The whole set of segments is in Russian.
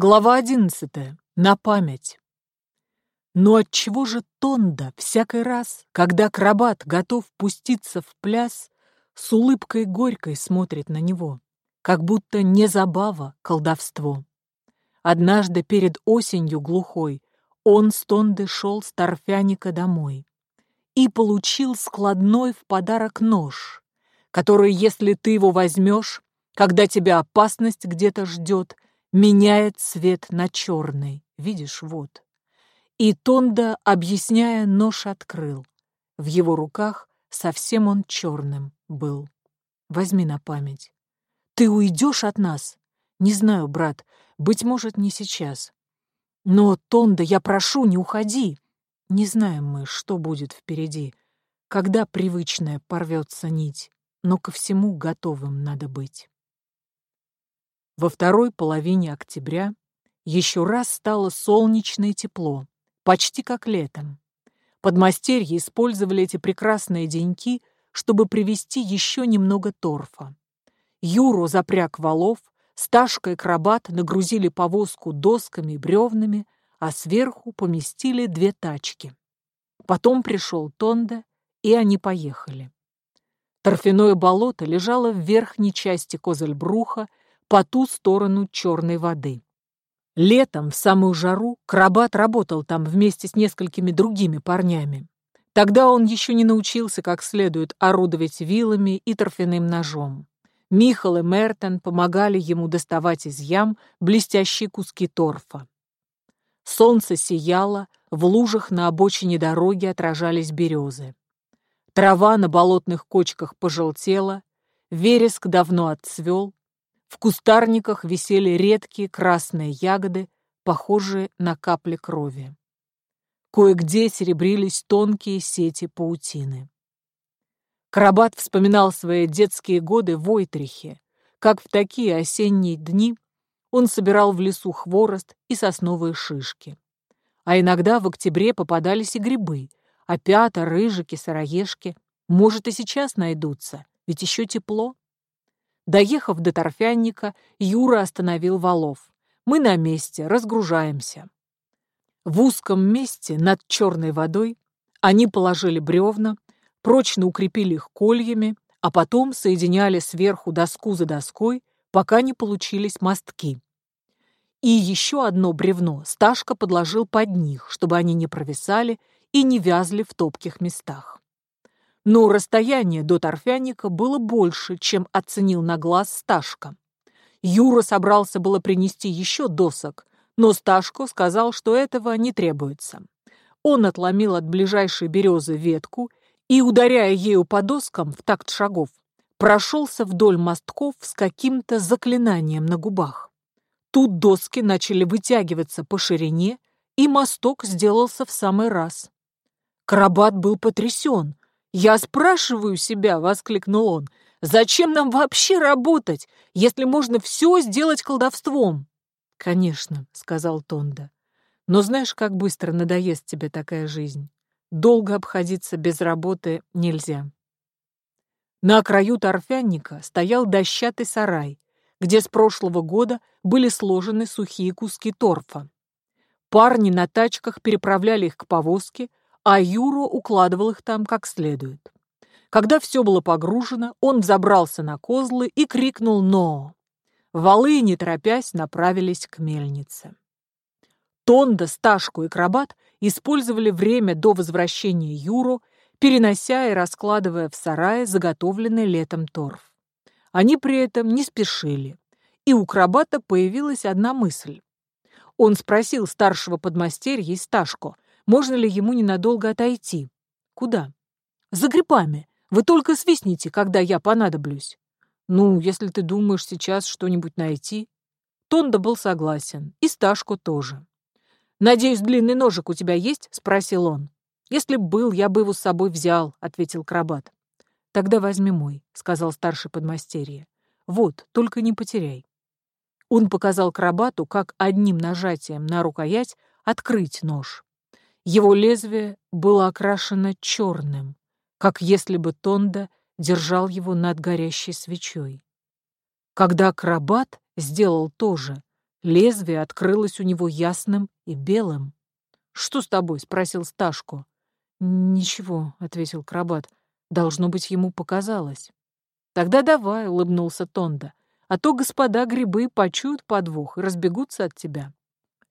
Глава одиннадцатая. На память. Но отчего же Тонда всякий раз, когда акробат готов пуститься в пляс, с улыбкой горькой смотрит на него, как будто не забава колдовство? Однажды перед осенью глухой он с Тонды шел с торфяника домой и получил складной в подарок нож, который, если ты его возьмешь, когда тебя опасность где-то ждет, меняет цвет на черный, видишь, вот. И Тонда, объясняя, нож открыл. В его руках совсем он черным был. Возьми на память. Ты уйдешь от нас? Не знаю, брат, быть может, не сейчас. Но, Тонда, я прошу, не уходи. Не знаем мы, что будет впереди, когда привычная порвется нить, но ко всему готовым надо быть. Во второй половине октября еще раз стало солнечно и тепло, почти как летом. Подмастерья использовали эти прекрасные деньки, чтобы привезти еще немного торфа. Юру запряг валов, Сташка и Крабат нагрузили повозку досками и бревнами, а сверху поместили две тачки. Потом пришел Тонда, и они поехали. Торфяное болото лежало в верхней части Козельбруха по ту сторону черной воды. Летом, в самую жару, Крабат работал там вместе с несколькими другими парнями. Тогда он еще не научился как следует орудовать вилами и торфяным ножом. Михал и Мертон помогали ему доставать из ям блестящие куски торфа. Солнце сияло, в лужах на обочине дороги отражались березы. Трава на болотных кочках пожелтела, вереск давно отцвел, в кустарниках висели редкие красные ягоды, похожие на капли крови. Кое-где серебрились тонкие сети паутины. Карабат вспоминал свои детские годы в Ойтрихе, как в такие осенние дни он собирал в лесу хворост и сосновые шишки. А иногда в октябре попадались и грибы, опята, рыжики, сыроежки. Может, и сейчас найдутся, ведь еще тепло. Доехав до торфянника, Юра остановил валов. Мы на месте, разгружаемся. В узком месте над черной водой они положили бревна, прочно укрепили их кольями, а потом соединяли сверху доску за доской, пока не получились мостки. И еще одно бревно Сташка подложил под них, чтобы они не провисали и не вязли в топких местах. Но расстояние до торфяника было больше, чем оценил на глаз Сташка. Юра собрался было принести еще досок, но Сташко сказал, что этого не требуется. Он отломил от ближайшей березы ветку и, ударяя ею по доскам в такт шагов, прошелся вдоль мостков с каким-то заклинанием на губах. Тут доски начали вытягиваться по ширине, и мосток сделался в самый раз. Карабат был потрясен, «Я спрашиваю себя», — воскликнул он, «зачем нам вообще работать, если можно все сделать колдовством?» «Конечно», — сказал Тонда. «Но знаешь, как быстро надоест тебе такая жизнь? Долго обходиться без работы нельзя». На краю торфянника стоял дощатый сарай, где с прошлого года были сложены сухие куски торфа. Парни на тачках переправляли их к повозке, а Юро укладывал их там как следует. Когда все было погружено, он взобрался на козлы и крикнул «Но!». Валы, не торопясь, направились к мельнице. Тонда, Сташку и Крабат использовали время до возвращения Юру, перенося и раскладывая в сарае заготовленный летом торф. Они при этом не спешили, и у Крабата появилась одна мысль. Он спросил старшего подмастерья и Сташку – можно ли ему ненадолго отойти? Куда? За грибами. Вы только свистните, когда я понадоблюсь. Ну, если ты думаешь сейчас что-нибудь найти. Тонда был согласен. И Сташко тоже. «Надеюсь, длинный ножик у тебя есть?» — спросил он. «Если б был, я бы его с собой взял», — ответил Крабат. «Тогда возьми мой», — сказал старший подмастерье. «Вот, только не потеряй». Он показал Крабату, как одним нажатием на рукоять открыть нож. Его лезвие было окрашено черным, как если бы Тонда держал его над горящей свечой. Когда акробат сделал то же, Лезвие открылось у него ясным и белым. «Что с тобой?» — спросил Сташко. «Ничего», — ответил Крабат. «Должно быть, ему показалось». «Тогда давай», — улыбнулся Тонда. «А то господа грибы почуют подвох и разбегутся от тебя».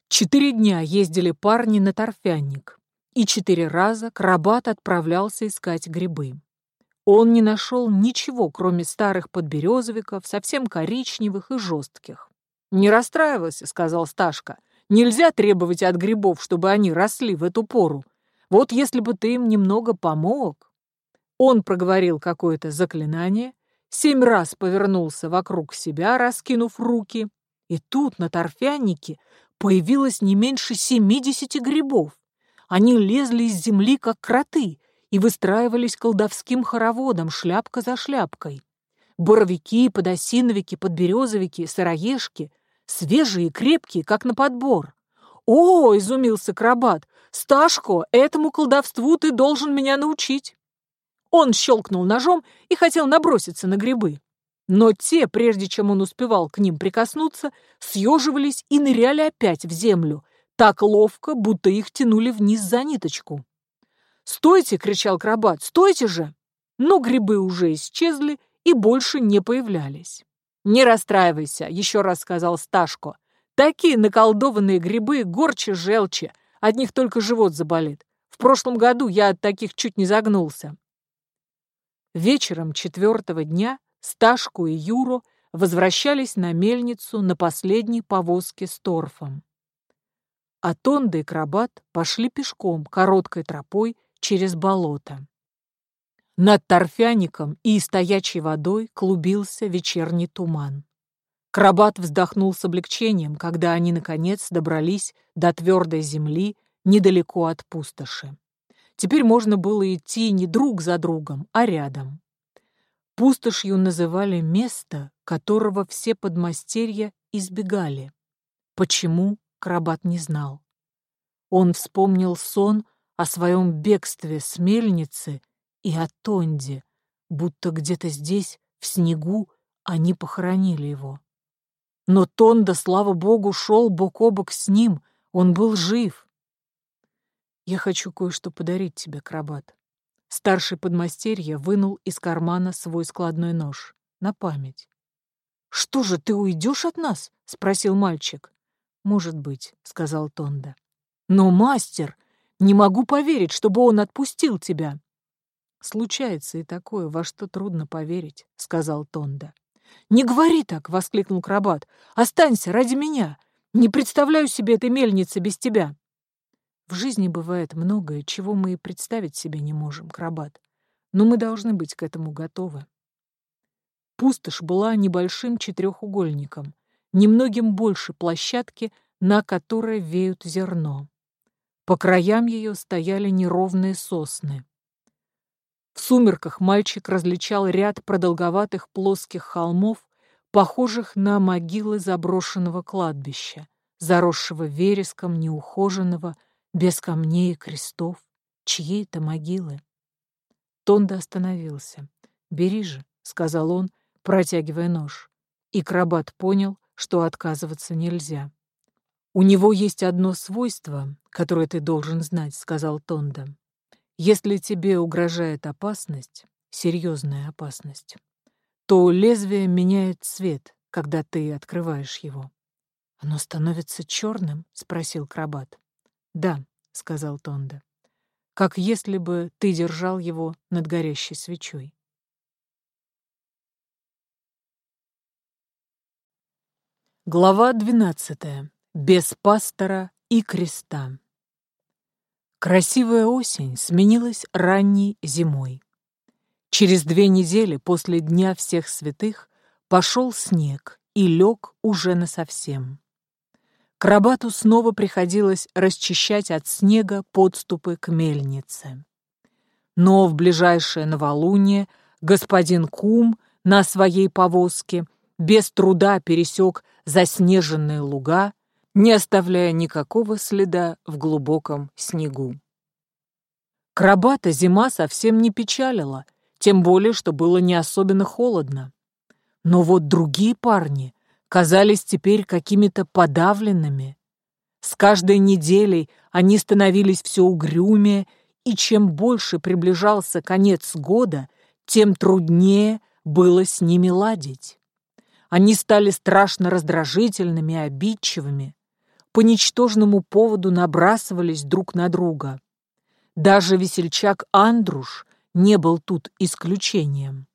Четыре дня ездили парни на торфянник, и четыре раза Крабат отправлялся искать грибы. Он не нашел ничего, кроме старых подберезовиков, совсем коричневых и жестких. «Не расстраивайся», — сказал Сташка. «Нельзя требовать от грибов, чтобы они росли в эту пору. Вот если бы ты им немного помог». Он проговорил какое-то заклинание, семь раз повернулся вокруг себя, раскинув руки, и тут на торфянике появилось не меньше семидесяти грибов. Они лезли из земли, как кроты, и выстраивались колдовским хороводом, шляпка за шляпкой. Боровики, подосиновики, подберезовики, сыроежки, свежие и крепкие, как на подбор. «О!» — изумился Крабат. «Сташко, этому колдовству ты должен меня научить!» Он щелкнул ножом и хотел наброситься на грибы. Но те, прежде чем он успевал к ним прикоснуться, съеживались и ныряли опять в землю, так ловко, будто их тянули вниз за ниточку. «Стойте!» — кричал Крабат. «Стойте же!» Но грибы уже исчезли и больше не появлялись. «Не расстраивайся», — еще раз сказал Сташко. «Такие наколдованные грибы горче желчи, от них только живот заболит. В прошлом году я от таких чуть не загнулся». Вечером четвертого дня Сташку и Юру возвращались на мельницу на последней повозке с торфом. А Тонда и Крабат пошли пешком, короткой тропой, через болото. Над торфяником и стоячей водой клубился вечерний туман. Крабат вздохнул с облегчением, когда они, наконец, добрались до твердой земли недалеко от пустоши. Теперь можно было идти не друг за другом, а рядом. Пустошью называли место, которого все подмастерья избегали. Почему, Крабат не знал. Он вспомнил сон о своем бегстве с мельницы и о Тонде, будто где-то здесь, в снегу, они похоронили его. Но Тонда, слава богу, шел бок о бок с ним, он был жив. «Я хочу кое-что подарить тебе, Крабат». Старший подмастерье вынул из кармана свой складной нож. На память. «Что же, ты уйдешь от нас?» — спросил мальчик. «Может быть», — сказал Тонда. «Но, мастер, не могу поверить, чтобы он отпустил тебя. «Случается и такое, во что трудно поверить», — сказал Тонда. «Не говори так!» — воскликнул Крабат. «Останься ради меня! Не представляю себе этой мельницы без тебя!» В жизни бывает многое, чего мы и представить себе не можем, Крабат. Но мы должны быть к этому готовы. Пустошь была небольшим четырехугольником, немногим больше площадки, на которой веют зерно. По краям ее стояли неровные сосны. В сумерках мальчик различал ряд продолговатых плоских холмов, похожих на могилы заброшенного кладбища, заросшего вереском, неухоженного, без камней и крестов, чьи это могилы. Тонда остановился. «Бери же», — сказал он, протягивая нож. И Крабат понял, что отказываться нельзя. «У него есть одно свойство, которое ты должен знать», — сказал Тонда. Если тебе угрожает опасность, серьезная опасность, то лезвие меняет цвет, когда ты открываешь его. «Оно становится черным?» — спросил Крабат. «Да», — сказал Тонда, — «как если бы ты держал его над горящей свечой». Глава двенадцатая. Без пастора и креста. Красивая осень сменилась ранней зимой. Через две недели после Дня всех святых пошел снег и лег уже насовсем. Крабату снова приходилось расчищать от снега подступы к мельнице. Но в ближайшее новолуние господин Кум на своей повозке без труда пересек заснеженные луга не оставляя никакого следа в глубоком снегу. Крабата зима совсем не печалила, тем более, что было не особенно холодно. Но вот другие парни казались теперь какими-то подавленными. С каждой неделей они становились все угрюмее, и чем больше приближался конец года, тем труднее было с ними ладить. Они стали страшно раздражительными и обидчивыми, по ничтожному поводу набрасывались друг на друга. Даже весельчак Андруш не был тут исключением.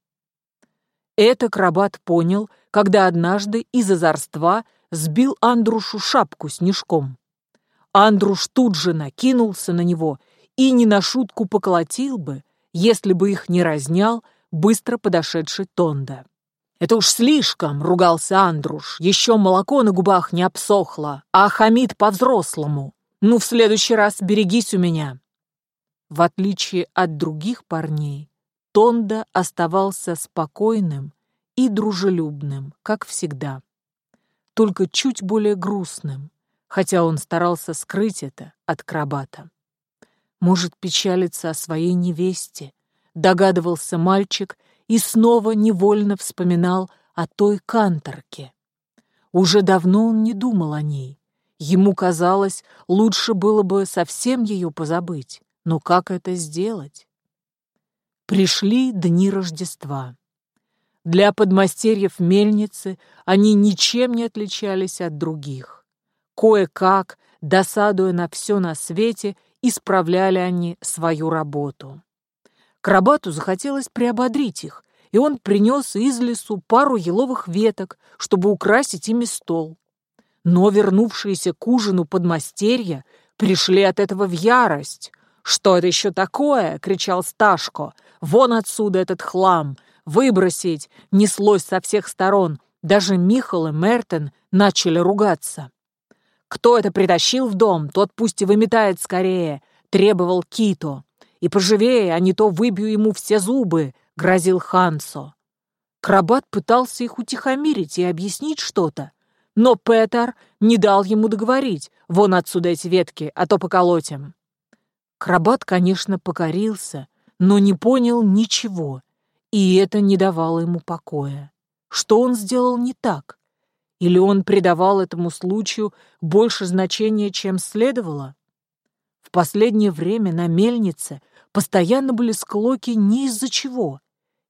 Это Крабат понял, когда однажды из озорства сбил Андрушу шапку снежком. Андруш тут же накинулся на него и не на шутку поколотил бы, если бы их не разнял быстро подошедший Тонда. «Это уж слишком!» — ругался Андруш. «Еще молоко на губах не обсохло, а хамит по-взрослому. Ну, в следующий раз берегись у меня!» В отличие от других парней, Тонда оставался спокойным и дружелюбным, как всегда. Только чуть более грустным, хотя он старался скрыть это от крабата. Может печалиться о своей невесте, догадывался мальчик и снова невольно вспоминал о той канторке. Уже давно он не думал о ней. Ему казалось, лучше было бы совсем ее позабыть. Но как это сделать? Пришли дни Рождества. Для подмастерьев мельницы они ничем не отличались от других. Кое-как, досадуя на все на свете, исправляли они свою работу. Крабату захотелось приободрить их, и он принес из лесу пару еловых веток, чтобы украсить ими стол. Но вернувшиеся к ужину подмастерья пришли от этого в ярость. «Что это еще такое?» — кричал Сташко. «Вон отсюда этот хлам! Выбросить!» — неслось со всех сторон. Даже Михал и Мертен начали ругаться. «Кто это притащил в дом, тот пусть и выметает скорее!» — требовал Кито. «И поживее, а не то выбью ему все зубы!» — грозил Хансо. Крабат пытался их утихомирить и объяснить что-то, но Петер не дал ему договорить. «Вон отсюда эти ветки, а то поколотим!» Крабат, конечно, покорился, но не понял ничего, и это не давало ему покоя. Что он сделал не так? Или он придавал этому случаю больше значения, чем следовало? В последнее время на мельнице постоянно были склоки ни из-за чего.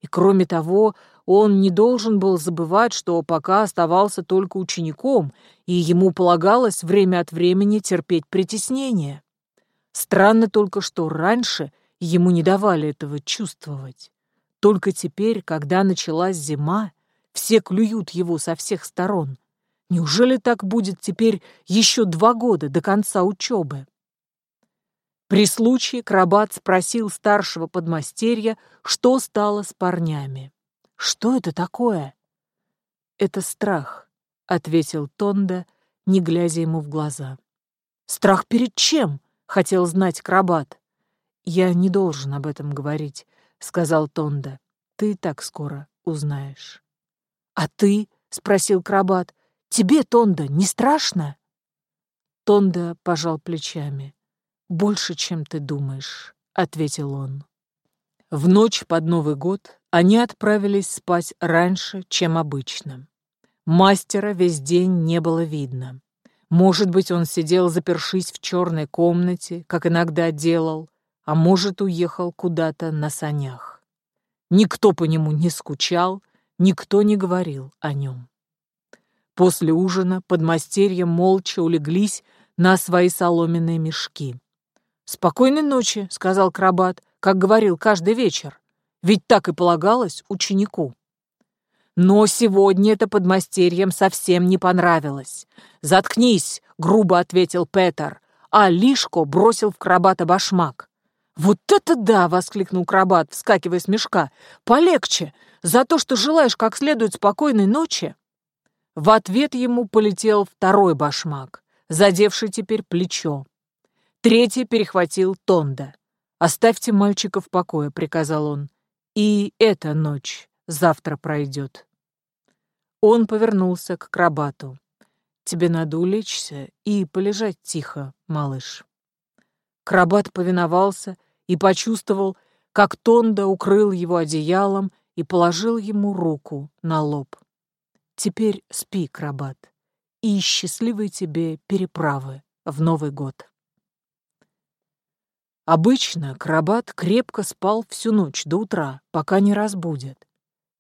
И кроме того, он не должен был забывать, что пока оставался только учеником, и ему полагалось время от времени терпеть притеснение. Странно только, что раньше ему не давали этого чувствовать. Только теперь, когда началась зима, все клюют его со всех сторон. Неужели так будет теперь еще два года до конца учебы? При случае Крабат спросил старшего подмастерья, что стало с парнями. «Что это такое?» «Это страх», — ответил Тонда, не глядя ему в глаза. «Страх перед чем?» хотел знать Крабат. «Я не должен об этом говорить», — сказал Тонда. «Ты так скоро узнаешь». «А ты?» — спросил Крабат. «Тебе, Тонда, не страшно?» Тонда пожал плечами. «Больше, чем ты думаешь», — ответил он. В ночь под Новый год они отправились спать раньше, чем обычно. Мастера весь день не было видно. Может быть, он сидел, запершись в черной комнате, как иногда делал, а может, уехал куда-то на санях. Никто по нему не скучал, никто не говорил о нем. После ужина подмастерья молча улеглись на свои соломенные мешки. «Спокойной ночи», — сказал Крабат, как говорил каждый вечер. Ведь так и полагалось ученику. Но сегодня это подмастерьям совсем не понравилось. «Заткнись!» — грубо ответил Петер, а Лишко бросил в крабата башмак. «Вот это да!» — воскликнул крабат, вскакивая с мешка. «Полегче! За то, что желаешь как следует спокойной ночи!» В ответ ему полетел второй башмак, задевший теперь плечо. Третий перехватил Тонда. «Оставьте мальчика в покое», — приказал он. «И эта ночь завтра пройдет». Он повернулся к крабату. «Тебе надо улечься и полежать тихо, малыш». Крабат повиновался и почувствовал, как Тонда укрыл его одеялом и положил ему руку на лоб. теперь спи, крабат, и счастливой тебе переправы в Новый год. Обычно крабат крепко спал всю ночь до утра, пока не разбудят.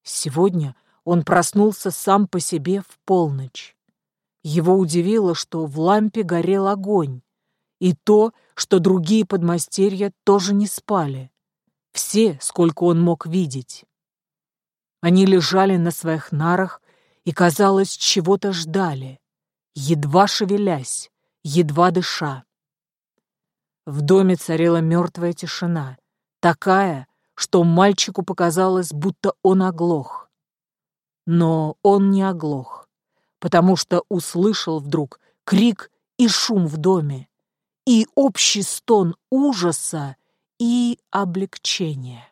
Сегодня он проснулся сам по себе в полночь. Его удивило, что в лампе горел огонь, и то, что другие подмастерья тоже не спали. Все, сколько он мог видеть. Они лежали на своих нарах и, казалось, чего-то ждали, едва шевелясь, едва дыша. В доме царила мертвая тишина, такая, что мальчику показалось, будто он оглох. Но он не оглох, потому что услышал вдруг крик и шум в доме, и общий стон ужаса и облегчения.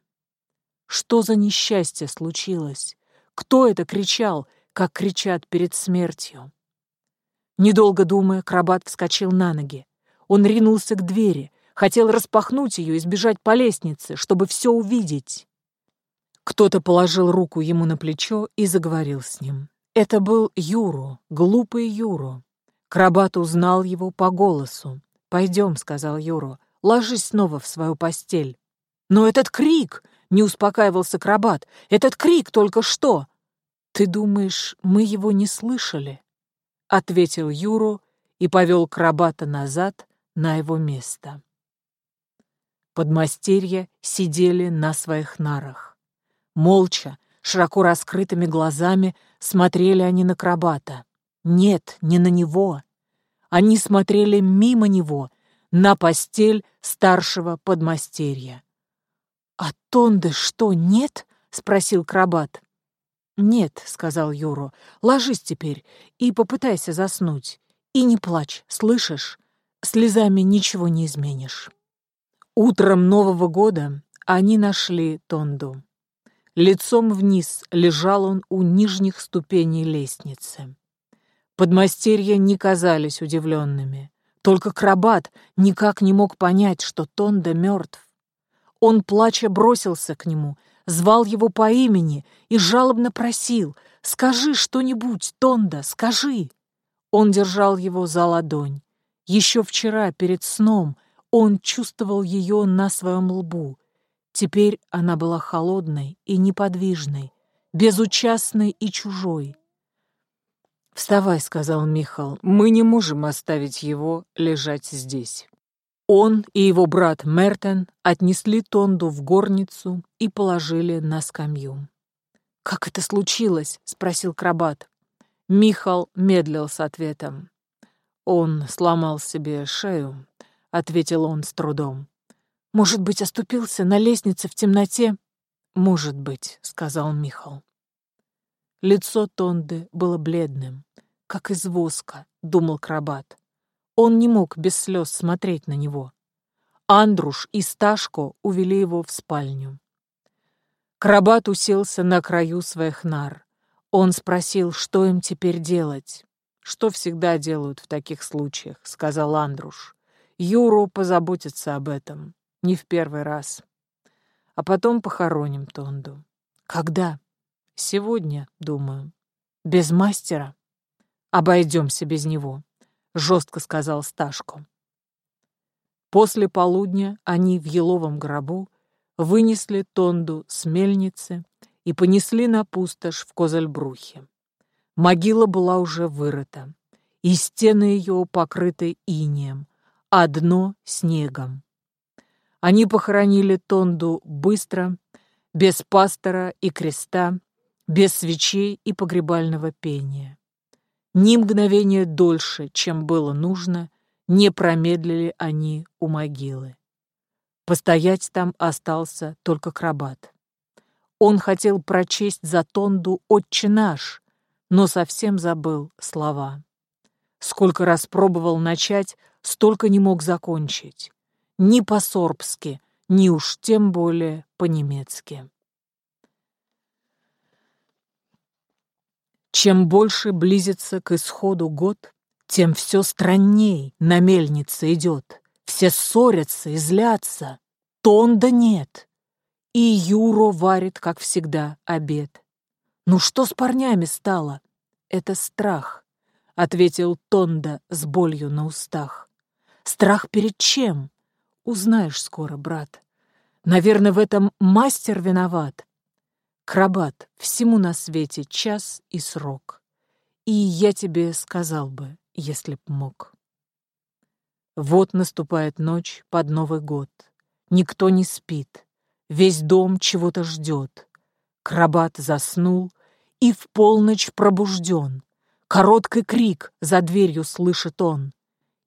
Что за несчастье случилось? Кто это кричал, как кричат перед смертью? Недолго думая, Крабат вскочил на ноги. Он ринулся к двери, хотел распахнуть ее и сбежать по лестнице, чтобы все увидеть. Кто-то положил руку ему на плечо и заговорил с ним. Это был Юру, глупый Юру. Крабат узнал его по голосу. «Пойдем», — сказал Юру, — «ложись снова в свою постель». «Но этот крик!» — не успокаивался Крабат. «Этот крик только что!» «Ты думаешь, мы его не слышали?» — ответил Юру и повел Крабата назад на его место. Подмастерья сидели на своих нарах. Молча, широко раскрытыми глазами смотрели они на Крабата. Нет, не на него. Они смотрели мимо него, на постель старшего подмастерья. «А Тонды что, нет?» — спросил Крабат. «Нет», — сказал Юру, — «ложись теперь и попытайся заснуть. И не плачь, слышишь? Слезами ничего не изменишь». Утром Нового года они нашли Тонду. Лицом вниз лежал он у нижних ступеней лестницы. Подмастерья не казались удивленными. Только Крабат никак не мог понять, что Тонда мертв. Он, плача, бросился к нему, звал его по имени и жалобно просил «Скажи что-нибудь, Тонда, скажи!» Он держал его за ладонь. Еще вчера, перед сном, он чувствовал ее на своем лбу, Теперь она была холодной и неподвижной, безучастной и чужой. «Вставай», — сказал Михал, — «мы не можем оставить его лежать здесь». Он и его брат Мертен отнесли Тонду в горницу и положили на скамью. «Как это случилось?» — спросил Крабат. Михал медлил с ответом. «Он сломал себе шею», — ответил он с трудом. Может быть, оступился на лестнице в темноте? Может быть, сказал Михал. Лицо Тонды было бледным, как из воска, думал Крабат. Он не мог без слез смотреть на него. Андруш и Сташко увели его в спальню. Крабат уселся на краю своих нар. Он спросил, что им теперь делать. «Что всегда делают в таких случаях», — сказал Андруш. «Юру позаботится об этом. Не в первый раз. А потом похороним Тонду. Когда? Сегодня, думаю. Без мастера? Обойдемся без него, жестко сказал Сташко. После полудня они в еловом гробу вынесли Тонду с мельницы и понесли на пустошь в Козельбрухе. Могила была уже вырыта, и стены ее покрыты инеем, а дно — снегом. Они похоронили Тонду быстро, без пастора и креста, без свечей и погребального пения. Ни мгновения дольше, чем было нужно, не промедлили они у могилы. Постоять там остался только крабат. Он хотел прочесть за Тонду «Отче наш», но совсем забыл слова. Сколько раз пробовал начать, столько не мог закончить ни по-сорбски, ни уж тем более по-немецки. Чем больше близится к исходу год, тем все странней на мельнице идет. Все ссорятся и злятся. Тонда нет. И Юро варит, как всегда, обед. Ну что с парнями стало? это страх», — ответил Тонда с болью на устах. «Страх перед чем? Узнаешь скоро, брат. Наверное, в этом мастер виноват. Крабат, всему на свете час и срок. И я тебе сказал бы, если б мог». Вот наступает ночь под Новый год. Никто не спит. Весь дом чего-то ждет. Крабат заснул и в полночь пробужден. Короткий крик за дверью слышит он.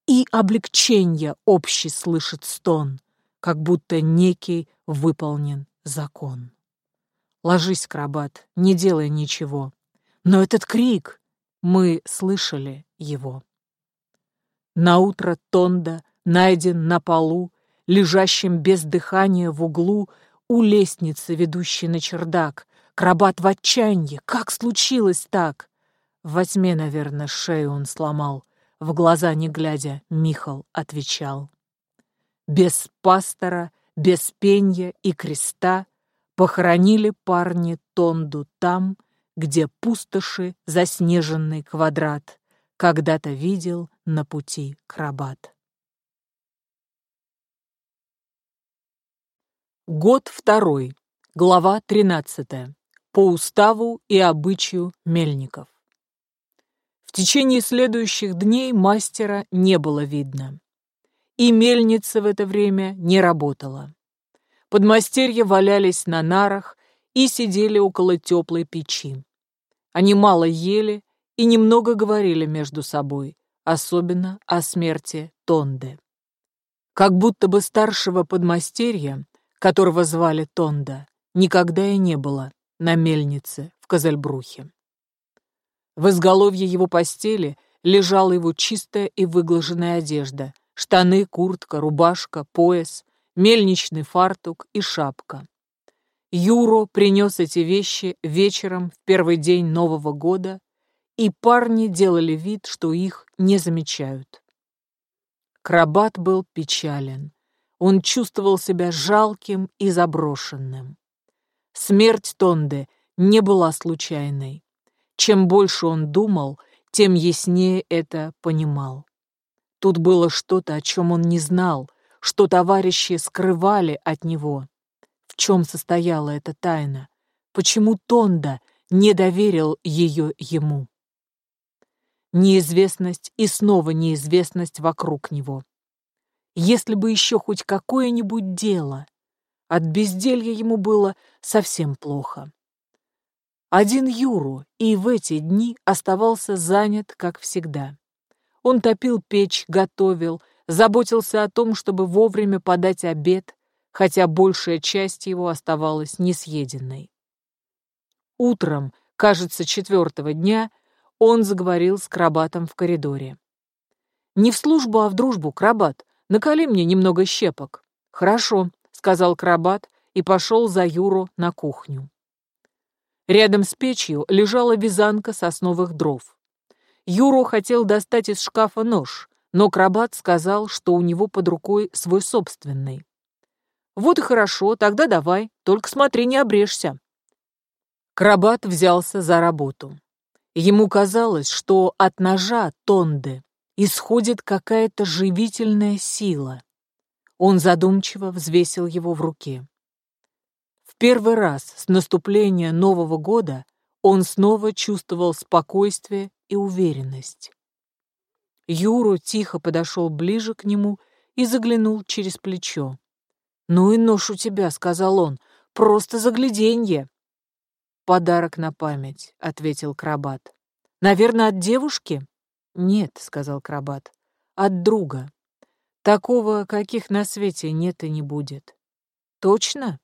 И облегчение общий слышит стон, как будто некий выполнен закон. Ложись, Крабат, не делай ничего. Но этот крик, мы слышали его. Наутро Тонда найден на полу, лежащим без дыхания в углу у лестницы, ведущей на чердак. Крабат в отчаянии. Как случилось так? Во тьме, наверное, шею он сломал. В глаза не глядя, Михал отвечал. Без пастора, без пенья и креста Похоронили парни Тонду там, Где пустоши заснеженный квадрат Когда-то видел на пути крабат. Год второй. Глава тринадцатая. По уставу и обычаю мельников. В течение следующих дней мастера не было видно. И мельница в это время не работала. Подмастерья валялись на нарах и сидели около теплой печи. Они мало ели и немного говорили между собой, особенно о смерти Тонды. Как будто бы старшего подмастерья, которого звали Тонда, никогда и не было на мельнице в Козельбрухе. В изголовье его постели лежала его чистая и выглаженная одежда, штаны, куртка, рубашка, пояс, мельничный фартук и шапка. Юро принес эти вещи вечером в первый день Нового года и парни делали вид, что их не замечают. Крабат был печален. Он чувствовал себя жалким и заброшенным. Смерть Тонде не была случайной. Чем больше он думал, тем яснее это понимал. Тут было что-то, о чем он не знал, что товарищи скрывали от него. В чем состояла эта тайна? Почему Тонда не доверил ее ему? Неизвестность и снова неизвестность вокруг него. Если бы еще хоть какое-нибудь дело. От безделья ему было совсем плохо. Один Юру и в эти дни оставался занят, как всегда. Он топил печь, готовил, заботился о том, чтобы вовремя подать обед, хотя большая часть его оставалась несъеденной. Утром, кажется, четвертого дня, он заговорил с Крабатом в коридоре. «Не в службу, а в дружбу, Крабат. Наколи мне немного щепок». «Хорошо», — сказал Крабат и пошел за Юру на кухню. Рядом с печью лежала вязанка сосновых дров. Юру хотел достать из шкафа нож, но Крабат сказал, что у него под рукой свой собственный. «Вот и хорошо, тогда давай, только смотри, не обрежься». Крабат взялся за работу. Ему казалось, что от ножа Тонды исходит какая-то живительная сила. Он задумчиво взвесил его в руке. В первый раз с наступления Нового года он снова чувствовал спокойствие и уверенность. Юру тихо подошел ближе к нему и заглянул через плечо. «Ну и нож у тебя», — сказал он, — «просто загляденье». «Подарок на память», — ответил Крабат. «Наверное, от девушки?» «Нет», — сказал Крабат, — «от друга. Такого, каких на свете нет и не будет». «Точно?»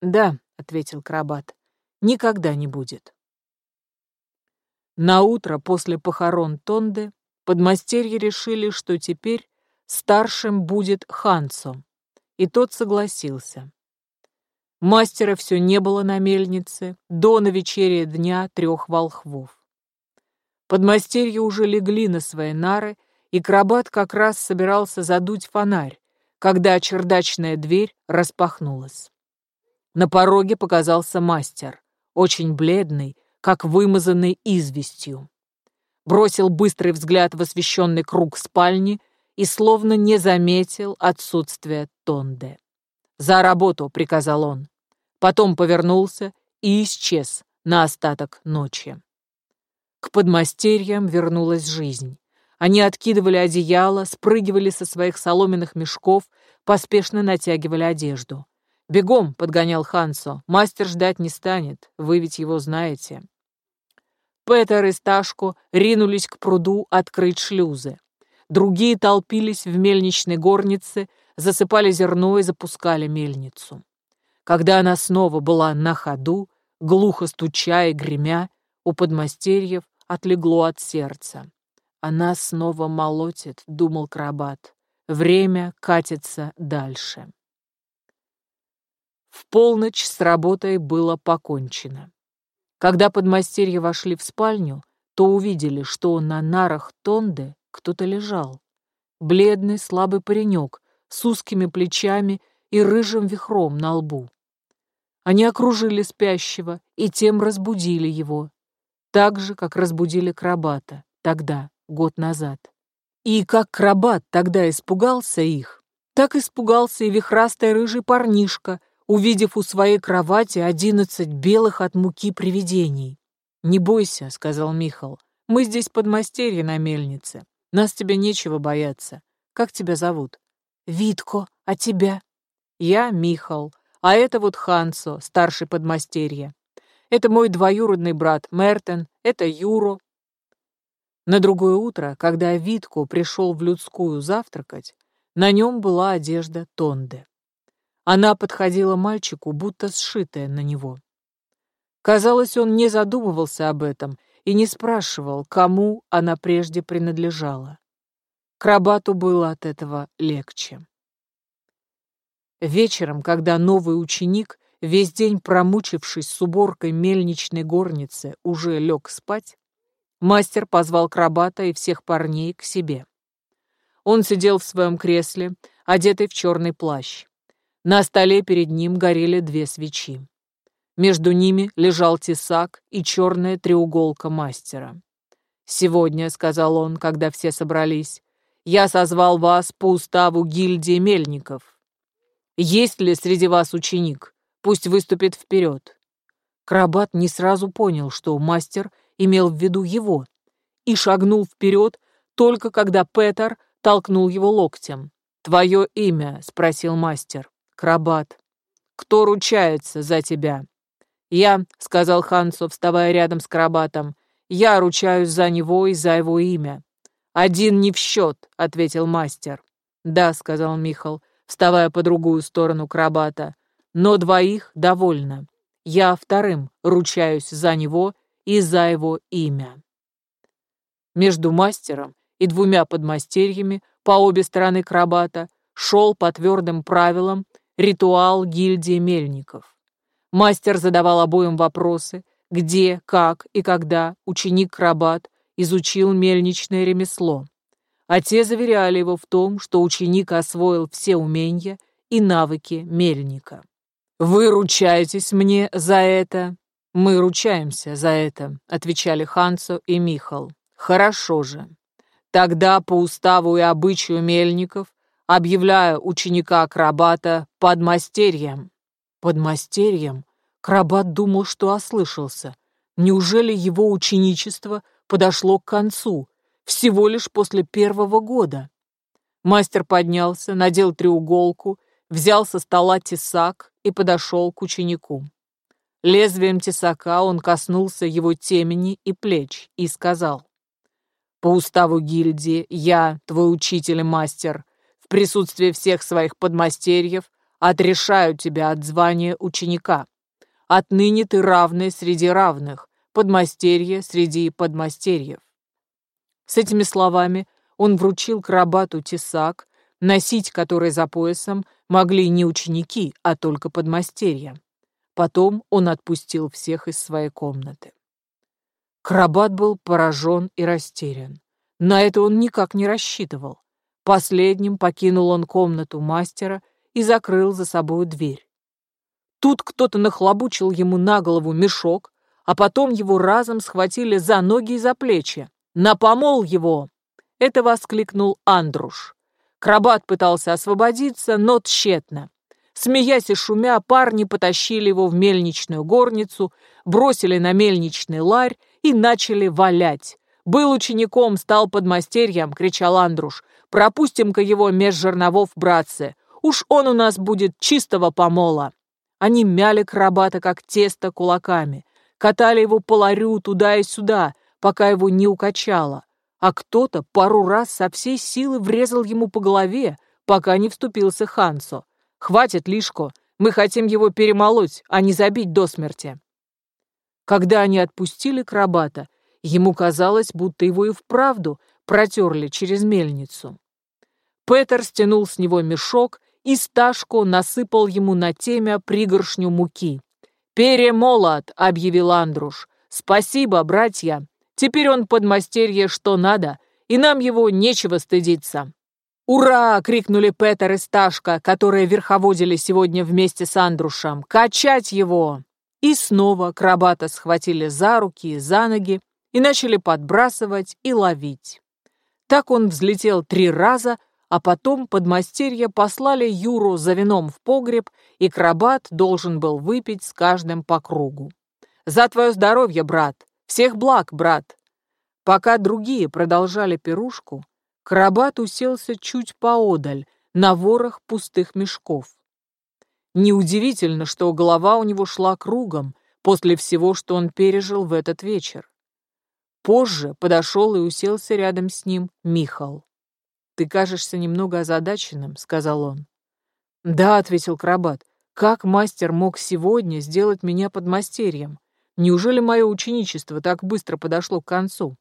«Да», — ответил Крабат, — «никогда не будет». На утро после похорон Тонды подмастерье решили, что теперь старшим будет Хансо, и тот согласился. Мастера все не было на мельнице до навечерия дня трех волхвов. Подмастерья уже легли на свои нары, и Крабат как раз собирался задуть фонарь, когда чердачная дверь распахнулась. На пороге показался мастер, очень бледный, как вымазанный известью. Бросил быстрый взгляд в освещенный круг спальни и словно не заметил отсутствия Тонде. «За работу!» — приказал он. Потом повернулся и исчез на остаток ночи. К подмастерьям вернулась жизнь. Они откидывали одеяло, спрыгивали со своих соломенных мешков, поспешно натягивали одежду. «Бегом!» — подгонял Хансо. «Мастер ждать не станет, вы ведь его знаете». Петер и Сташко ринулись к пруду открыть шлюзы. Другие толпились в мельничной горнице, засыпали зерно и запускали мельницу. Когда она снова была на ходу, глухо стуча и гремя, у подмастерьев отлегло от сердца. Она снова молотит, думал Крабат. Время катится дальше. В полночь с работой было покончено. Когда подмастерья вошли в спальню, то увидели, что на нарах Тонды кто-то лежал. Бледный, слабый паренек с узкими плечами и рыжим вихром на лбу. Они окружили спящего и тем разбудили его, так же, как разбудили Крабата тогда, год назад. И как Крабат тогда испугался их, так испугался и вихрастый рыжий парнишка, увидев у своей кровати одиннадцать белых от муки привидений. «Не бойся», — сказал Михал, — «мы здесь подмастерье на мельнице. Нас тебе нечего бояться. Как тебя зовут?» «Витко, а тебя?» «Я Михал, а это вот Хансо, старший подмастерье. Это мой двоюродный брат Мертен, это Юро, на другое утро, когда Витко пришел в людскую завтракать, на нем была одежда Тонды. Она подходила мальчику, будто сшитая на него. Казалось, он не задумывался об этом и не спрашивал, кому она прежде принадлежала. Крабату было от этого легче. Вечером, когда новый ученик, весь день промучившись с уборкой мельничной горницы, уже лег спать, Мастер позвал Крабата и всех парней к себе. Он сидел в своем кресле, одетый в черный плащ. На столе перед ним горели две свечи. Между ними лежал тесак и черная треуголка мастера. «Сегодня», — сказал он, когда все собрались, — «я созвал вас по уставу гильдии мельников. Есть ли среди вас ученик? Пусть выступит вперед». Крабат не сразу понял, что мастер имел в виду его, и шагнул вперед, только когда Петер толкнул его локтем. «Твое имя?» — спросил мастер. «Крабат». «Кто ручается за тебя?» «Я», — сказал Хансо, вставая рядом с Крабатом. «Я ручаюсь за него и за его имя». «Один не в счет», — ответил мастер. «Да», — сказал Михал, вставая по другую сторону Крабата. «Но двоих довольно. Я вторым ручаюсь за него и за его имя. Между мастером и двумя подмастерьями по обе стороны крабата шел по твердым правилам ритуал гильдии мельников. Мастер задавал обоим вопросы, где, как и когда ученик-крабат изучил мельничное ремесло, а те заверяли его в том, что ученик освоил все умения и навыки мельника. «Вы ручаетесь мне за это?» «Мы ручаемся за это», — отвечали Хансо и Михал. «Хорошо же. Тогда по уставу и обычаю мельников объявляю ученика-акробата подмастерьем». «Подмастерьем?» Крабат думал, что ослышался. Неужели его ученичество подошло к концу, всего лишь после первого года? Мастер поднялся, надел треуголку, взял со стола тесак и подошел к ученику. Лезвием тесака он коснулся его темени и плеч и сказал, «По уставу гильдии я, твой учитель и мастер, присутствии всех своих подмастерьев отрешаю тебя от звания ученика. Отныне ты равный среди равных, подмастерье среди подмастерьев». С этими словами он вручил крабату тесак, носить который за поясом могли не ученики, а только подмастерья. Потом он отпустил всех из своей комнаты. Крабат был поражен и растерян. На это он никак не рассчитывал. Последним покинул он комнату мастера и закрыл за собой дверь. Тут кто-то нахлобучил ему на голову мешок, а потом его разом схватили за ноги и за плечи. На помол его!» Это воскликнул Андруш. Крабат пытался освободиться, но тщетно. Смеясь и шумя, парни потащили его в мельничную горницу, бросили на мельничный ларь и начали валять. «Был учеником, стал подмастерьем!» — кричал Андруш. «Пропустим-ка его меж жерновов, братцы! Уж он у нас будет чистого помола!» Они мяли крабата, как тесто, кулаками, катали его по ларю туда и сюда, пока его не укачало, а кто-то пару раз со всей силы врезал ему по голове, пока не вступился Хансо. «Хватит, Лишко, мы хотим его перемолоть, а не забить до смерти». Когда они отпустили крабата, ему казалось, будто его и вправду протерли через мельницу. Петер стянул с него мешок и Сташко насыпал ему на темя пригоршню муки. «Перемолот!» — объявил Андруш. «Спасибо, братья! Теперь он подмастерье что надо, и нам его нечего стыдиться». «Ура!» — крикнули Петер и Сташка, которые верховодили сегодня вместе с Андрушем. «Качать его!» И снова крабата схватили за руки и за ноги и начали подбрасывать и ловить. Так он взлетел три раза, а потом подмастерья послали Юру за вином в погреб, и крабат должен был выпить с каждым по кругу. «За твое здоровье, брат! Всех благ, брат!» Пока другие продолжали пирушку, крабат уселся чуть поодаль, на ворох пустых мешков. Неудивительно, что голова у него шла кругом после всего, что он пережил в этот вечер. Позже подошел и уселся рядом с ним Михал. «Ты кажешься немного озадаченным», — сказал он. «Да», — ответил Крабат, — «как мастер мог сегодня сделать меня подмастерьем? Неужели мое ученичество так быстро подошло к концу?»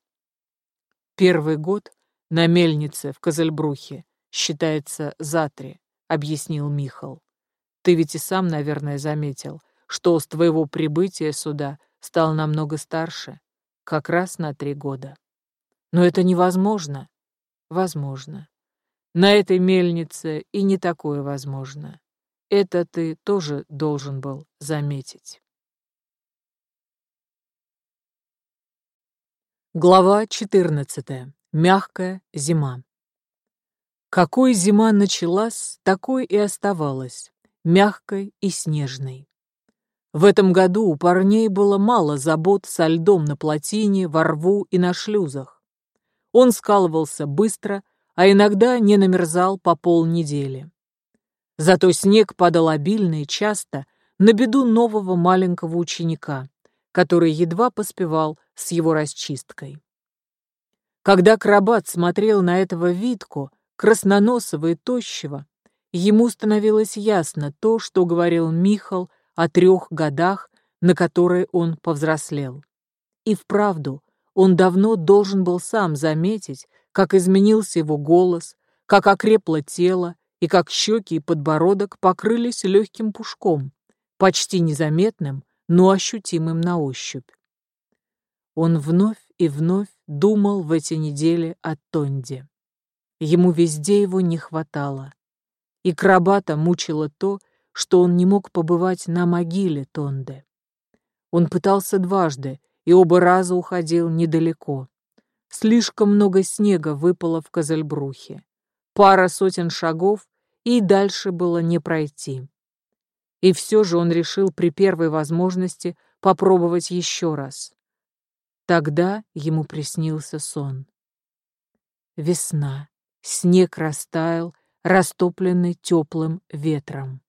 «Первый год на мельнице в Козельбрухе считается за три», — объяснил Михал. «Ты ведь и сам, наверное, заметил, что с твоего прибытия сюда стал намного старше, как раз на три года. Но это невозможно. Возможно. На этой мельнице и не такое возможно. Это ты тоже должен был заметить. Глава 14. Мягкая зима. Какой зима началась, такой и оставалась, мягкой и снежной. В этом году у парней было мало забот со льдом на плотине, во рву и на шлюзах. Он скалывался быстро, а иногда не намерзал по полнедели. Зато снег падал обильно и часто на беду нового маленького ученика, который едва поспевал с его расчисткой. Когда Крабат смотрел на этого Витку, красноносого и тощего, ему становилось ясно то, что говорил Михал о трех годах, на которые он повзрослел. И вправду, он давно должен был сам заметить, как изменился его голос, как окрепло тело и как щеки и подбородок покрылись легким пушком, почти незаметным, но ощутимым на ощупь. Он вновь и вновь думал в эти недели о Тонде. Ему везде его не хватало. И Крабата мучило то, что он не мог побывать на могиле Тонде. Он пытался дважды, и оба раза уходил недалеко. Слишком много снега выпало в Козельбрухе. Пара сотен шагов, и дальше было не пройти. И все же он решил при первой возможности попробовать еще раз. Тогда ему приснился сон. Весна. Снег растаял, растопленный теплым ветром.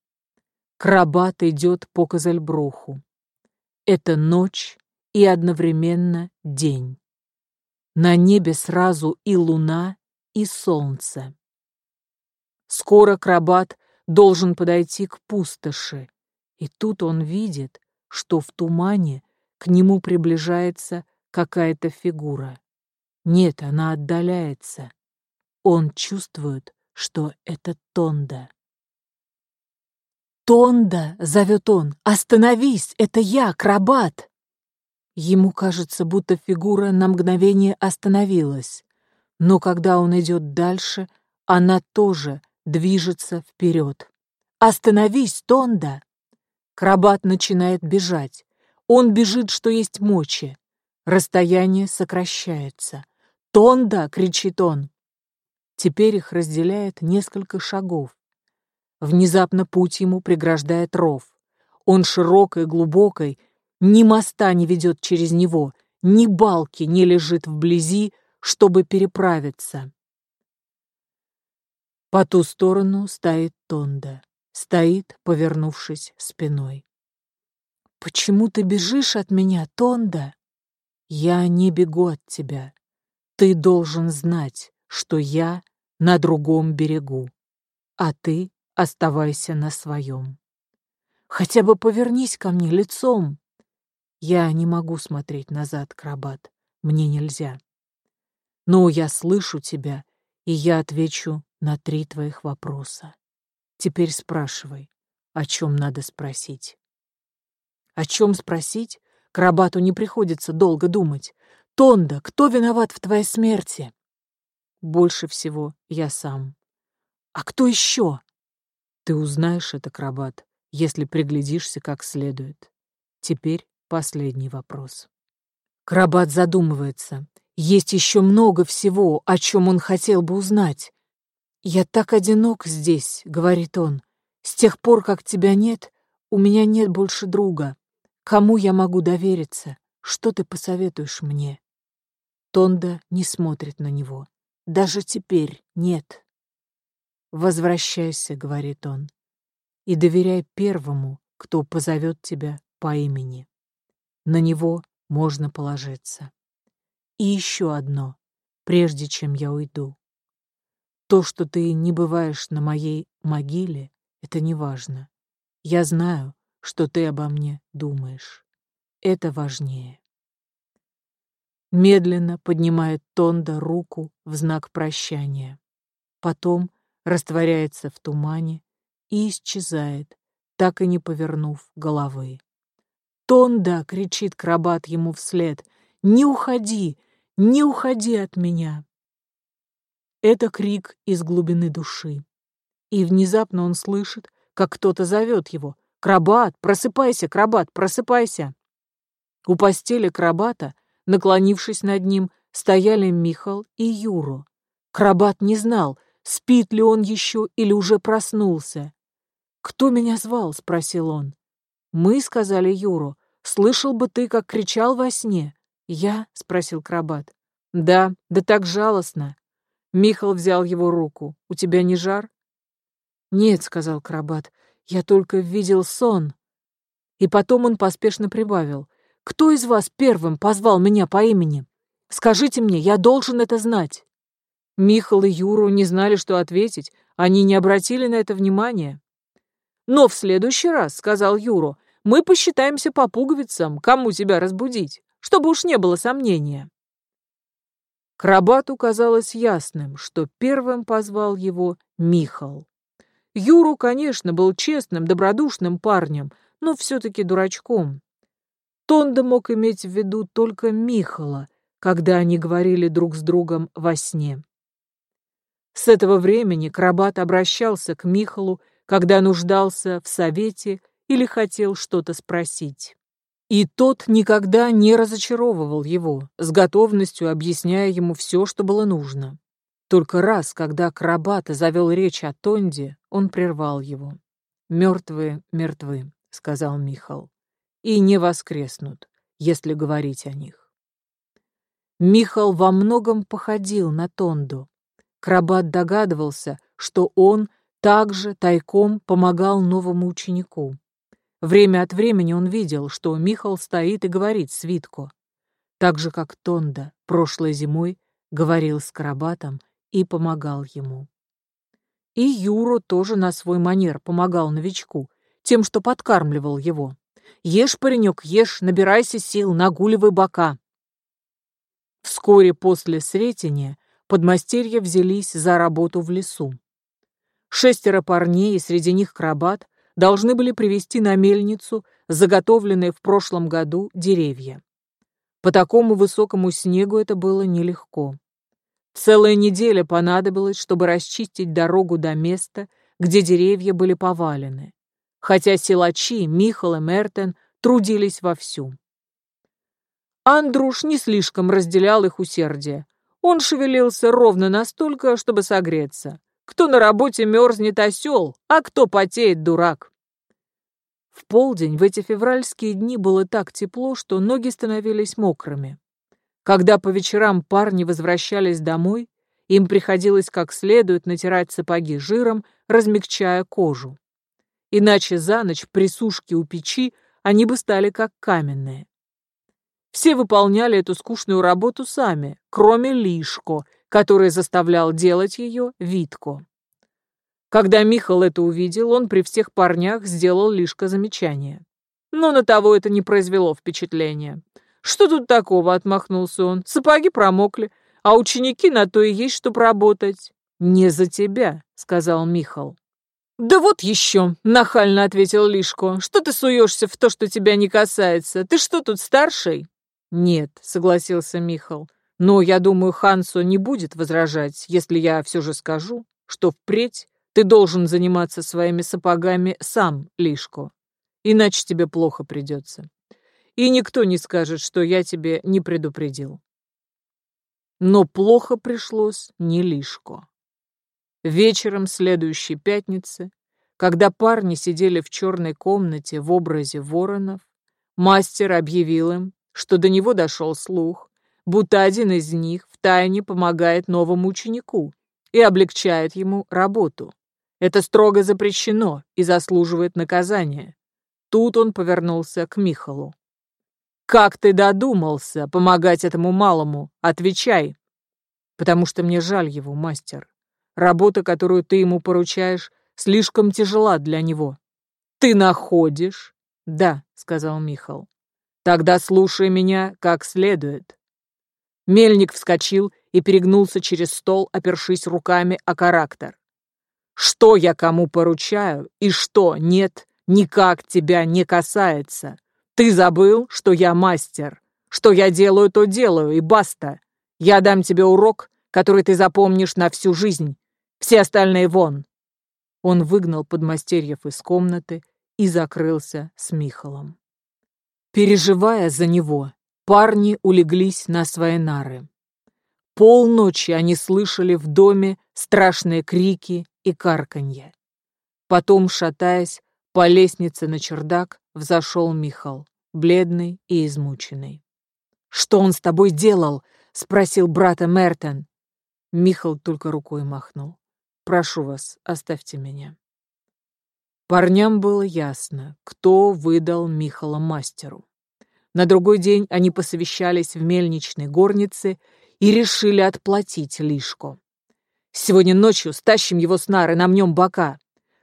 Крабат идет по Козельбруху. Это ночь, и одновременно день. На небе сразу и луна, и солнце. Скоро крабат должен подойти к пустоши, и тут он видит, что в тумане к нему приближается какая-то фигура. Нет, она отдаляется. Он чувствует, что это Тонда. «Тонда!» — зовет он. «Остановись! Это я, крабат!» Ему кажется, будто фигура на мгновение остановилась, но когда он идет дальше, она тоже движется вперед. «Остановись, Тонда!» Крабат начинает бежать. Он бежит, что есть мочи. Расстояние сокращается. «Тонда!» — кричит он. Теперь их разделяет несколько шагов. Внезапно путь ему преграждает ров. Он широкой, глубокой, ни моста не ведет через него, ни балки не лежит вблизи, чтобы переправиться. По ту сторону стоит Тонда. Стоит, повернувшись спиной. «Почему ты бежишь от меня, Тонда?» «Я не бегу от тебя. Ты должен знать, что я на другом берегу, а ты оставайся на своем. Хотя бы повернись ко мне лицом. Я не могу смотреть назад, Крабат, мне нельзя. Но я слышу тебя, и я отвечу на три твоих вопроса. Теперь спрашивай, о чем надо спросить. О чем спросить? Крабату не приходится долго думать. Тонда, кто виноват в твоей смерти? Больше всего я сам. А кто еще? Ты узнаешь это, Крабат, если приглядишься как следует. Теперь последний вопрос. Крабат задумывается. Есть еще много всего, о чем он хотел бы узнать. «Я так одинок здесь», — говорит он. «С тех пор, как тебя нет, у меня нет больше друга. Кому я могу довериться? Что ты посоветуешь мне?» Тонда не смотрит на него. Даже теперь нет. «Возвращайся», — говорит он, — «и доверяй первому, кто позовет тебя по имени. На него можно положиться. И еще одно, прежде чем я уйду. То, что ты не бываешь на моей могиле, это не важно. Я знаю, что ты обо мне думаешь. Это важнее. Медленно поднимает Тонда руку в знак прощания. Потом растворяется в тумане и исчезает, так и не повернув головы. «Тонда!» — кричит Крабат ему вслед. «Не уходи! Не уходи от меня!» Это крик из глубины души. И внезапно он слышит, как кто-то зовет его. «Крабат! Просыпайся, Крабат! Просыпайся!» У постели Крабата Наклонившись над ним, стояли Михал и Юру. Крабат не знал, спит ли он еще или уже проснулся. «Кто меня звал?» — спросил он. «Мы», — сказали Юру. «Слышал бы ты, как кричал во сне». «Я?» — спросил Крабат. «Да, да так жалостно». Михал взял его руку. «У тебя не жар?» «Нет», — сказал Крабат, — «я только видел сон». И потом он поспешно прибавил. Кто из вас первым позвал меня по имени? Скажите мне, я должен это знать». Михал и Юру не знали, что ответить, они не обратили на это внимания. «Но в следующий раз, — сказал Юру, — мы посчитаемся по пуговицам, кому тебя разбудить, чтобы уж не было сомнения». Крабату казалось ясным, что первым позвал его Михал. Юру, конечно, был честным, добродушным парнем, но все-таки дурачком. Тонда мог иметь в виду только Михала, когда они говорили друг с другом во сне. С этого времени Крабат обращался к Михалу, когда нуждался в совете или хотел что-то спросить. И тот никогда не разочаровывал его, с готовностью объясняя ему все, что было нужно. Только раз, когда Крабат завел речь о Тонде, он прервал его. «Мертвые мертвы», — сказал Михал и не воскреснут, если говорить о них. Михал во многом походил на Тонду. Крабат догадывался, что он также тайком помогал новому ученику. Время от времени он видел, что Михал стоит и говорит свитку, так же, как Тонда прошлой зимой говорил с Крабатом и помогал ему. И Юро тоже на свой манер помогал новичку, тем, что подкармливал его. Ешь, паренек, ешь, набирайся сил, нагуливай бока. Вскоре после Сретения подмастерья взялись за работу в лесу. Шестеро парней, и среди них крабат, должны были привезти на мельницу заготовленные в прошлом году деревья. По такому высокому снегу это было нелегко. Целая неделя понадобилась, чтобы расчистить дорогу до места, где деревья были повалены хотя силачи Михал и Мертен трудились вовсю. Андруш не слишком разделял их усердие. Он шевелился ровно настолько, чтобы согреться. Кто на работе мерзнет осел, а кто потеет дурак. В полдень в эти февральские дни было так тепло, что ноги становились мокрыми. Когда по вечерам парни возвращались домой, им приходилось как следует натирать сапоги жиром, размягчая кожу. Иначе за ночь при сушке у печи они бы стали как каменные. Все выполняли эту скучную работу сами, кроме Лишко, который заставлял делать ее Витко. Когда Михал это увидел, он при всех парнях сделал Лишко замечание. Но на того это не произвело впечатления. «Что тут такого?» — отмахнулся он. «Сапоги промокли, а ученики на то и есть, чтоб работать». «Не за тебя», — сказал Михал. «Да вот еще», — нахально ответил Лишко. «Что ты суешься в то, что тебя не касается? Ты что тут, старший?» «Нет», — согласился Михал. «Но я думаю, Хансу не будет возражать, если я все же скажу, что впредь ты должен заниматься своими сапогами сам, Лишко, иначе тебе плохо придется. И никто не скажет, что я тебе не предупредил». Но плохо пришлось не Лишко. Вечером следующей пятницы, когда парни сидели в черной комнате в образе воронов, мастер объявил им, что до него дошел слух, будто один из них втайне помогает новому ученику и облегчает ему работу. Это строго запрещено и заслуживает наказания. Тут он повернулся к Михалу. «Как ты додумался помогать этому малому? Отвечай!» «Потому что мне жаль его, мастер. Работа, которую ты ему поручаешь, слишком тяжела для него». «Ты находишь?» «Да», — сказал Михал. Тогда слушай меня как следует. Мельник вскочил и перегнулся через стол, опершись руками о характер. Что я кому поручаю и что нет, никак тебя не касается. Ты забыл, что я мастер. Что я делаю, то делаю, и баста. Я дам тебе урок, который ты запомнишь на всю жизнь. Все остальные вон. Он выгнал подмастерьев из комнаты и закрылся с Михалом. Переживая за него, парни улеглись на свои нары. Полночи они слышали в доме страшные крики и карканье. Потом, шатаясь, по лестнице на чердак взошел Михал, бледный и измученный. «Что он с тобой делал?» — спросил брата Мертен. Михал только рукой махнул. «Прошу вас, оставьте меня». Парням было ясно, кто выдал Михала мастеру. На другой день они посовещались в мельничной горнице и решили отплатить Лишку. «Сегодня ночью стащим его с нары, намнем бока.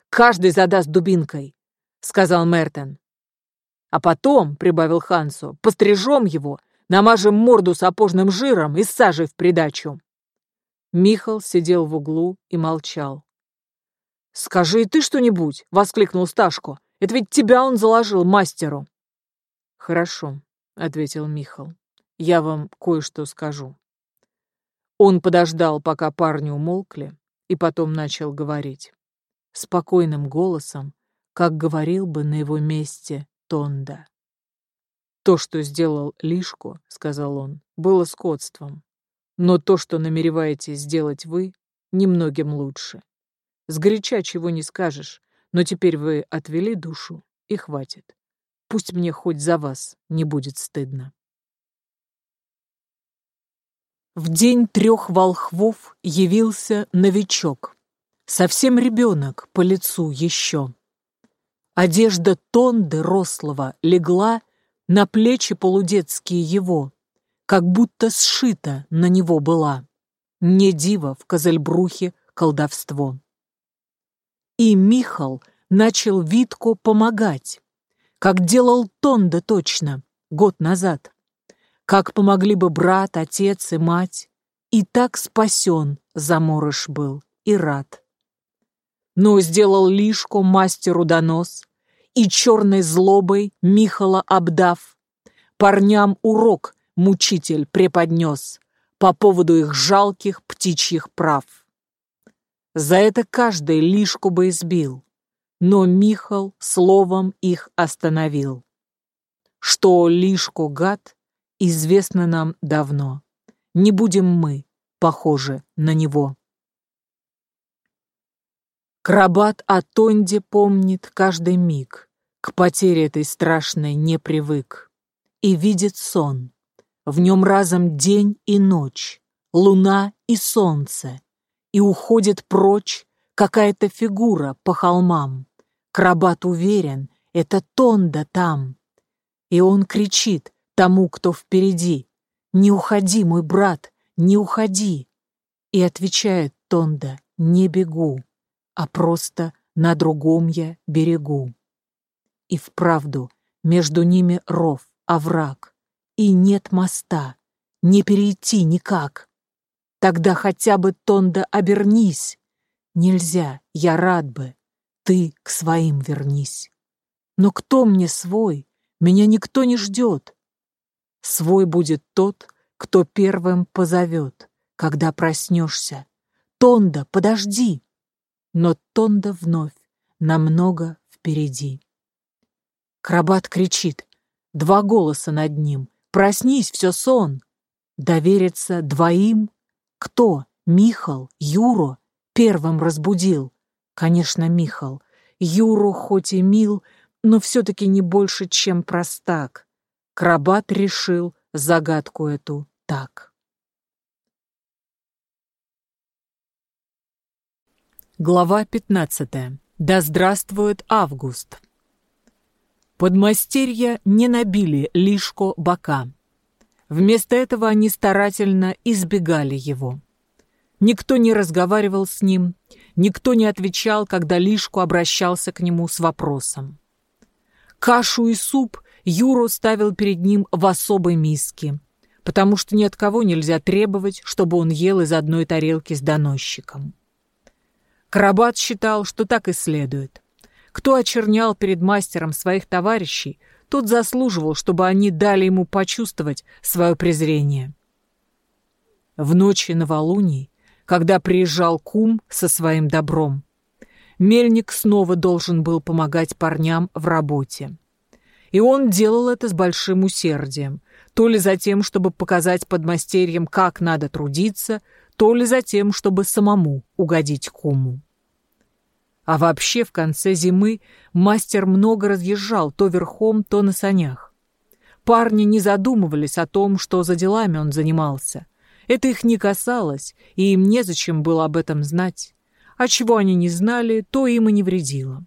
Каждый задаст дубинкой», — сказал Мертен. «А потом», — прибавил Хансу, — «пострижем его, намажем морду сапожным жиром и сажей в придачу». Михал сидел в углу и молчал. «Скажи и ты что-нибудь!» — воскликнул Сташко. «Это ведь тебя он заложил мастеру!» «Хорошо», — ответил Михал. «Я вам кое-что скажу». Он подождал, пока парни умолкли, и потом начал говорить. Спокойным голосом, как говорил бы на его месте Тонда. «То, что сделал Лишко, — сказал он, — было скотством. Но то, что намереваетесь сделать вы, немногим лучше. Сгоряча чего не скажешь, но теперь вы отвели душу, и хватит. Пусть мне хоть за вас не будет стыдно. В день трех волхвов явился новичок. Совсем ребенок по лицу еще. Одежда Тонды рослого легла на плечи полудетские его, как будто сшита на него была. Не диво в Козельбрухе колдовство. И Михал начал Витко помогать, как делал Тонда точно, год назад. Как помогли бы брат, отец и мать. И так спасен заморыш был и рад. Но сделал лишку мастеру донос, И черной злобой Михала обдав, Парням урок мучитель преподнес По поводу их жалких птичьих прав. За это каждый лишку бы избил, но Михал словом их остановил. Что лишку гад, известно нам давно. Не будем мы похожи на него. Крабат о Тонде помнит каждый миг, К потере этой страшной не привык. И видит сон. В нем разом день и ночь, Луна и солнце. И уходит прочь какая-то фигура по холмам. Крабат уверен, это Тонда там. И он кричит тому, кто впереди. «Не уходи, мой брат, не уходи!» И отвечает Тонда, «Не бегу» а просто на другом я берегу. И вправду между ними ров, овраг, и нет моста, не перейти никак. Тогда хотя бы, Тонда, обернись. Нельзя, я рад бы, ты к своим вернись. Но кто мне свой? Меня никто не ждет. Свой будет тот, кто первым позовет, когда проснешься. Тонда, подожди! но Тонда вновь намного впереди. Крабат кричит. Два голоса над ним. «Проснись, все сон!» Довериться двоим? Кто? Михал? Юро? Первым разбудил. Конечно, Михал. Юро хоть и мил, но все-таки не больше, чем простак. Крабат решил загадку эту так. Глава 15. Да здравствует Август. Подмастерья не набили лишко бока. Вместо этого они старательно избегали его. Никто не разговаривал с ним, никто не отвечал, когда Лишку обращался к нему с вопросом. Кашу и суп Юру ставил перед ним в особой миске, потому что ни от кого нельзя требовать, чтобы он ел из одной тарелки с доносчиком. Карабат считал, что так и следует. Кто очернял перед мастером своих товарищей, тот заслуживал, чтобы они дали ему почувствовать свое презрение. В ночи новолуний, когда приезжал кум со своим добром, мельник снова должен был помогать парням в работе. И он делал это с большим усердием, то ли за тем, чтобы показать подмастерьям, как надо трудиться, то ли за тем, чтобы самому угодить куму. А вообще в конце зимы мастер много разъезжал то верхом, то на санях. Парни не задумывались о том, что за делами он занимался. Это их не касалось, и им незачем было об этом знать. А чего они не знали, то им и не вредило.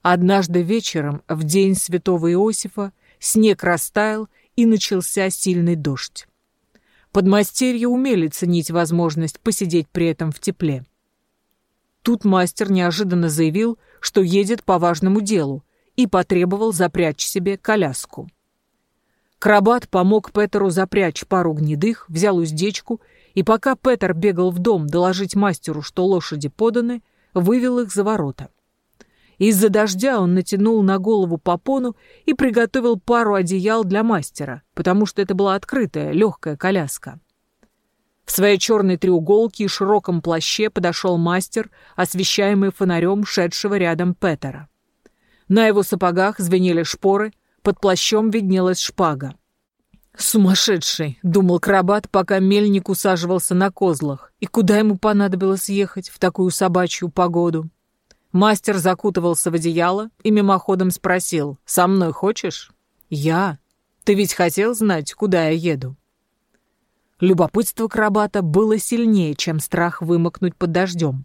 Однажды вечером, в день святого Иосифа, снег растаял, и начался сильный дождь. Подмастерья умели ценить возможность посидеть при этом в тепле. Тут мастер неожиданно заявил, что едет по важному делу, и потребовал запрячь себе коляску. Крабат помог Петеру запрячь пару гнедых, взял уздечку, и пока Петер бегал в дом доложить мастеру, что лошади поданы, вывел их за ворота. Из-за дождя он натянул на голову попону и приготовил пару одеял для мастера, потому что это была открытая, легкая коляска. В своей черной треуголке и широком плаще подошел мастер, освещаемый фонарем шедшего рядом Петера. На его сапогах звенели шпоры, под плащом виднелась шпага. «Сумасшедший!» — думал Крабат, пока мельник усаживался на козлах. «И куда ему понадобилось ехать в такую собачью погоду?» Мастер закутывался в одеяло и мимоходом спросил, «Со мной хочешь?» «Я? Ты ведь хотел знать, куда я еду?» Любопытство Крабата было сильнее, чем страх вымокнуть под дождем.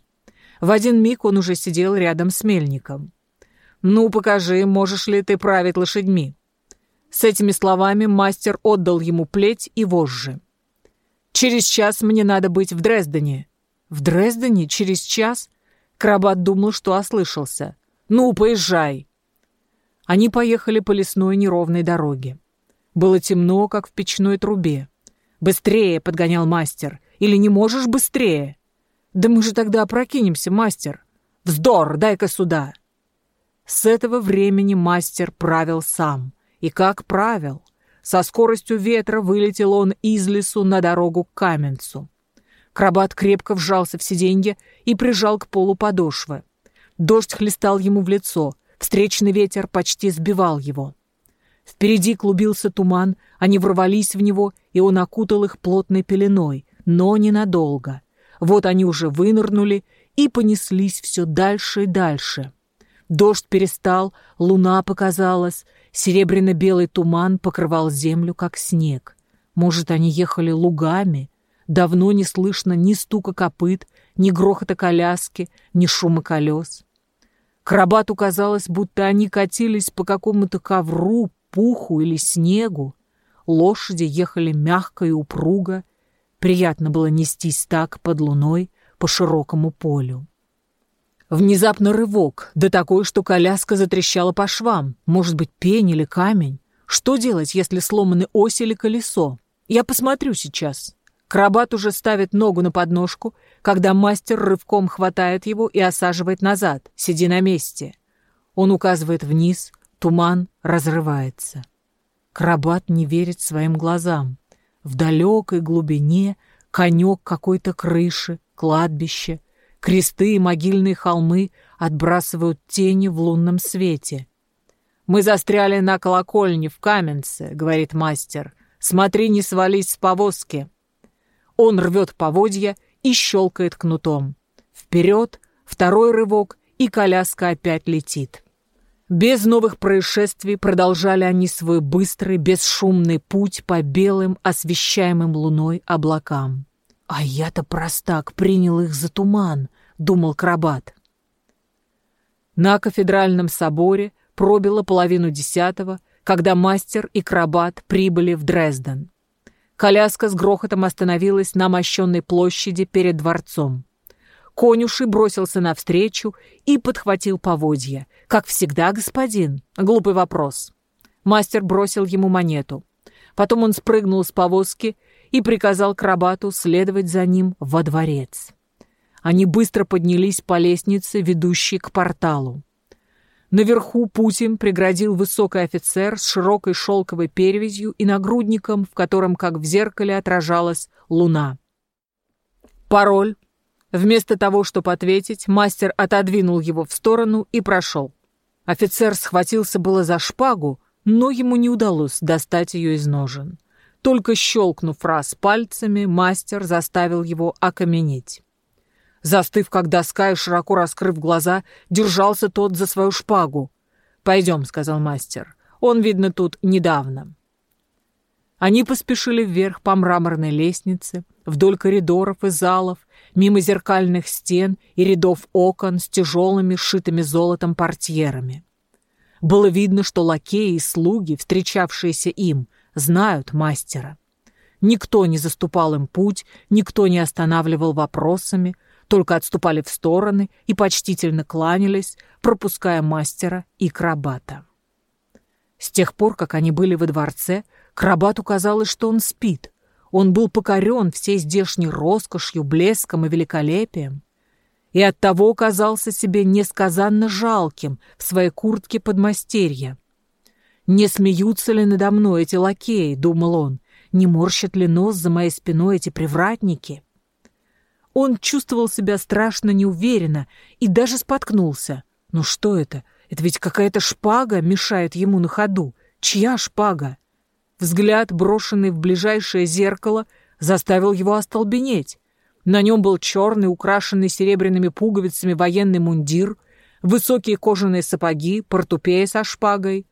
В один миг он уже сидел рядом с мельником. «Ну, покажи, можешь ли ты править лошадьми». С этими словами мастер отдал ему плеть и вожжи. «Через час мне надо быть в Дрездене». «В Дрездене? Через час?» Крабат думал, что ослышался. «Ну, поезжай!» Они поехали по лесной неровной дороге. Было темно, как в печной трубе. «Быстрее!» — подгонял мастер. «Или не можешь быстрее?» «Да мы же тогда опрокинемся, мастер!» «Вздор! Дай-ка сюда!» С этого времени мастер правил сам. И как правил? Со скоростью ветра вылетел он из лесу на дорогу к Каменцу. Крабат крепко вжался в сиденье и прижал к полу подошвы. Дождь хлестал ему в лицо, встречный ветер почти сбивал его. Впереди клубился туман, они ворвались в него, и он окутал их плотной пеленой, но ненадолго. Вот они уже вынырнули и понеслись все дальше и дальше. Дождь перестал, луна показалась, серебряно-белый туман покрывал землю, как снег. Может, они ехали лугами? Давно не слышно ни стука копыт, ни грохота коляски, ни шума колес. Крабату казалось, будто они катились по какому-то ковру, пуху или снегу. Лошади ехали мягко и упруго. Приятно было нестись так под луной по широкому полю. Внезапно рывок, да такой, что коляска затрещала по швам. Может быть, пень или камень. Что делать, если сломаны ось или колесо? Я посмотрю сейчас. Крабат уже ставит ногу на подножку, когда мастер рывком хватает его и осаживает назад. Сиди на месте. Он указывает вниз, туман разрывается. Крабат не верит своим глазам. В далекой глубине конек какой-то крыши, кладбище, кресты и могильные холмы отбрасывают тени в лунном свете. «Мы застряли на колокольне в Каменце», — говорит мастер. «Смотри, не свались с повозки». Он рвет поводья и щелкает кнутом. Вперед, второй рывок, и коляска опять летит. Без новых происшествий продолжали они свой быстрый, бесшумный путь по белым, освещаемым луной облакам. «А я-то простак принял их за туман», — думал Крабат. На кафедральном соборе пробило половину десятого, когда мастер и Крабат прибыли в Дрезден. Коляска с грохотом остановилась на мощенной площади перед дворцом. Конюший бросился навстречу и подхватил поводья. «Как всегда, господин?» Глупый вопрос. Мастер бросил ему монету. Потом он спрыгнул с повозки и приказал крабату следовать за ним во дворец. Они быстро поднялись по лестнице, ведущей к порталу. Наверху Путин преградил высокий офицер с широкой шелковой перевязью и нагрудником, в котором, как в зеркале, отражалась луна. «Пароль?» Вместо того, чтобы ответить, мастер отодвинул его в сторону и прошел. Офицер схватился было за шпагу, но ему не удалось достать ее из ножен. Только щелкнув раз пальцами, мастер заставил его окаменеть. Застыв, как доска, и широко раскрыв глаза, держался тот за свою шпагу. «Пойдем», — сказал мастер. «Он, видно, тут недавно». Они поспешили вверх по мраморной лестнице, вдоль коридоров и залов, мимо зеркальных стен и рядов окон с тяжелыми, шитыми золотом портьерами. Было видно, что лакеи и слуги, встречавшиеся им, знают мастера. Никто не заступал им путь, никто не останавливал вопросами, только отступали в стороны и почтительно кланялись, пропуская мастера и крабата. С тех пор, как они были во дворце, крабату казалось, что он спит. Он был покорен всей здешней роскошью, блеском и великолепием. И оттого казался себе несказанно жалким в своей куртке подмастерья. «Не смеются ли надо мной эти лакеи?» — думал он. «Не морщат ли нос за моей спиной эти привратники?» Он чувствовал себя страшно неуверенно и даже споткнулся. Ну что это? Это ведь какая-то шпага мешает ему на ходу. Чья шпага? Взгляд, брошенный в ближайшее зеркало, заставил его остолбенеть. На нем был черный, украшенный серебряными пуговицами военный мундир, высокие кожаные сапоги, портупея со шпагой.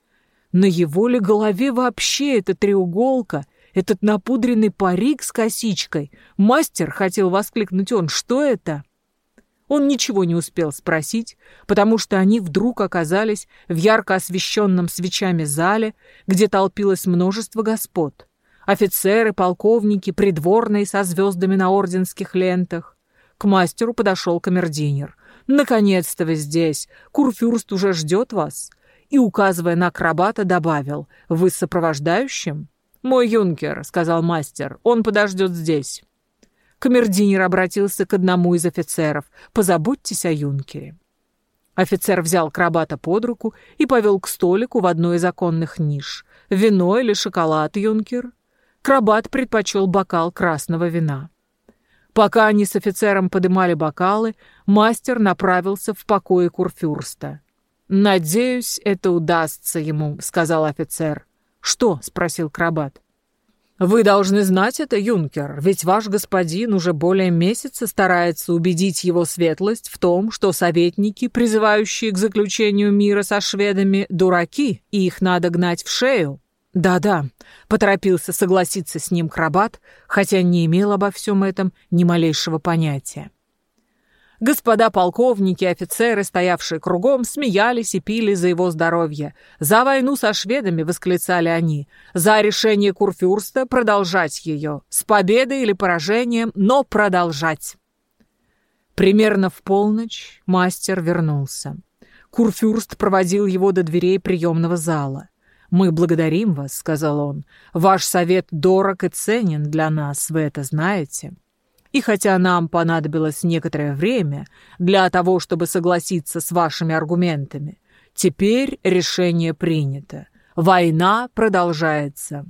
На его ли голове вообще эта треуголка — этот напудренный парик с косичкой. Мастер, хотел воскликнуть он, что это? Он ничего не успел спросить, потому что они вдруг оказались в ярко освещенном свечами зале, где толпилось множество господ. Офицеры, полковники, придворные со звездами на орденских лентах. К мастеру подошел камердинер. «Наконец-то вы здесь! Курфюрст уже ждет вас!» И, указывая на акробата, добавил «Вы с сопровождающим?» «Мой юнкер», — сказал мастер, — «он подождет здесь». Камердинер обратился к одному из офицеров. «Позаботьтесь о юнкере». Офицер взял крабата под руку и повел к столику в одной из оконных ниш. «Вино или шоколад, юнкер?» Крабат предпочел бокал красного вина. Пока они с офицером подымали бокалы, мастер направился в покои Курфюрста. «Надеюсь, это удастся ему», — сказал офицер. «Что?» — спросил Крабат. Вы должны знать это, юнкер, ведь ваш господин уже более месяца старается убедить его светлость в том, что советники, призывающие к заключению мира со шведами, дураки, и их надо гнать в шею. Да-да, поторопился согласиться с ним Крабат, хотя не имел обо всем этом ни малейшего понятия. Господа полковники офицеры, стоявшие кругом, смеялись и пили за его здоровье. «За войну со шведами!» — восклицали они. «За решение Курфюрста продолжать ее! С победой или поражением, но продолжать!» Примерно в полночь мастер вернулся. Курфюрст проводил его до дверей приемного зала. «Мы благодарим вас», — сказал он. «Ваш совет дорог и ценен для нас, вы это знаете». И хотя нам понадобилось некоторое время для того, чтобы согласиться с вашими аргументами, теперь решение принято. Война продолжается.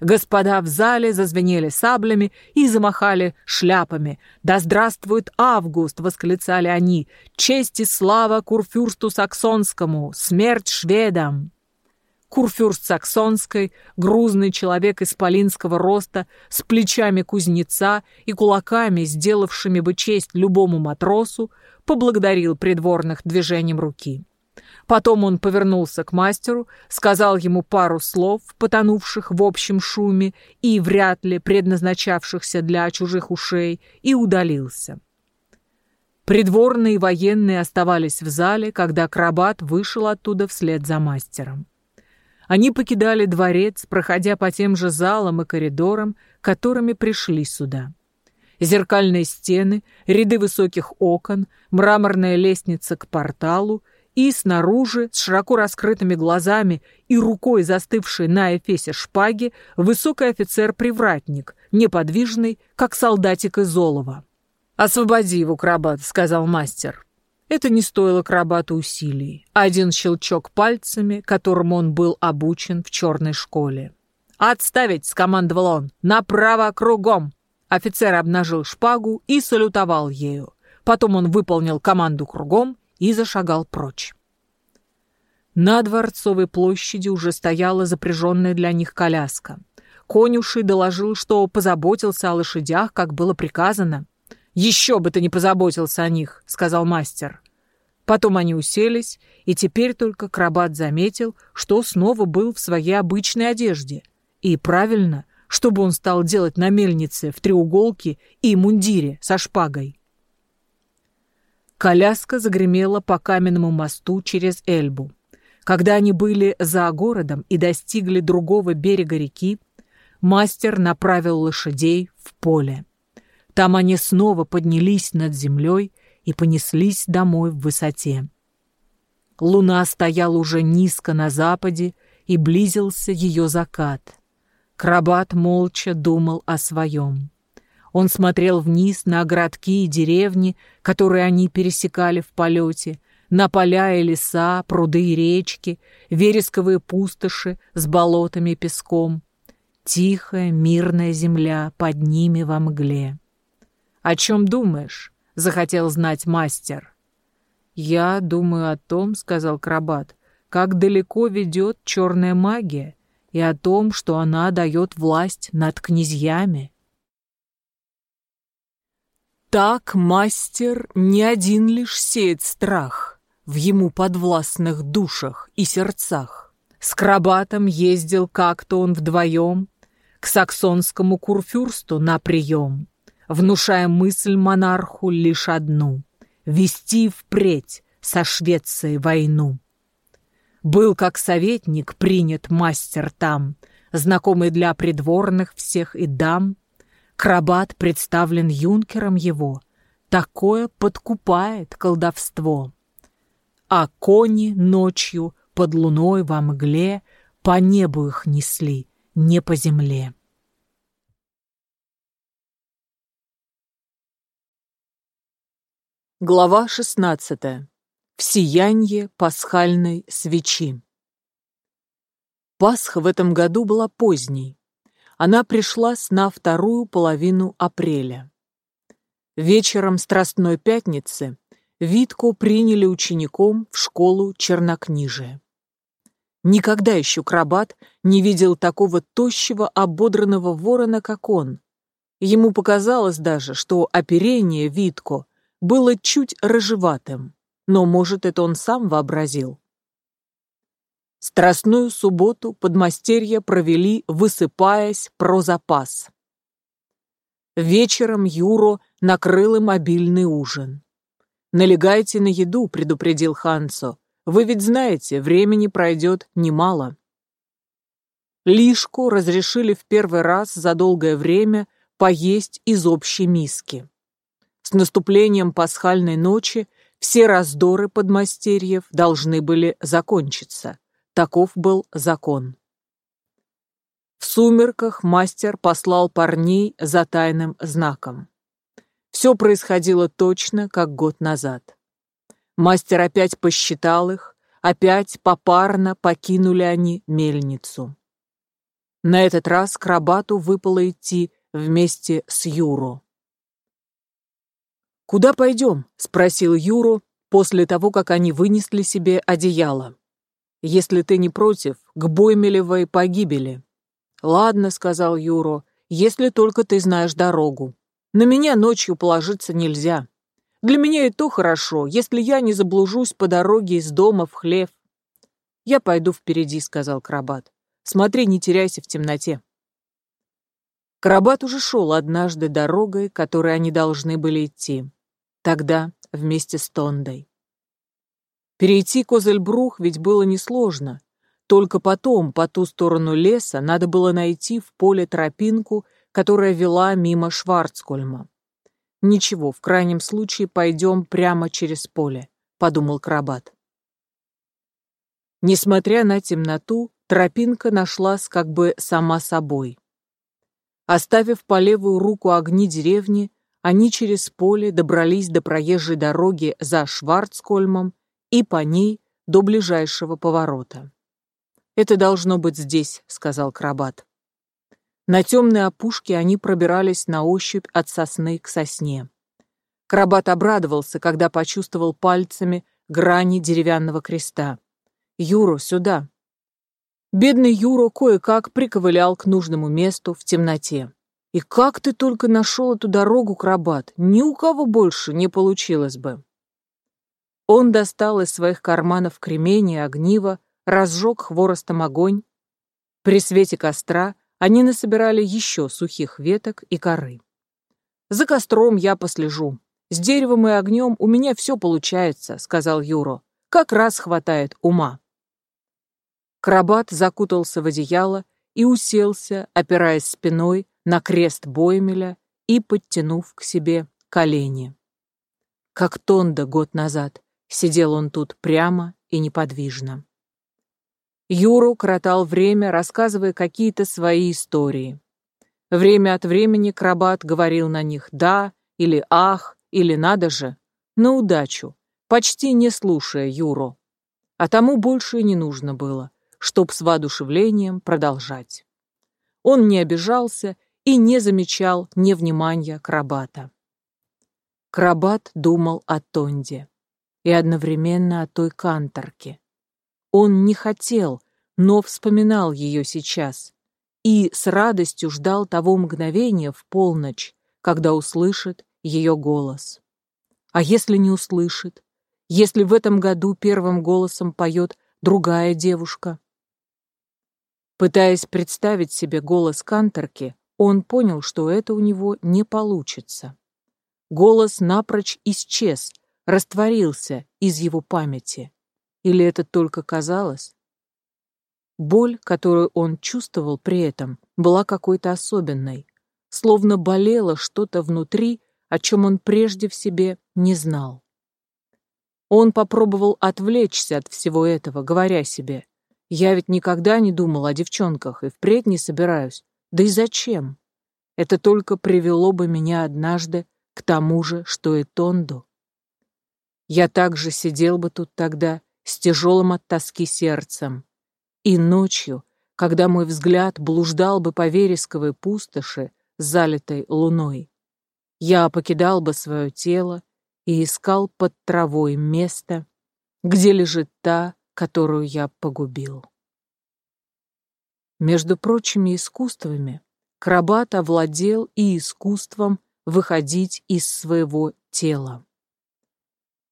Господа в зале зазвенели саблями и замахали шляпами. «Да здравствует Август!» — восклицали они. «Честь и слава Курфюрсту Саксонскому! Смерть шведам!» Курфюрст Саксонской, грузный человек исполинского роста, с плечами кузнеца и кулаками, сделавшими бы честь любому матросу, поблагодарил придворных движением руки. Потом он повернулся к мастеру, сказал ему пару слов, потонувших в общем шуме и вряд ли предназначавшихся для чужих ушей, и удалился. Придворные и военные оставались в зале, когда Крабат вышел оттуда вслед за мастером. Они покидали дворец, проходя по тем же залам и коридорам, которыми пришли сюда. Зеркальные стены, ряды высоких окон, мраморная лестница к порталу и снаружи, с широко раскрытыми глазами и рукой застывшей на эфесе шпаги, высокий офицер-привратник, неподвижный, как солдатик из олова. «Освободи его, крабат», — сказал мастер. Это не стоило крабату усилий. Один щелчок пальцами, которым он был обучен в черной школе. «Отставить!» — скомандовал он. «Направо кругом!» Офицер обнажил шпагу и салютовал ею. Потом он выполнил команду кругом и зашагал прочь. На Дворцовой площади уже стояла запряженная для них коляска. Конюший доложил, что позаботился о лошадях, как было приказано. «Еще бы ты не позаботился о них», — сказал мастер. Потом они уселись, и теперь только Крабат заметил, что снова был в своей обычной одежде. И правильно, чтобы он стал делать на мельнице в треуголке и мундире со шпагой. Коляска загремела по каменному мосту через Эльбу. Когда они были за городом и достигли другого берега реки, мастер направил лошадей в поле. Там они снова поднялись над землей и понеслись домой в высоте. Луна стояла уже низко на западе, и близился ее закат. Крабат молча думал о своем. Он смотрел вниз на городки и деревни, которые они пересекали в полете, на поля и леса, пруды и речки, вересковые пустоши с болотами и песком. Тихая, мирная земля под ними во мгле. «О чем думаешь?» — захотел знать мастер. «Я думаю о том, — сказал Крабат, — как далеко ведет черная магия, и о том, что она дает власть над князьями». Так мастер не один лишь сеет страх в ему подвластных душах и сердцах. С Крабатом ездил как-то он вдвоем к саксонскому курфюрсту на прием внушая мысль монарху лишь одну — вести впредь со Швецией войну. Был как советник принят мастер там, знакомый для придворных всех и дам. Крабат представлен юнкером его, такое подкупает колдовство. А кони ночью под луной во мгле по небу их несли, не по земле. Глава 16. В сиянье пасхальной свечи. Пасха в этом году была поздней. Она пришла на вторую половину апреля. Вечером Страстной Пятницы Витку приняли учеником в школу чернокнижия. Никогда еще крабат не видел такого тощего, ободранного ворона, как он. Ему показалось даже, что оперение Витко было чуть рыжеватым, но, может, это он сам вообразил. Страстную субботу подмастерья провели, высыпаясь про запас. Вечером Юро накрыл им обильный ужин. «Налегайте на еду», — предупредил Хансо. «Вы ведь знаете, времени пройдет немало». Лишку разрешили в первый раз за долгое время поесть из общей миски. С наступлением пасхальной ночи все раздоры подмастерьев должны были закончиться. Таков был закон. В сумерках мастер послал парней за тайным знаком. Все происходило точно, как год назад. Мастер опять посчитал их, опять попарно покинули они мельницу. На этот раз к Рабату выпало идти вместе с Юру. «Куда пойдем?» — спросил Юру после того, как они вынесли себе одеяло если ты не против, к Боймелевой погибели». «Ладно», — сказал Юро, — «если только ты знаешь дорогу. На меня ночью положиться нельзя. Для меня и то хорошо, если я не заблужусь по дороге из дома в хлев». «Я пойду впереди», — сказал Крабат. «Смотри, не теряйся в темноте». Крабат уже шел однажды дорогой, которой они должны были идти. Тогда вместе с Тондой. Перейти Козельбрух ведь было несложно. Только потом, по ту сторону леса, надо было найти в поле тропинку, которая вела мимо Шварцкольма. «Ничего, в крайнем случае пойдем прямо через поле», — подумал Крабат. Несмотря на темноту, тропинка нашлась как бы сама собой. Оставив по левую руку огни деревни, они через поле добрались до проезжей дороги за Шварцкольмом и по ней до ближайшего поворота. «Это должно быть здесь», — сказал Крабат. На темной опушке они пробирались на ощупь от сосны к сосне. Крабат обрадовался, когда почувствовал пальцами грани деревянного креста. «Юру, сюда!» Бедный Юро кое-как приковылял к нужному месту в темноте. «И как ты только нашел эту дорогу, Крабат? Ни у кого больше не получилось бы!» Он достал из своих карманов кремень и огниво, разжег хворостом огонь. При свете костра они насобирали еще сухих веток и коры. «За костром я послежу. С деревом и огнем у меня все получается», — сказал Юро. «Как раз хватает ума». Крабат закутался в одеяло и уселся, опираясь спиной на крест Боймеля и подтянув к себе колени. Как Тонда год назад, Сидел он тут прямо и неподвижно. Юру кротал время, рассказывая какие-то свои истории. Время от времени Крабат говорил на них «да» или «ах» или «надо же», на удачу, почти не слушая Юру. А тому больше и не нужно было, чтоб с воодушевлением продолжать. Он не обижался и не замечал невнимания Крабата. Крабат думал о Тонде и одновременно о той канторке. Он не хотел, но вспоминал ее сейчас и с радостью ждал того мгновения в полночь, когда услышит ее голос. А если не услышит? Если в этом году первым голосом поет другая девушка? Пытаясь представить себе голос канторки, он понял, что это у него не получится. Голос напрочь исчез, растворился из его памяти. Или это только казалось? Боль, которую он чувствовал при этом, была какой-то особенной, словно болело что-то внутри, о чем он прежде в себе не знал. Он попробовал отвлечься от всего этого, говоря себе, «Я ведь никогда не думал о девчонках и впредь не собираюсь. Да и зачем? Это только привело бы меня однажды к тому же, что и Тонду. Я также сидел бы тут тогда с тяжелым от тоски сердцем. И ночью, когда мой взгляд блуждал бы по вересковой пустоши, залитой луной, я покидал бы свое тело и искал под травой место, где лежит та, которую я погубил. Между прочими искусствами, Крабат овладел и искусством выходить из своего тела.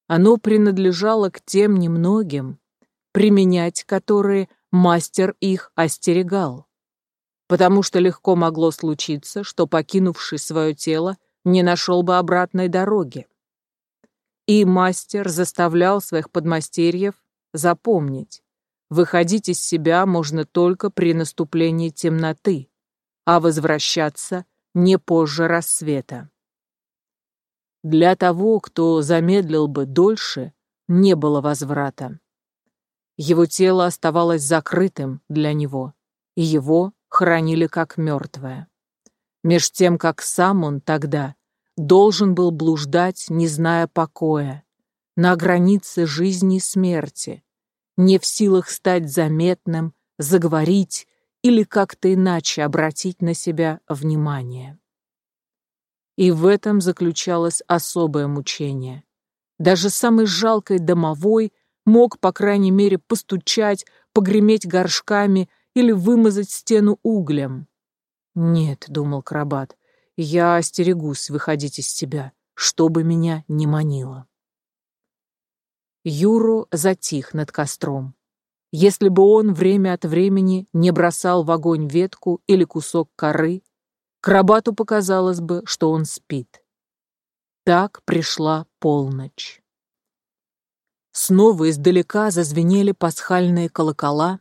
Оно принадлежало к тем немногим, применять которые мастер их остерегал, потому что легко могло случиться, что покинувший свое тело не нашел бы обратной дороги. И мастер заставлял своих подмастерьев запомнить, выходить из себя можно только при наступлении темноты, а возвращаться не позже рассвета. Для того, кто замедлил бы дольше, не было возврата. Его тело оставалось закрытым для него, и его хранили как мертвое. Меж тем, как сам он тогда должен был блуждать, не зная покоя, на границе жизни и смерти, не в силах стать заметным, заговорить или как-то иначе обратить на себя внимание. И в этом заключалось особое мучение. Даже самый жалкий домовой мог, по крайней мере, постучать, погреметь горшками или вымазать стену углем. «Нет», — думал Крабат, — «я остерегусь выходить из себя, чтобы меня не манило». Юру затих над костром. Если бы он время от времени не бросал в огонь ветку или кусок коры, Крабату показалось бы, что он спит. Так пришла полночь. Снова издалека зазвенели пасхальные колокола,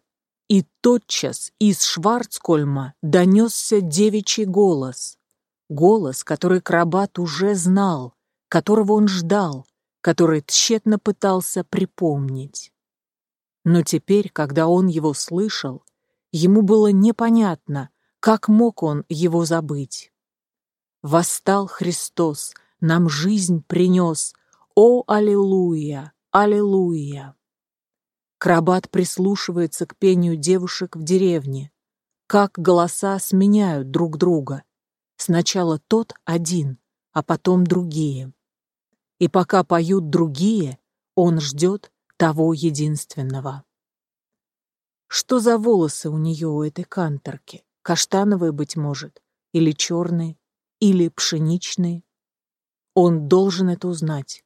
и тотчас из Шварцкольма донесся девичий голос. Голос, который Крабат уже знал, которого он ждал, который тщетно пытался припомнить. Но теперь, когда он его слышал, ему было непонятно, как мог он его забыть. «Восстал Христос, нам жизнь принес, о, аллилуйя, аллилуйя!» Крабат прислушивается к пению девушек в деревне, как голоса сменяют друг друга. Сначала тот один, а потом другие. И пока поют другие, он ждет того единственного. Что за волосы у нее, у этой канторки? Каштановые, быть может, или черные, или пшеничные? Он должен это узнать.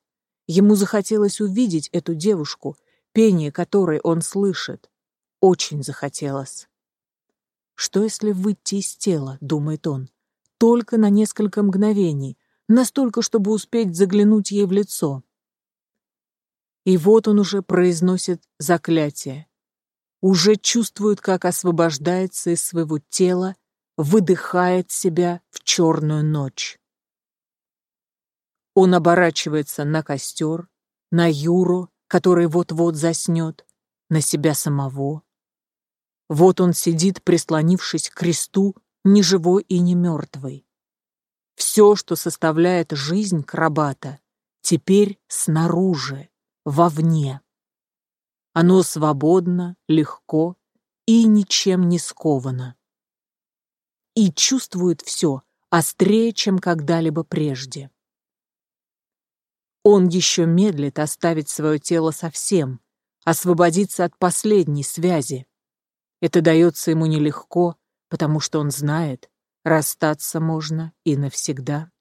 Ему захотелось увидеть эту девушку, пение которой он слышит. Очень захотелось. Что если выйти из тела, думает он, только на несколько мгновений, настолько, чтобы успеть заглянуть ей в лицо. И вот он уже произносит заклятие. Уже чувствует, как освобождается из своего тела, выдыхает себя в черную ночь. Он оборачивается на костер, на Юру, который вот-вот заснет, на себя самого. Вот он сидит, прислонившись к кресту, ни живой и ни мертвый. Все, что составляет жизнь крабата, теперь снаружи, вовне. Оно свободно, легко и ничем не сковано. И чувствует все острее, чем когда-либо прежде. Он еще медлит оставить свое тело совсем, освободиться от последней связи. Это дается ему нелегко, потому что он знает, Расстаться можно и навсегда.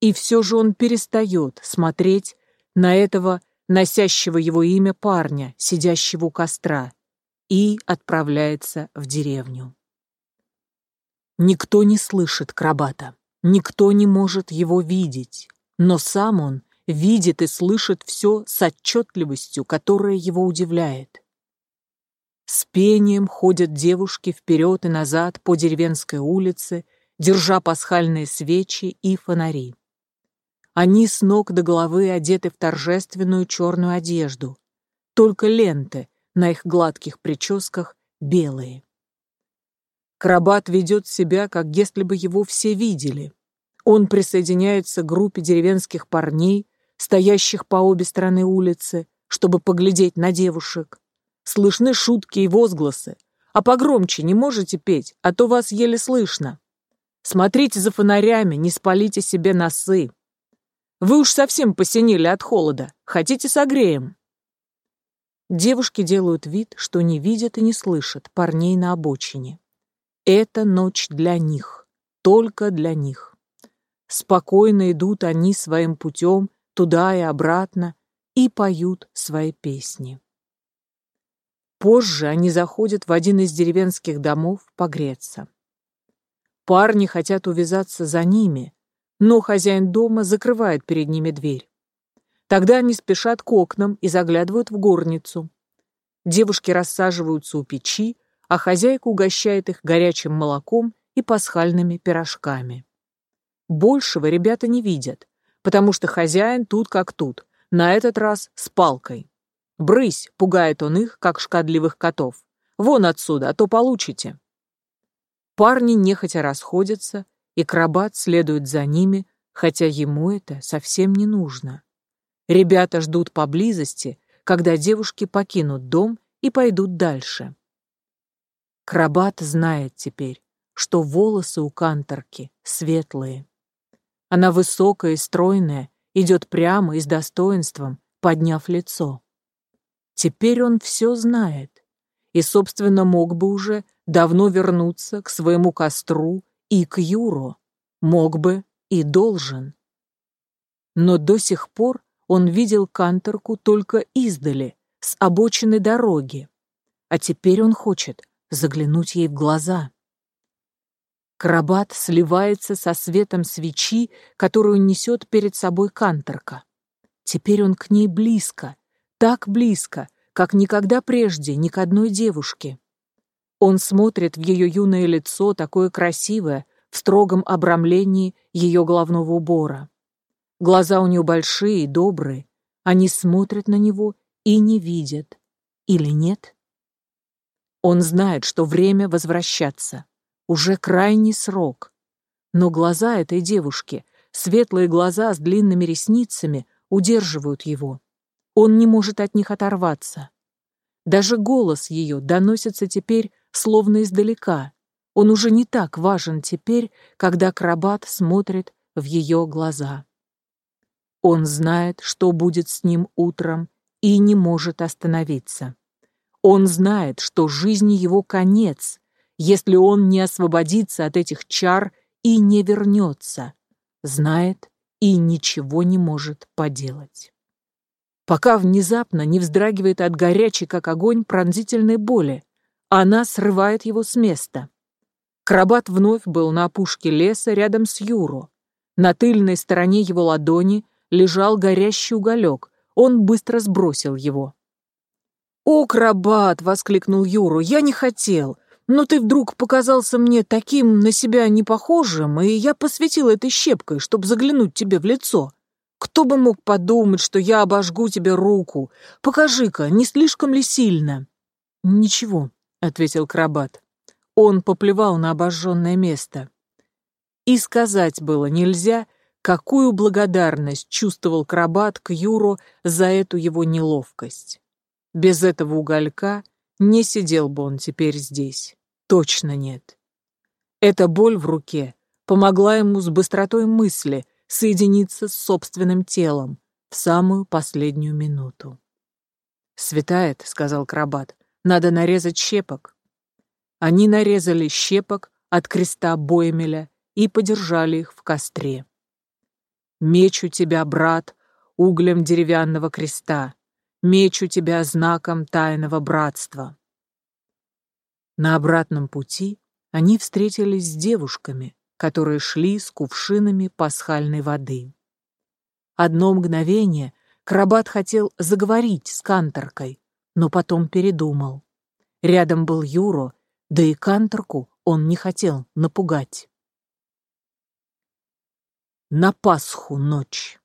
И все же он перестает смотреть на этого носящего его имя парня, сидящего у костра, и отправляется в деревню. Никто не слышит Крабата, никто не может его видеть, но сам он видит и слышит все с отчетливостью, которая его удивляет. С пением ходят девушки вперед и назад по деревенской улице, держа пасхальные свечи и фонари. Они с ног до головы одеты в торжественную черную одежду, только ленты на их гладких прическах белые. Крабат ведет себя, как если бы его все видели. Он присоединяется к группе деревенских парней, стоящих по обе стороны улицы, чтобы поглядеть на девушек. Слышны шутки и возгласы. А погромче не можете петь, а то вас еле слышно. Смотрите за фонарями, не спалите себе носы. Вы уж совсем посинели от холода. Хотите согреем? Девушки делают вид, что не видят и не слышат парней на обочине. Это ночь для них, только для них. Спокойно идут они своим путем туда и обратно и поют свои песни. Позже они заходят в один из деревенских домов погреться. Парни хотят увязаться за ними, но хозяин дома закрывает перед ними дверь. Тогда они спешат к окнам и заглядывают в горницу. Девушки рассаживаются у печи, а хозяйка угощает их горячим молоком и пасхальными пирожками. Большего ребята не видят, потому что хозяин тут как тут, на этот раз с палкой. «Брысь!» — пугает он их, как шкадливых котов. «Вон отсюда, а то получите!» Парни нехотя расходятся, и крабат следует за ними, хотя ему это совсем не нужно. Ребята ждут поблизости, когда девушки покинут дом и пойдут дальше. Крабат знает теперь, что волосы у канторки светлые. Она высокая и стройная, идет прямо и с достоинством, подняв лицо. Теперь он все знает и, собственно, мог бы уже давно вернуться к своему костру и к Юру, мог бы и должен. Но до сих пор он видел канторку только издали, с обочины дороги, а теперь он хочет заглянуть ей в глаза. Крабат сливается со светом свечи, которую несет перед собой канторка. Теперь он к ней близко, так близко, как никогда прежде ни к одной девушке. Он смотрит в ее юное лицо, такое красивое, в строгом обрамлении ее головного убора. Глаза у нее большие и добрые. Они смотрят на него и не видят. Или нет? Он знает, что время возвращаться. Уже крайний срок. Но глаза этой девушки, светлые глаза с длинными ресницами, удерживают его. Он не может от них оторваться. Даже голос ее доносится теперь словно издалека. Он уже не так важен теперь, когда акробат смотрит в ее глаза. Он знает, что будет с ним утром, и не может остановиться. Он знает, что жизни его конец, если он не освободится от этих чар и не вернется. Знает и ничего не может поделать. Пока внезапно не вздрагивает от горячей, как огонь, пронзительной боли, она срывает его с места. Крабат вновь был на опушке леса рядом с Юру. На тыльной стороне его ладони лежал горящий уголек. Он быстро сбросил его. «О, крабат!» — воскликнул Юру. «Я не хотел. Но ты вдруг показался мне таким на себя непохожим, и я посветил этой щепкой, чтобы заглянуть тебе в лицо. Кто бы мог подумать, что я обожгу тебе руку? Покажи-ка, не слишком ли сильно?» «Ничего», — ответил крабат. Он поплевал на обожженное место. И сказать было нельзя, Какую благодарность чувствовал Крабат к Юру за эту его неловкость. Без этого уголька не сидел бы он теперь здесь. Точно нет. Эта боль в руке помогла ему с быстротой мысли соединиться с собственным телом в самую последнюю минуту. «Светает», — сказал Крабат, — «надо нарезать щепок». Они нарезали щепок от креста Боймеля и подержали их в костре. Мечу тебя, брат, углем деревянного креста, мечу тебя знаком тайного братства. На обратном пути они встретились с девушками, которые шли с кувшинами пасхальной воды. Одно мгновение Крабат хотел заговорить с канторкой, но потом передумал. Рядом был Юро, да и канторку он не хотел напугать на Пасху ночь.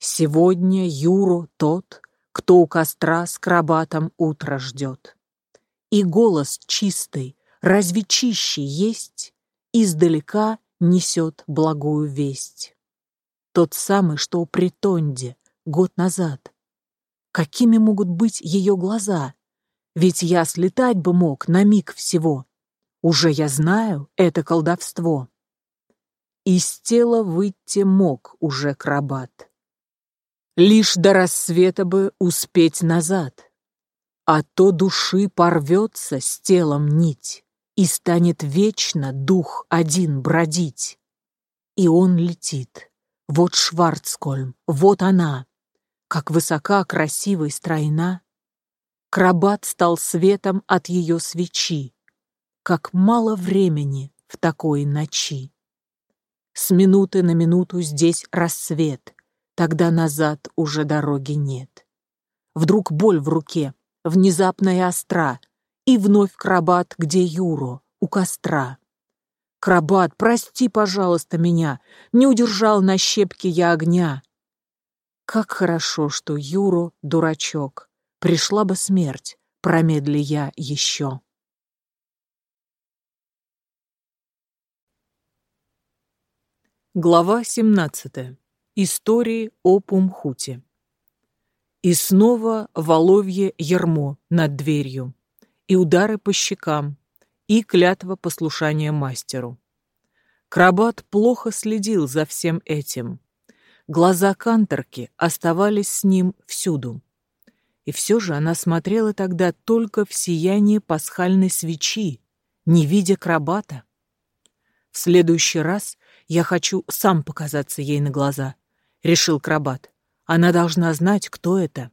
Сегодня Юру тот, кто у костра с крабатом утро ждет. И голос чистый, разве чище есть, издалека несет благую весть. Тот самый, что у Притонде год назад. Какими могут быть ее глаза? Ведь я слетать бы мог на миг всего. Уже я знаю это колдовство. Из тела выйти мог уже крабат. Лишь до рассвета бы успеть назад. А то души порвется с телом нить, И станет вечно дух один бродить. И он летит. Вот Шварцкольм, вот она, Как высока, красива и стройна. Крабат стал светом от ее свечи, Как мало времени в такой ночи. С минуты на минуту здесь рассвет, Тогда назад уже дороги нет. Вдруг боль в руке, внезапная остра, И вновь крабат, где Юро, у костра. Крабат, прости, пожалуйста, меня, Не удержал на щепке я огня. Как хорошо, что Юро дурачок. Пришла бы смерть, промедли я еще. Глава 17. Истории о Пумхуте. И снова воловье ермо над дверью, и удары по щекам, и клятва послушания мастеру. Крабат плохо следил за всем этим. Глаза канторки оставались с ним всюду. И все же она смотрела тогда только в сияние пасхальной свечи, не видя крабата. В следующий раз я хочу сам показаться ей на глаза, решил Крабат. Она должна знать, кто это.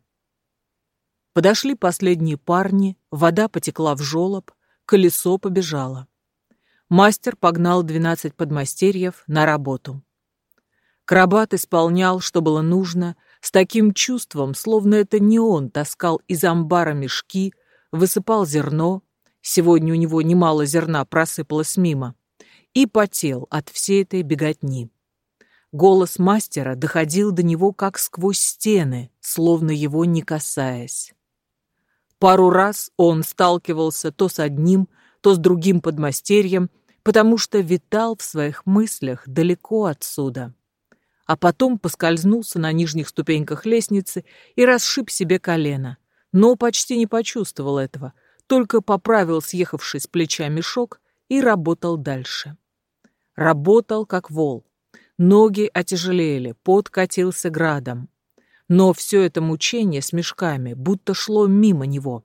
Подошли последние парни, вода потекла в жолоб, колесо побежало. Мастер погнал двенадцать подмастерьев на работу. Крабат исполнял, что было нужно, с таким чувством, словно это не он таскал из амбара мешки, высыпал зерно, сегодня у него немало зерна просыпалось мимо, и потел от всей этой беготни. Голос мастера доходил до него как сквозь стены, словно его не касаясь. Пару раз он сталкивался то с одним, то с другим подмастерьем, потому что витал в своих мыслях далеко отсюда. А потом поскользнулся на нижних ступеньках лестницы и расшиб себе колено, но почти не почувствовал этого, только поправил съехавший с плеча мешок и работал дальше. Работал, как вол. Ноги отяжелели, пот катился градом. Но все это мучение с мешками будто шло мимо него.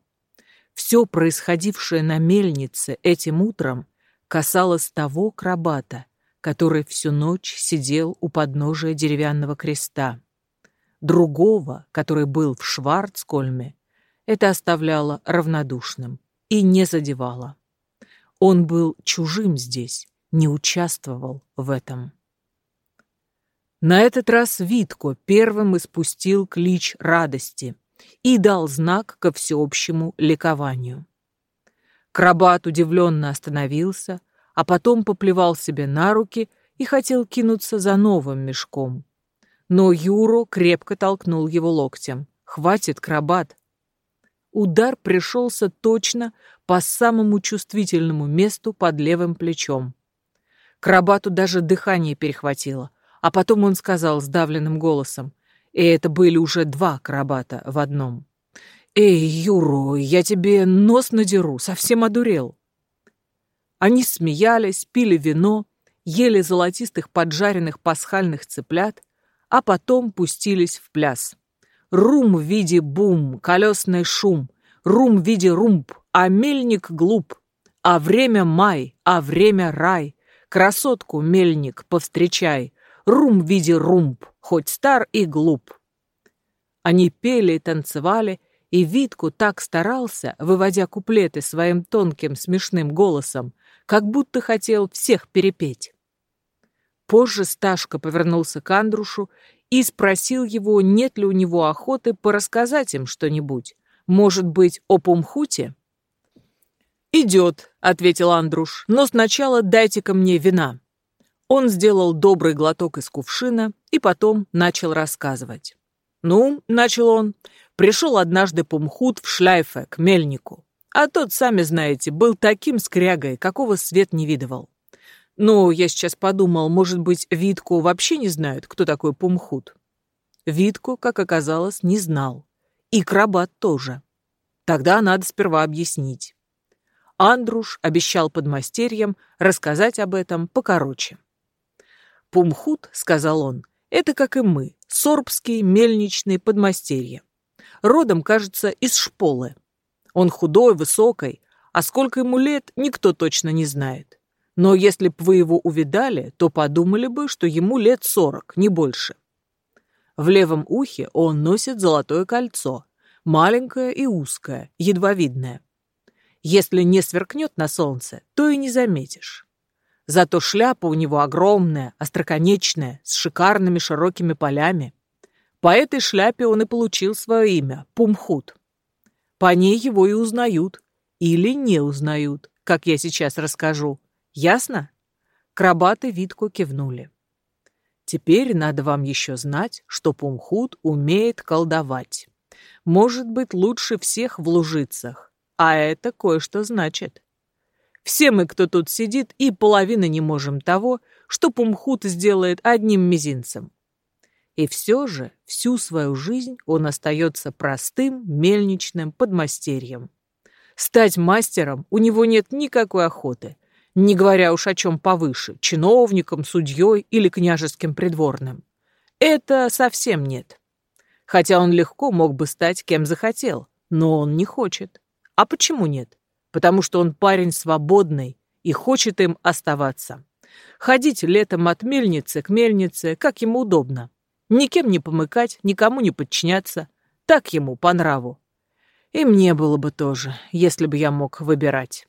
Все происходившее на мельнице этим утром касалось того крабата, который всю ночь сидел у подножия деревянного креста. Другого, который был в Шварцкольме, это оставляло равнодушным и не задевало. Он был чужим здесь, не участвовал в этом. На этот раз Витко первым испустил клич радости и дал знак ко всеобщему ликованию. Крабат удивленно остановился, а потом поплевал себе на руки и хотел кинуться за новым мешком. Но Юро крепко толкнул его локтем. «Хватит, крабат!» Удар пришелся точно по самому чувствительному месту под левым плечом. Крабату даже дыхание перехватило, а потом он сказал сдавленным голосом, и это были уже два крабата в одном. «Эй, Юро, я тебе нос надеру, совсем одурел». Они смеялись, пили вино, ели золотистых поджаренных пасхальных цыплят, а потом пустились в пляс. Рум в виде бум, колесный шум, рум в виде румб, а мельник глуп, а время май, а время рай, Красотку, мельник, повстречай, рум виде румб, хоть стар и глуп. Они пели и танцевали, и Витку так старался, выводя куплеты своим тонким смешным голосом, как будто хотел всех перепеть. Позже Сташка повернулся к Андрушу и спросил его, нет ли у него охоты порассказать им что-нибудь, может быть, о Пумхуте? «Идет», — ответил Андруш, — «но сначала дайте-ка мне вина». Он сделал добрый глоток из кувшина и потом начал рассказывать. «Ну», — начал он, — «пришел однажды Пумхут в Шляйфе к мельнику. А тот, сами знаете, был таким скрягой, какого свет не видывал. Ну, я сейчас подумал, может быть, Витку вообще не знают, кто такой Пумхут. Витку, как оказалось, не знал. И Крабат тоже. Тогда надо сперва объяснить. Андруш обещал подмастерьям рассказать об этом покороче. «Пумхут», — сказал он, — «это, как и мы, сорбские мельничные подмастерья. Родом, кажется, из Шполы. Он худой, высокий, а сколько ему лет, никто точно не знает. Но если б вы его увидали, то подумали бы, что ему лет сорок, не больше. В левом ухе он носит золотое кольцо, маленькое и узкое, едва видное. Если не сверкнет на солнце, то и не заметишь. Зато шляпа у него огромная, остроконечная, с шикарными широкими полями. По этой шляпе он и получил свое имя – Пумхут. По ней его и узнают. Или не узнают, как я сейчас расскажу. Ясно? Крабат и Витко кивнули. Теперь надо вам еще знать, что Пумхут умеет колдовать. Может быть, лучше всех в лужицах. А это кое-что значит. Все мы, кто тут сидит, и половины не можем того, что Пумхут сделает одним мизинцем. И все же всю свою жизнь он остается простым мельничным подмастерьем. Стать мастером у него нет никакой охоты, не говоря уж о чем повыше, чиновником, судьей или княжеским придворным. Это совсем нет. Хотя он легко мог бы стать кем захотел, но он не хочет. А почему нет? Потому что он парень свободный и хочет им оставаться. Ходить летом от мельницы к мельнице, как ему удобно. Никем не помыкать, никому не подчиняться. Так ему по нраву. И мне было бы тоже, если бы я мог выбирать.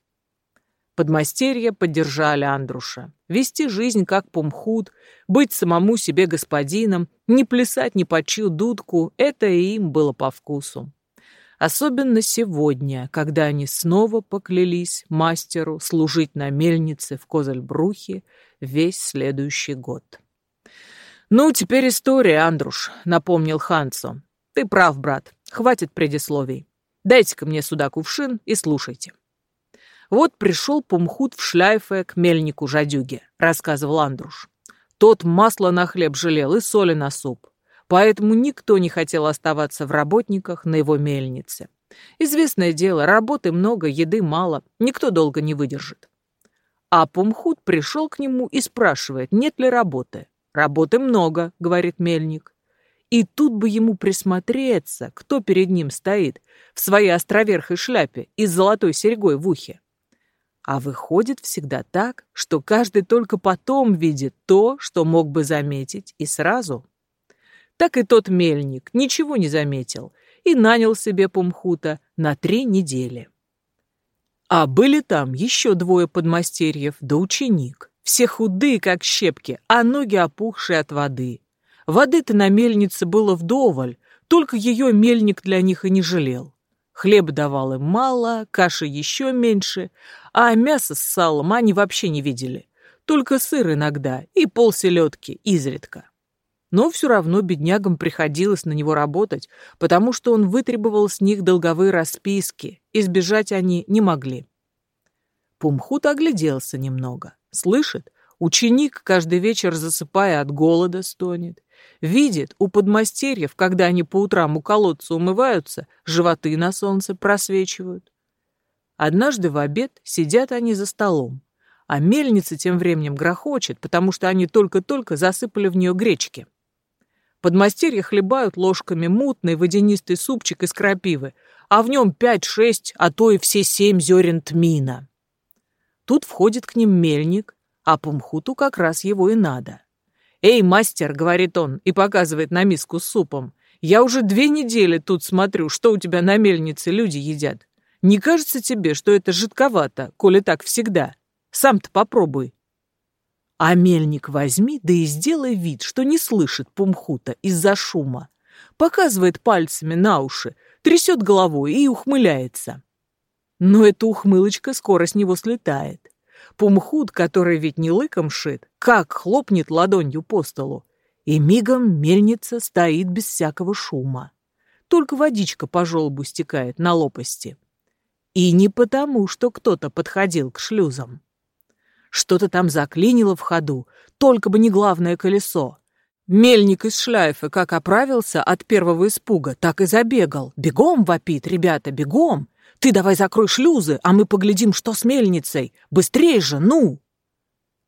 Подмастерья поддержали Андруша. Вести жизнь как пумхут, быть самому себе господином, не плясать ни под чью дудку — это и им было по вкусу. Особенно сегодня, когда они снова поклялись мастеру служить на мельнице в Козельбрухе весь следующий год. «Ну, теперь история, Андруш», — напомнил Хансо. «Ты прав, брат, хватит предисловий. Дайте-ка мне сюда кувшин и слушайте». «Вот пришел Пумхут в шляйфе к мельнику Жадюге», — рассказывал Андруш. Тот масло на хлеб жалел и соли на суп поэтому никто не хотел оставаться в работниках на его мельнице. Известное дело, работы много, еды мало, никто долго не выдержит. А Пумхут пришел к нему и спрашивает, нет ли работы. «Работы много», — говорит мельник. И тут бы ему присмотреться, кто перед ним стоит, в своей островерхой шляпе и с золотой серьгой в ухе. А выходит всегда так, что каждый только потом видит то, что мог бы заметить и сразу так и тот мельник ничего не заметил и нанял себе Пумхута на три недели. А были там еще двое подмастерьев да ученик. Все худые, как щепки, а ноги опухшие от воды. Воды-то на мельнице было вдоволь, только ее мельник для них и не жалел. Хлеб давал им мало, каши еще меньше, а мясо с салом они вообще не видели. Только сыр иногда и полселедки изредка. Но все равно беднягам приходилось на него работать, потому что он вытребовал с них долговые расписки, избежать они не могли. Пумхут огляделся немного. Слышит, ученик каждый вечер, засыпая от голода, стонет. Видит, у подмастерьев, когда они по утрам у колодца умываются, животы на солнце просвечивают. Однажды в обед сидят они за столом, а мельница тем временем грохочет, потому что они только-только засыпали в нее гречки. Подмастерья хлебают ложками мутный водянистый супчик из крапивы, а в нем пять-шесть, а то и все семь зерен тмина. Тут входит к ним мельник, а Пумхуту как раз его и надо. «Эй, мастер!» — говорит он и показывает на миску с супом. «Я уже две недели тут смотрю, что у тебя на мельнице люди едят. Не кажется тебе, что это жидковато, коли так всегда? Сам-то попробуй». А мельник возьми, да и сделай вид, что не слышит Пумхута из-за шума. Показывает пальцами на уши, трясет головой и ухмыляется. Но эта ухмылочка скоро с него слетает. Пумхут, который ведь не лыком шит, как хлопнет ладонью по столу, и мигом мельница стоит без всякого шума. Только водичка по желобу стекает на лопасти. И не потому, что кто-то подходил к шлюзам. Что-то там заклинило в ходу, только бы не главное колесо. Мельник из шляйфа как оправился от первого испуга, так и забегал. «Бегом!» — вопит, ребята, «бегом!» Ты давай закрой шлюзы, а мы поглядим, что с мельницей. Быстрее же, ну!»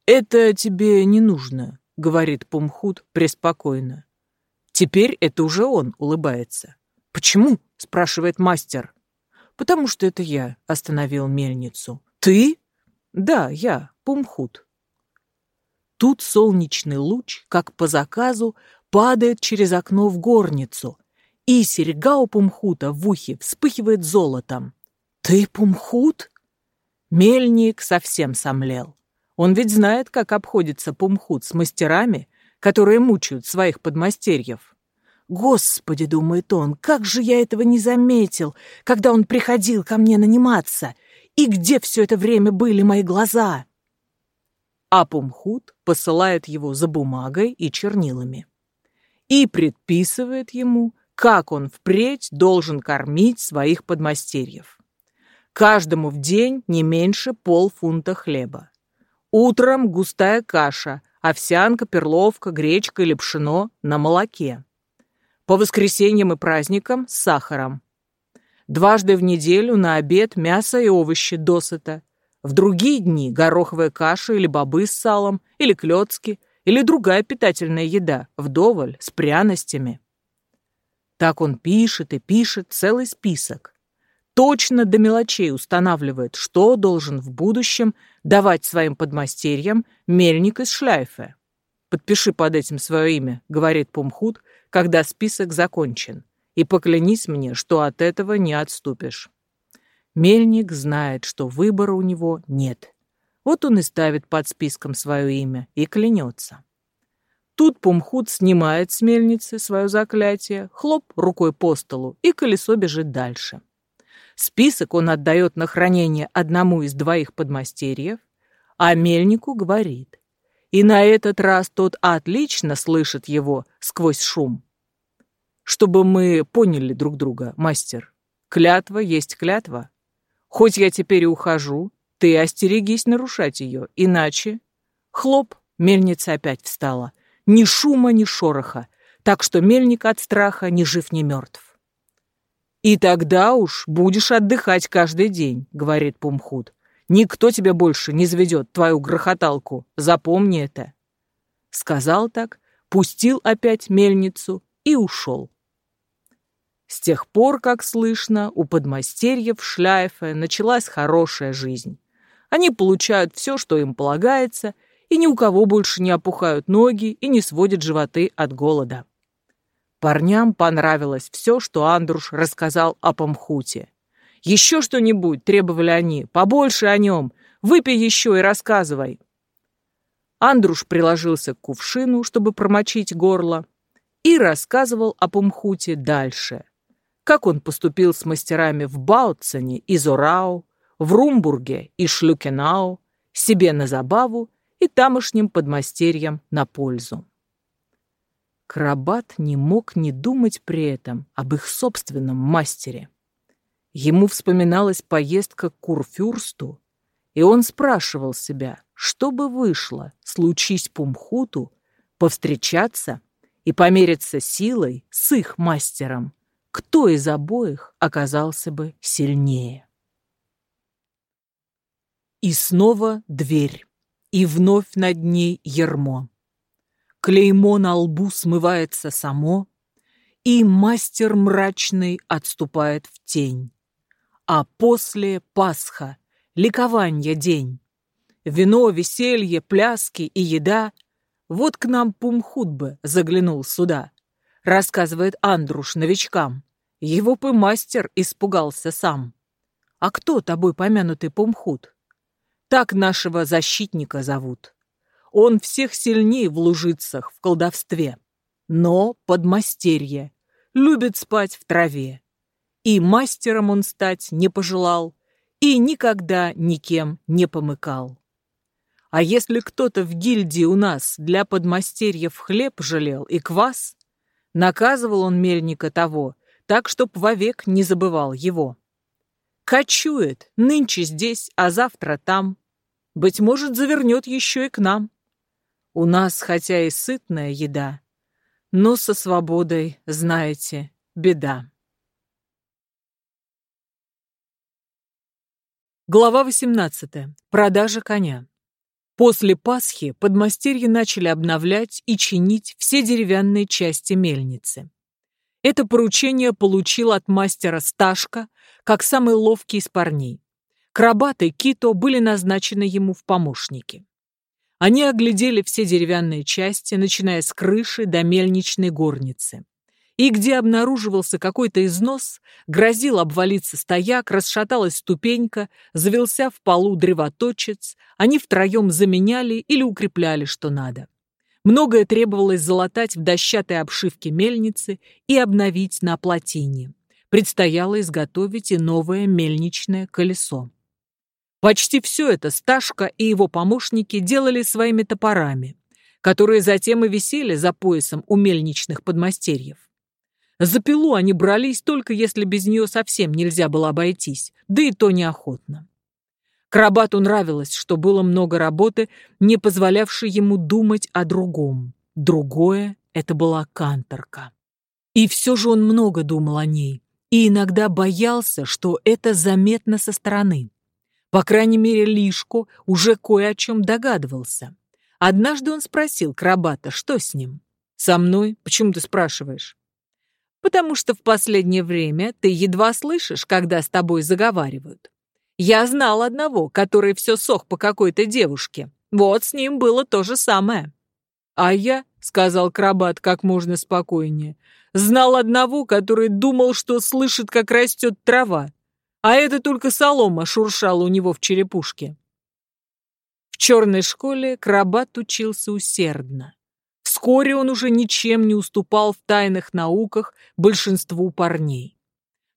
«Это тебе не нужно», — говорит Пумхут преспокойно. Теперь это уже он улыбается. «Почему?» — спрашивает мастер. «Потому что это я остановил мельницу». «Ты?» «Да, я, Пумхут». Тут солнечный луч, как по заказу, падает через окно в горницу, и серьга у Пумхута в ухе вспыхивает золотом. «Ты Пумхут?» Мельник совсем сомлел. Он ведь знает, как обходится Пумхут с мастерами, которые мучают своих подмастерьев. «Господи, — думает он, — как же я этого не заметил, когда он приходил ко мне наниматься, и где все это время были мои глаза?» А Пумхут посылает его за бумагой и чернилами и предписывает ему, как он впредь должен кормить своих подмастерьев. Каждому в день не меньше полфунта хлеба. Утром густая каша, овсянка, перловка, гречка или пшено на молоке. По воскресеньям и праздникам с сахаром. Дважды в неделю на обед мясо и овощи досыта. В другие дни гороховая каша или бобы с салом, или клёцки, или другая питательная еда, вдоволь, с пряностями. Так он пишет и пишет целый список. Точно до мелочей устанавливает, что должен в будущем давать своим подмастерьям мельник из Шляйфе. «Подпиши под этим свое имя», — говорит Пумхут, когда список закончен, «и поклянись мне, что от этого не отступишь». Мельник знает, что выбора у него нет. Вот он и ставит под списком свое имя и клянется. Тут Пумхут снимает с мельницы свое заклятие, хлоп рукой по столу, и колесо бежит дальше. Список он отдает на хранение одному из двоих подмастерьев, а мельнику говорит. И на этот раз тот отлично слышит его сквозь шум. Чтобы мы поняли друг друга, мастер, клятва есть клятва. Хоть я теперь и ухожу, ты остерегись нарушать ее, иначе... Хлоп, мельница опять встала. Ни шума, ни шороха, так что мельник от страха ни жив, ни мертв. «И тогда уж будешь отдыхать каждый день», — говорит Пумхут. «Никто тебя больше не заведет, твою грохоталку. Запомни это». Сказал так, пустил опять мельницу и ушел. С тех пор, как слышно, у подмастерьев Шляйфа началась хорошая жизнь. Они получают все, что им полагается, и ни у кого больше не опухают ноги и не сводят животы от голода. Парням понравилось все, что Андруш рассказал о Памхуте. «Еще что-нибудь», — требовали они, — «побольше о нем, выпей еще и рассказывай». Андруш приложился к кувшину, чтобы промочить горло, и рассказывал о Памхуте дальше. Как он поступил с мастерами в Баутсене и Зорау, в Румбурге и Шлюкенау, себе на забаву и тамошним подмастерьям на пользу. Крабат не мог не думать при этом об их собственном мастере. Ему вспоминалась поездка к Курфюрсту, и он спрашивал себя, что бы вышло, случись Пумхуту, повстречаться и помериться силой с их мастером, кто из обоих оказался бы сильнее. И снова дверь, и вновь над ней ермо. Клеймо на лбу смывается само, и мастер мрачный отступает в тень. А после Пасха, ликование день. Вино, веселье, пляски и еда. Вот к нам Пумхутбе заглянул сюда, рассказывает Андруш новичкам. Его бы мастер испугался сам. А кто тобой помянутый Пумхут? Так нашего защитника зовут. Он всех сильнее в лужицах, в колдовстве. Но подмастерье, любит спать в траве. И мастером он стать не пожелал, и никогда никем не помыкал. А если кто-то в гильдии у нас для подмастерьев хлеб жалел и квас, наказывал он мельника того, так, чтоб вовек не забывал его. Кочует, нынче здесь, а завтра там, быть может, завернет еще и к нам. У нас, хотя и сытная еда, но со свободой, знаете, беда. Глава 18. Продажа коня. После Пасхи подмастерья начали обновлять и чинить все деревянные части мельницы. Это поручение получил от мастера Сташка, как самый ловкий из парней. Крабат и Кито были назначены ему в помощники. Они оглядели все деревянные части, начиная с крыши до мельничной горницы. И где обнаруживался какой-то износ, грозил обвалиться стояк, расшаталась ступенька, завелся в полу древоточец, они втроем заменяли или укрепляли, что надо. Многое требовалось залатать в дощатой обшивке мельницы и обновить на плотине. Предстояло изготовить и новое мельничное колесо. Почти все это Сташка и его помощники делали своими топорами, которые затем и висели за поясом у мельничных подмастерьев. За пилу они брались только если без нее совсем нельзя было обойтись, да и то неохотно. Крабату нравилось, что было много работы, не позволявшей ему думать о другом. Другое — это была канторка. И все же он много думал о ней, и иногда боялся, что это заметно со стороны. По крайней мере, Лишко уже кое о чем догадывался. Однажды он спросил Крабата, что с ним. «Со мной? Почему ты спрашиваешь?» «Потому что в последнее время ты едва слышишь, когда с тобой заговаривают. Я знал одного, который все сох по какой-то девушке. Вот с ним было то же самое. А я, — сказал Крабат как можно спокойнее, — знал одного, который думал, что слышит, как растет трава. А это только солома шуршала у него в черепушке. В черной школе Крабат учился усердно. Вскоре он уже ничем не уступал в тайных науках большинству парней.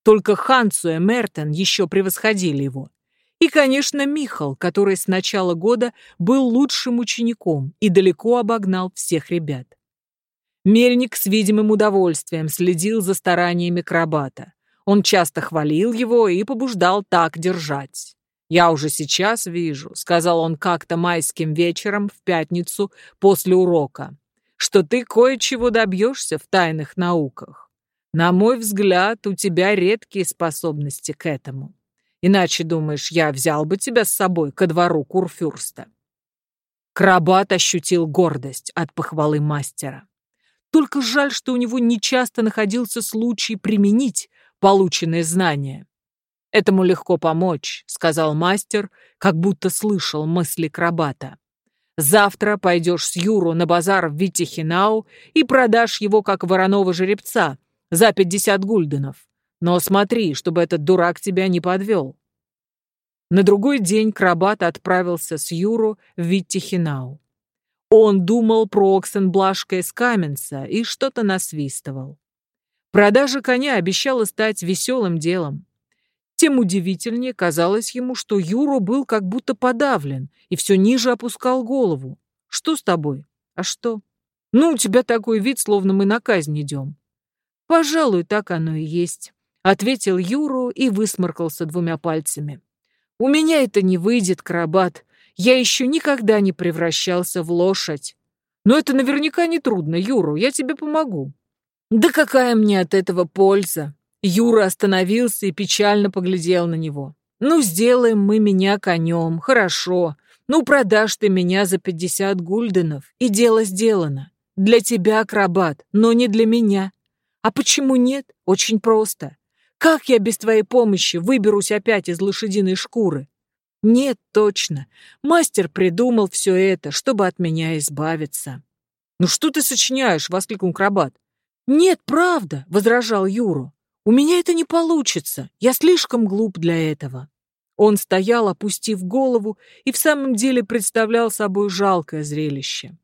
Только Хансу и Мертен еще превосходили его. И, конечно, Михал, который с начала года был лучшим учеником и далеко обогнал всех ребят. Мельник с видимым удовольствием следил за стараниями Крабата. Он часто хвалил его и побуждал так держать. «Я уже сейчас вижу», — сказал он как-то майским вечером в пятницу после урока, «что ты кое-чего добьешься в тайных науках. На мой взгляд, у тебя редкие способности к этому. Иначе, думаешь, я взял бы тебя с собой ко двору Курфюрста?» Крабат ощутил гордость от похвалы мастера. Только жаль, что у него нечасто находился случай применить полученные знания. «Этому легко помочь», — сказал мастер, как будто слышал мысли Крабата. Завтра пойдешь с Юру на базар в Витихинау и продашь его как вороного жеребца за пятьдесят гульденов. Но смотри, чтобы этот дурак тебя не подвел. На другой день Крабат отправился с Юру в Витихинау. Он думал про Оксенблашка из Каменца и что-то насвистывал. Продажа коня обещала стать веселым делом. Тем удивительнее казалось ему, что Юра был как будто подавлен и все ниже опускал голову. «Что с тобой? А что? Ну, у тебя такой вид, словно мы на казнь идем». «Пожалуй, так оно и есть», — ответил Юру и высморкался двумя пальцами. «У меня это не выйдет, Карабат. Я еще никогда не превращался в лошадь. Но это наверняка не трудно, Юру, я тебе помогу». «Да какая мне от этого польза?» Юра остановился и печально поглядел на него. «Ну, сделаем мы меня конем, хорошо. Ну, продашь ты меня за пятьдесят гульденов, и дело сделано. Для тебя, акробат, но не для меня. А почему нет? Очень просто. Как я без твоей помощи выберусь опять из лошадиной шкуры? Нет, точно. Мастер придумал все это, чтобы от меня избавиться. «Ну что ты сочиняешь?» — воскликнул Крабат. «Нет, правда», — возражал Юру. У меня это не получится, я слишком глуп для этого. Он стоял, опустив голову, и в самом деле представлял собой жалкое зрелище.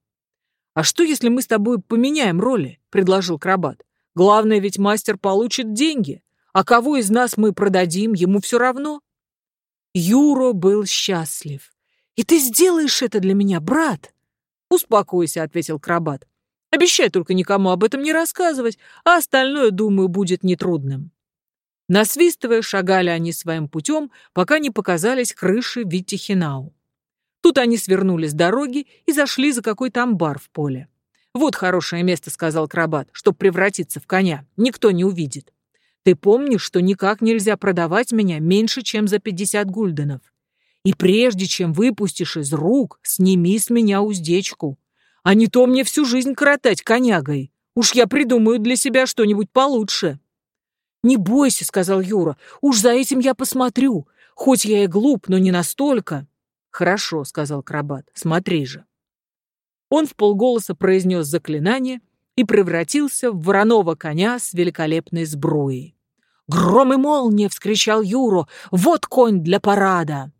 «А что, если мы с тобой поменяем роли?» — предложил Крабат. «Главное, ведь мастер получит деньги, а кого из нас мы продадим, ему все равно». Юро был счастлив. «И ты сделаешь это для меня, брат?» «Успокойся», — ответил Крабат. Обещай только никому об этом не рассказывать, а остальное, думаю, будет нетрудным. Насвистывая, шагали они своим путем, пока не показались крыши Виттихинау. Тут они свернули с дороги и зашли за какой-то амбар в поле. «Вот хорошее место», — сказал Крабат, — «чтоб превратиться в коня. Никто не увидит. Ты помнишь, что никак нельзя продавать меня меньше, чем за пятьдесят гульденов? И прежде чем выпустишь из рук, сними с меня уздечку. А не то мне всю жизнь коротать конягой. Уж я придумаю для себя что-нибудь получше. «Не бойся», — сказал Юра, — «уж за этим я посмотрю. Хоть я и глуп, но не настолько». «Хорошо», — сказал Крабат, — «смотри же». Он в полголоса произнес заклинание и превратился в вороного коня с великолепной сбруей. «Гром и молния!» — вскричал Юро. «Вот конь для парада!»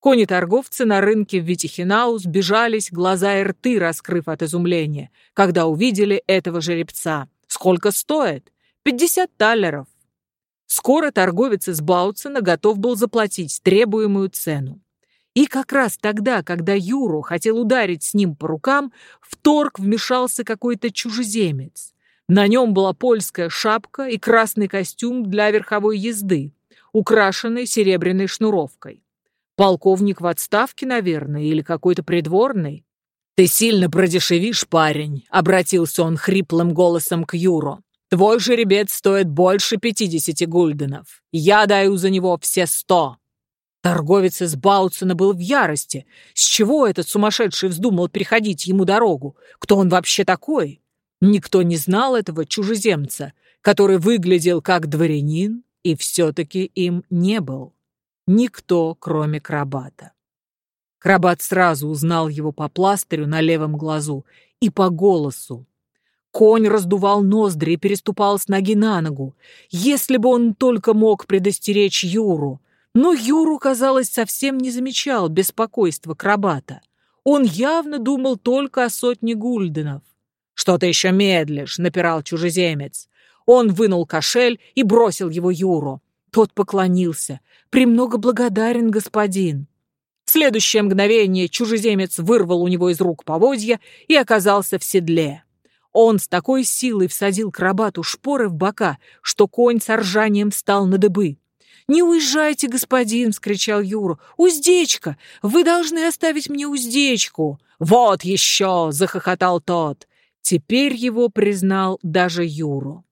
Кони-торговцы на рынке в Витихинау сбежались, глаза и рты раскрыв от изумления, когда увидели этого жеребца. Сколько стоит? Пятьдесят талеров. Скоро торговец из Бауцена готов был заплатить требуемую цену. И как раз тогда, когда Юру хотел ударить с ним по рукам, в торг вмешался какой-то чужеземец. На нем была польская шапка и красный костюм для верховой езды, украшенный серебряной шнуровкой. Полковник в отставке, наверное, или какой-то придворный. «Ты сильно продешевишь, парень», — обратился он хриплым голосом к Юру. «Твой жеребец стоит больше пятидесяти гульденов. Я даю за него все сто». Торговец из Бауцена был в ярости. С чего этот сумасшедший вздумал переходить ему дорогу? Кто он вообще такой? Никто не знал этого чужеземца, который выглядел как дворянин и все-таки им не был. Никто, кроме Крабата. Крабат сразу узнал его по пластырю на левом глазу и по голосу. Конь раздувал ноздри и переступал с ноги на ногу. Если бы он только мог предостеречь Юру. Но Юру, казалось, совсем не замечал беспокойства Крабата. Он явно думал только о сотне гульденов. «Что ты еще медлишь?» — напирал чужеземец. Он вынул кошель и бросил его Юру. Тот поклонился. «Премного благодарен, господин». В следующее мгновение чужеземец вырвал у него из рук поводья и оказался в седле. Он с такой силой всадил крабату шпоры в бока, что конь с ржанием встал на дыбы. «Не уезжайте, господин!» — вскричал Юра. «Уздечка! Вы должны оставить мне уздечку!» «Вот еще!» — захохотал тот. Теперь его признал даже Юру.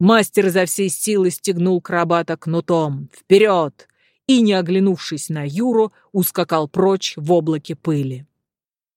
Мастер за всей силы стегнул крабата кнутом. Вперед! И, не оглянувшись на Юру, ускакал прочь в облаке пыли.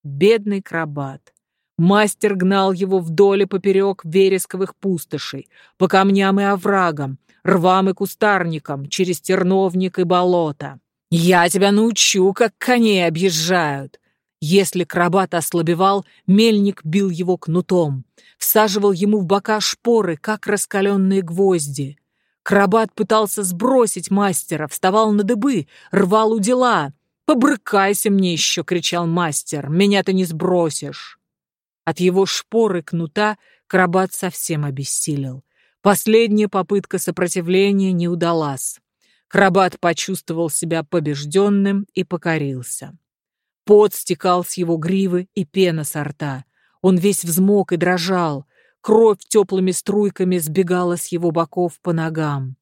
Бедный крабат. Мастер гнал его вдоль и поперек вересковых пустошей, по камням и оврагам, рвам и кустарникам, через терновник и болото. «Я тебя научу, как коней объезжают!» Если крабат ослабевал, мельник бил его кнутом, всаживал ему в бока шпоры, как раскаленные гвозди. Крабат пытался сбросить мастера, вставал на дыбы, рвал у дела. «Побрыкайся мне еще!» — кричал мастер. «Меня ты не сбросишь!» От его шпоры кнута крабат совсем обессилел. Последняя попытка сопротивления не удалась. Крабат почувствовал себя побежденным и покорился. Пот стекал с его гривы и пена со рта. Он весь взмок и дрожал. Кровь теплыми струйками сбегала с его боков по ногам.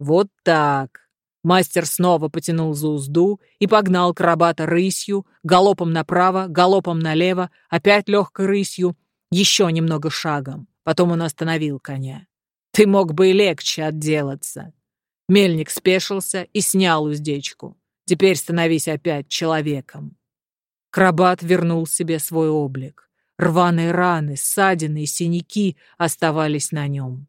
Вот так. Мастер снова потянул за узду и погнал крабата рысью, галопом направо, галопом налево, опять легкой рысью, еще немного шагом. Потом он остановил коня. Ты мог бы и легче отделаться. Мельник спешился и снял уздечку. Теперь становись опять человеком. Крабат вернул себе свой облик. Рваные раны, ссадины и синяки оставались на нем.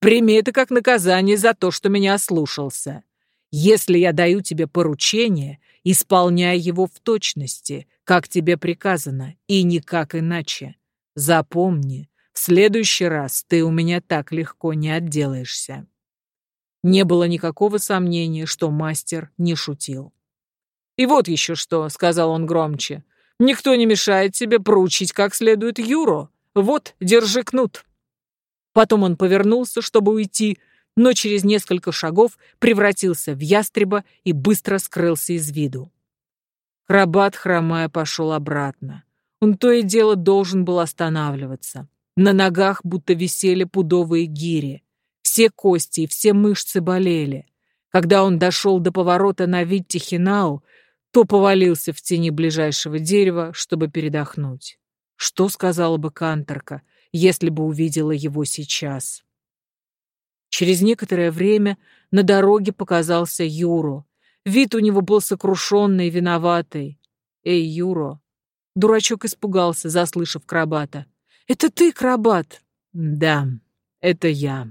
«Прими это как наказание за то, что меня ослушался. Если я даю тебе поручение, исполняй его в точности, как тебе приказано, и никак иначе. Запомни, в следующий раз ты у меня так легко не отделаешься». Не было никакого сомнения, что мастер не шутил. «И вот еще что», — сказал он громче. «Никто не мешает тебе проучить как следует Юро. Вот, держи кнут». Потом он повернулся, чтобы уйти, но через несколько шагов превратился в ястреба и быстро скрылся из виду. Крабат, хромая, пошел обратно. Он то и дело должен был останавливаться. На ногах будто висели пудовые гири. Все кости и все мышцы болели. Когда он дошел до поворота на Виттихинау, то повалился в тени ближайшего дерева, чтобы передохнуть. Что сказала бы Канторка, если бы увидела его сейчас? Через некоторое время на дороге показался Юро. Вид у него был сокрушенный виноватый. «Эй, Юро!» Дурачок испугался, заслышав Крабата. «Это ты, Крабат?» «Да, это я.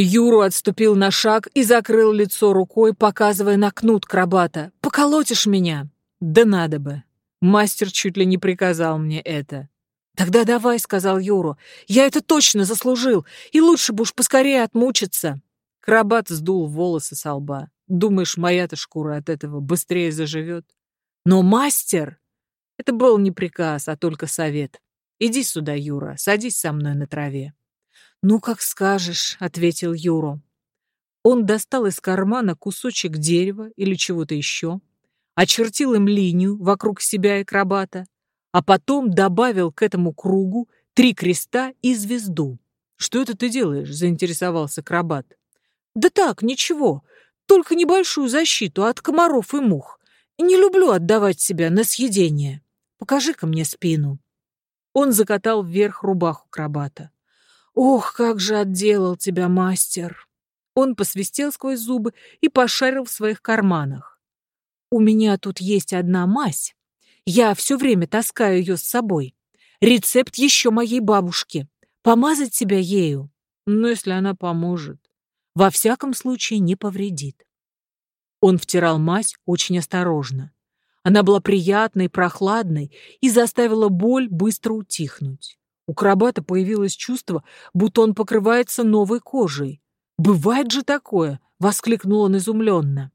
Юру отступил на шаг и закрыл лицо рукой, показывая на кнут крабата. «Поколотишь меня?» «Да надо бы. Мастер чуть ли не приказал мне это». «Тогда давай», — сказал Юру. «Я это точно заслужил, и лучше бы уж поскорее отмучиться». Крабат сдул волосы со лба. «Думаешь, моя-то шкура от этого быстрее заживет?» «Но мастер...» Это был не приказ, а только совет. «Иди сюда, Юра, садись со мной на траве». «Ну, как скажешь», — ответил Юру. Он достал из кармана кусочек дерева или чего-то еще, очертил им линию вокруг себя акробата, а потом добавил к этому кругу три креста и звезду. «Что это ты делаешь?» — заинтересовался акробат. «Да так, ничего, только небольшую защиту от комаров и мух. Не люблю отдавать себя на съедение. Покажи-ка мне спину». Он закатал вверх рубаху акробата. «Ох, как же отделал тебя мастер!» Он посвистел сквозь зубы и пошарил в своих карманах. «У меня тут есть одна мазь. Я все время таскаю ее с собой. Рецепт еще моей бабушки. Помазать себя ею? Ну, если она поможет. Во всяком случае, не повредит». Он втирал мазь очень осторожно. Она была приятной, прохладной и заставила боль быстро утихнуть. У крабата появилось чувство, будто он покрывается новой кожей. «Бывает же такое!» — воскликнул он изумленно.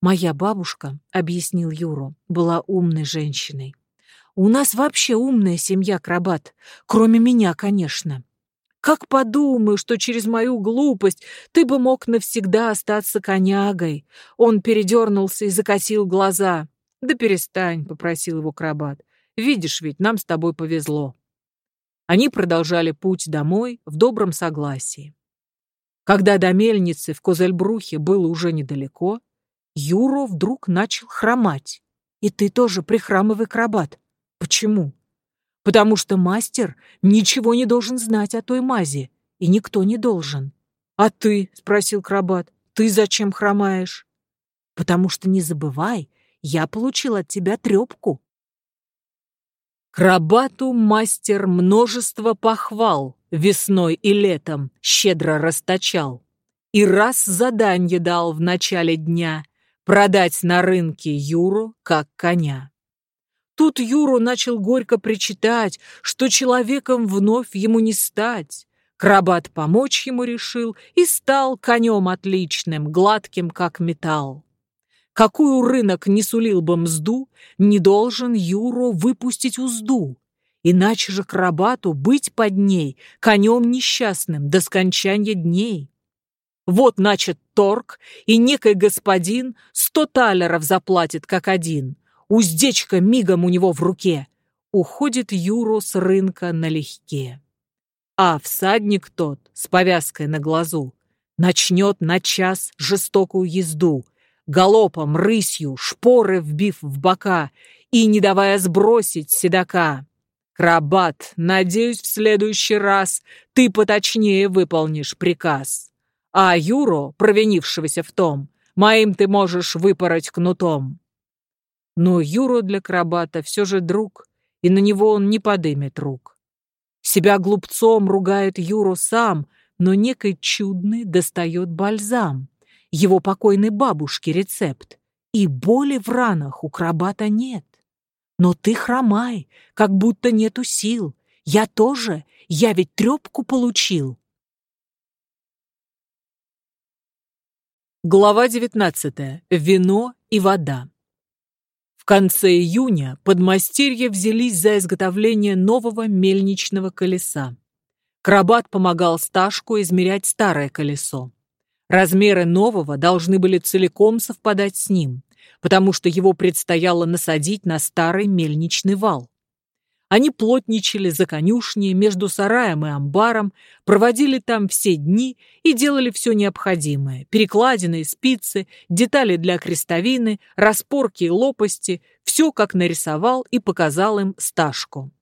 «Моя бабушка», — объяснил Юру, — была умной женщиной. «У нас вообще умная семья, крабат, кроме меня, конечно. Как подумаю, что через мою глупость ты бы мог навсегда остаться конягой!» Он передернулся и закатил глаза. «Да перестань», — попросил его крабат. «Видишь ведь, нам с тобой повезло». Они продолжали путь домой в добром согласии. Когда до мельницы в Козельбрухе было уже недалеко, Юро вдруг начал хромать. «И ты тоже прихрамывай крабат. Почему?» «Потому что мастер ничего не должен знать о той мази, и никто не должен». «А ты?» — спросил крабат. «Ты зачем хромаешь?» «Потому что не забывай, я получил от тебя трепку. Крабату мастер множество похвал весной и летом щедро расточал. И раз заданье дал в начале дня продать на рынке Юру как коня. Тут Юру начал горько причитать, что человеком вновь ему не стать. Крабат помочь ему решил и стал конем отличным, гладким, как металл. Какую рынок не сулил бы мзду, не должен Юро выпустить узду. Иначе же крабату быть под ней, конем несчастным, до скончания дней. Вот, начат торг, и некий господин сто талеров заплатит как один. Уздечка мигом у него в руке. Уходит Юро с рынка налегке. А всадник тот, с повязкой на глазу, начнет на час жестокую езду, галопом, рысью, шпоры вбив в бока и не давая сбросить седока. Крабат, надеюсь, в следующий раз ты поточнее выполнишь приказ. А Юро, провинившегося в том, моим ты можешь выпороть кнутом. Но Юро для Крабата все же друг, и на него он не подымет рук. Себя глупцом ругает Юро сам, но некой чудный достает бальзам его покойной бабушки рецепт. И боли в ранах у крабата нет. Но ты хромай, как будто нету сил. Я тоже, я ведь трепку получил. Глава 19. Вино и вода. В конце июня подмастерья взялись за изготовление нового мельничного колеса. Крабат помогал Сташку измерять старое колесо. Размеры нового должны были целиком совпадать с ним, потому что его предстояло насадить на старый мельничный вал. Они плотничали за конюшней между сараем и амбаром, проводили там все дни и делали все необходимое. Перекладины, спицы, детали для крестовины, распорки и лопасти, все, как нарисовал и показал им Сташку.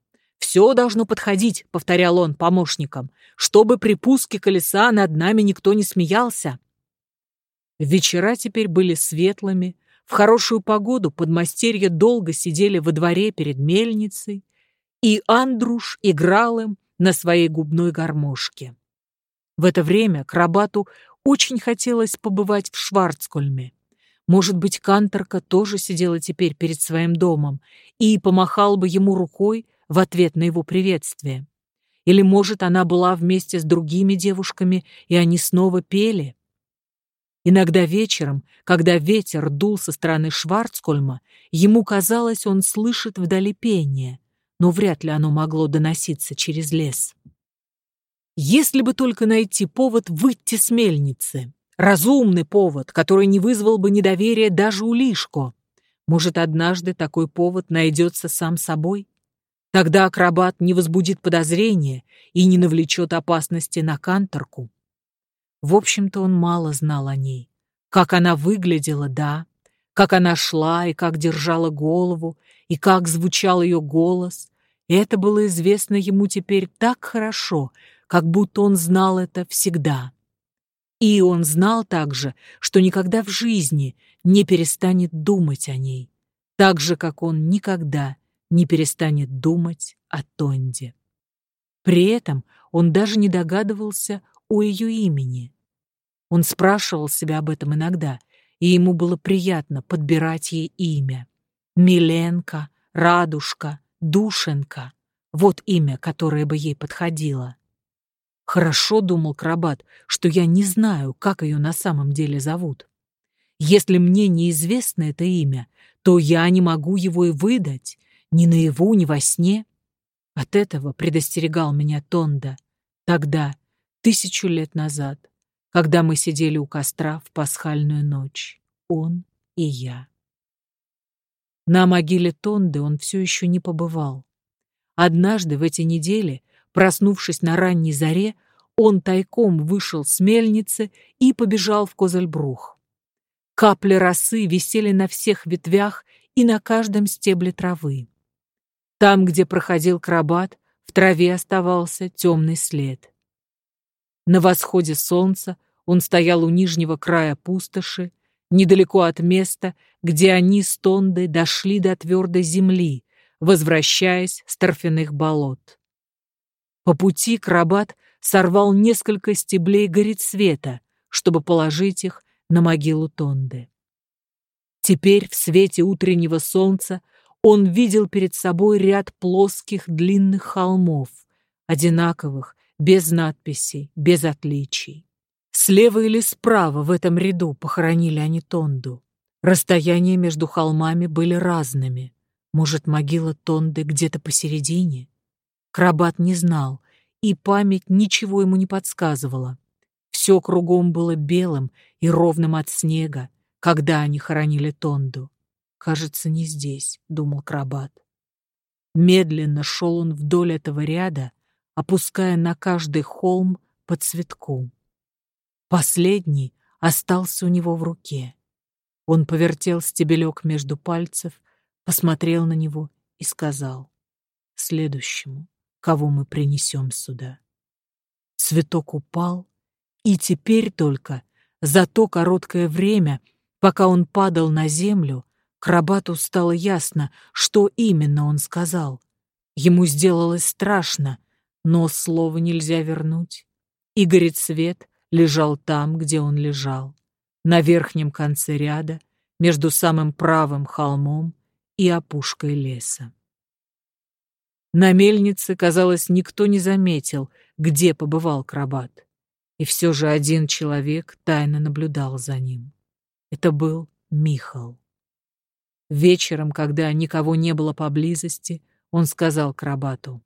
«Все должно подходить», — повторял он помощникам, «чтобы при пуске колеса над нами никто не смеялся». Вечера теперь были светлыми, в хорошую погоду подмастерья долго сидели во дворе перед мельницей, и Андруш играл им на своей губной гармошке. В это время Крабату очень хотелось побывать в Шварцкольме. Может быть, Канторка тоже сидела теперь перед своим домом и помахал бы ему рукой в ответ на его приветствие. Или, может, она была вместе с другими девушками, и они снова пели. Иногда вечером, когда ветер дул со стороны Шварцкольма, ему казалось, он слышит вдали пение, но вряд ли оно могло доноситься через лес. Если бы только найти повод выйти с мельницы, Разумный повод, который не вызвал бы недоверия даже у Лишко. Может, однажды такой повод найдется сам собой? Тогда акробат не возбудит подозрения и не навлечет опасности на канторку. В общем-то, он мало знал о ней. Как она выглядела, да, как она шла и как держала голову, и как звучал ее голос. Это было известно ему теперь так хорошо, как будто он знал это всегда. И он знал также, что никогда в жизни не перестанет думать о ней, так же, как он никогда не перестанет думать о Тонде. При этом он даже не догадывался о ее имени. Он спрашивал себя об этом иногда, и ему было приятно подбирать ей имя. Миленко, Радушка, Душенко — вот имя, которое бы ей подходило. Хорошо, думал Крабат, что я не знаю, как ее на самом деле зовут. Если мне неизвестно это имя, то я не могу его и выдать, ни наяву, ни во сне. От этого предостерегал меня Тонда тогда, тысячу лет назад, когда мы сидели у костра в пасхальную ночь, он и я. На могиле Тонды он все еще не побывал. Однажды в эти недели Проснувшись на ранней заре, он тайком вышел с мельницы и побежал в Козельбрух. Капли росы висели на всех ветвях и на каждом стебле травы. Там, где проходил крабат, в траве оставался темный след. На восходе солнца он стоял у нижнего края пустоши, недалеко от места, где они с Тондой дошли до твердой земли, возвращаясь с торфяных болот. По пути Крабат сорвал несколько стеблей горецвета, чтобы положить их на могилу Тонды. Теперь в свете утреннего солнца он видел перед собой ряд плоских длинных холмов, одинаковых, без надписей, без отличий. Слева или справа в этом ряду похоронили они Тонду. Расстояния между холмами были разными. Может, могила Тонды где-то посередине? Крабат не знал, и память ничего ему не подсказывала. Все кругом было белым и ровным от снега, когда они хоронили Тонду. «Кажется, не здесь», — думал Крабат. Медленно шел он вдоль этого ряда, опуская на каждый холм по цветку. Последний остался у него в руке. Он повертел стебелек между пальцев, посмотрел на него и сказал «Следующему» кого мы принесем сюда. Цветок упал, и теперь только за то короткое время, пока он падал на землю, Крабату стало ясно, что именно он сказал. Ему сделалось страшно, но слово нельзя вернуть. Игорь Цвет лежал там, где он лежал, на верхнем конце ряда, между самым правым холмом и опушкой леса. На мельнице, казалось, никто не заметил, где побывал Крабат. И все же один человек тайно наблюдал за ним. Это был Михал. Вечером, когда никого не было поблизости, он сказал Крабату,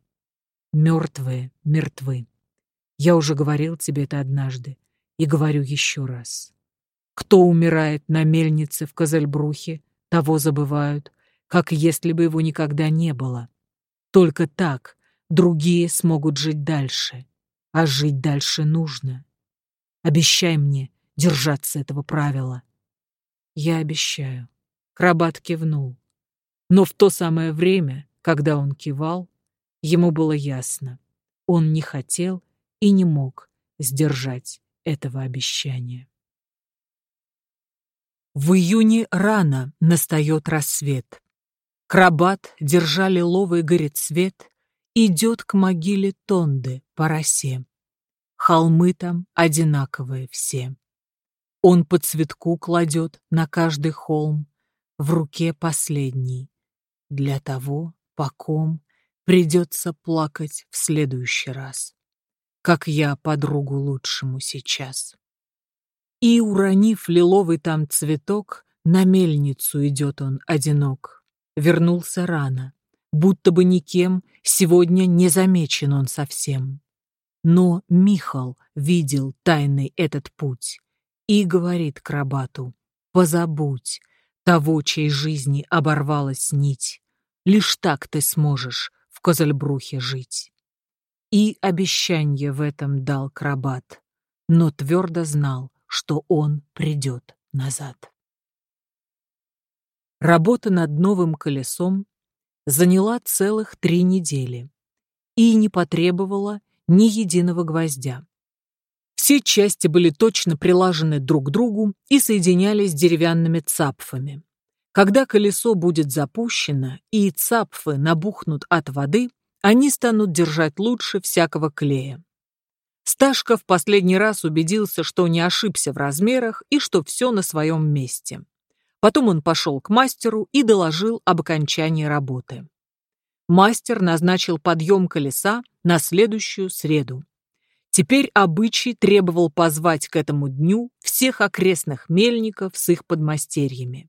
«Мертвые мертвы. Я уже говорил тебе это однажды и говорю еще раз. Кто умирает на мельнице в Козельбрухе, того забывают, как если бы его никогда не было. Только так другие смогут жить дальше. А жить дальше нужно. Обещай мне держаться этого правила. Я обещаю. Крабат кивнул. Но в то самое время, когда он кивал, ему было ясно. Он не хотел и не мог сдержать этого обещания. В июне рано настает рассвет. Крабат, держа лиловый горецвет, идет к могиле Тонды по росе. холмы там одинаковые все. Он по цветку кладет на каждый холм, в руке последний. Для того, по ком придется плакать в следующий раз, как я подругу лучшему сейчас. И, уронив лиловый там цветок, на мельницу идет он одинок. Вернулся рано, будто бы никем сегодня не замечен он совсем. Но Михал видел тайный этот путь и говорит Крабату, «Позабудь того, чьей жизни оборвалась нить. Лишь так ты сможешь в Козельбрухе жить». И обещание в этом дал Крабат, но твердо знал, что он придет назад. Работа над новым колесом заняла целых три недели и не потребовала ни единого гвоздя. Все части были точно прилажены друг к другу и соединялись деревянными цапфами. Когда колесо будет запущено и цапфы набухнут от воды, они станут держать лучше всякого клея. Сташка в последний раз убедился, что не ошибся в размерах и что все на своем месте. Потом он пошел к мастеру и доложил об окончании работы. Мастер назначил подъем колеса на следующую среду. Теперь обычай требовал позвать к этому дню всех окрестных мельников с их подмастерьями.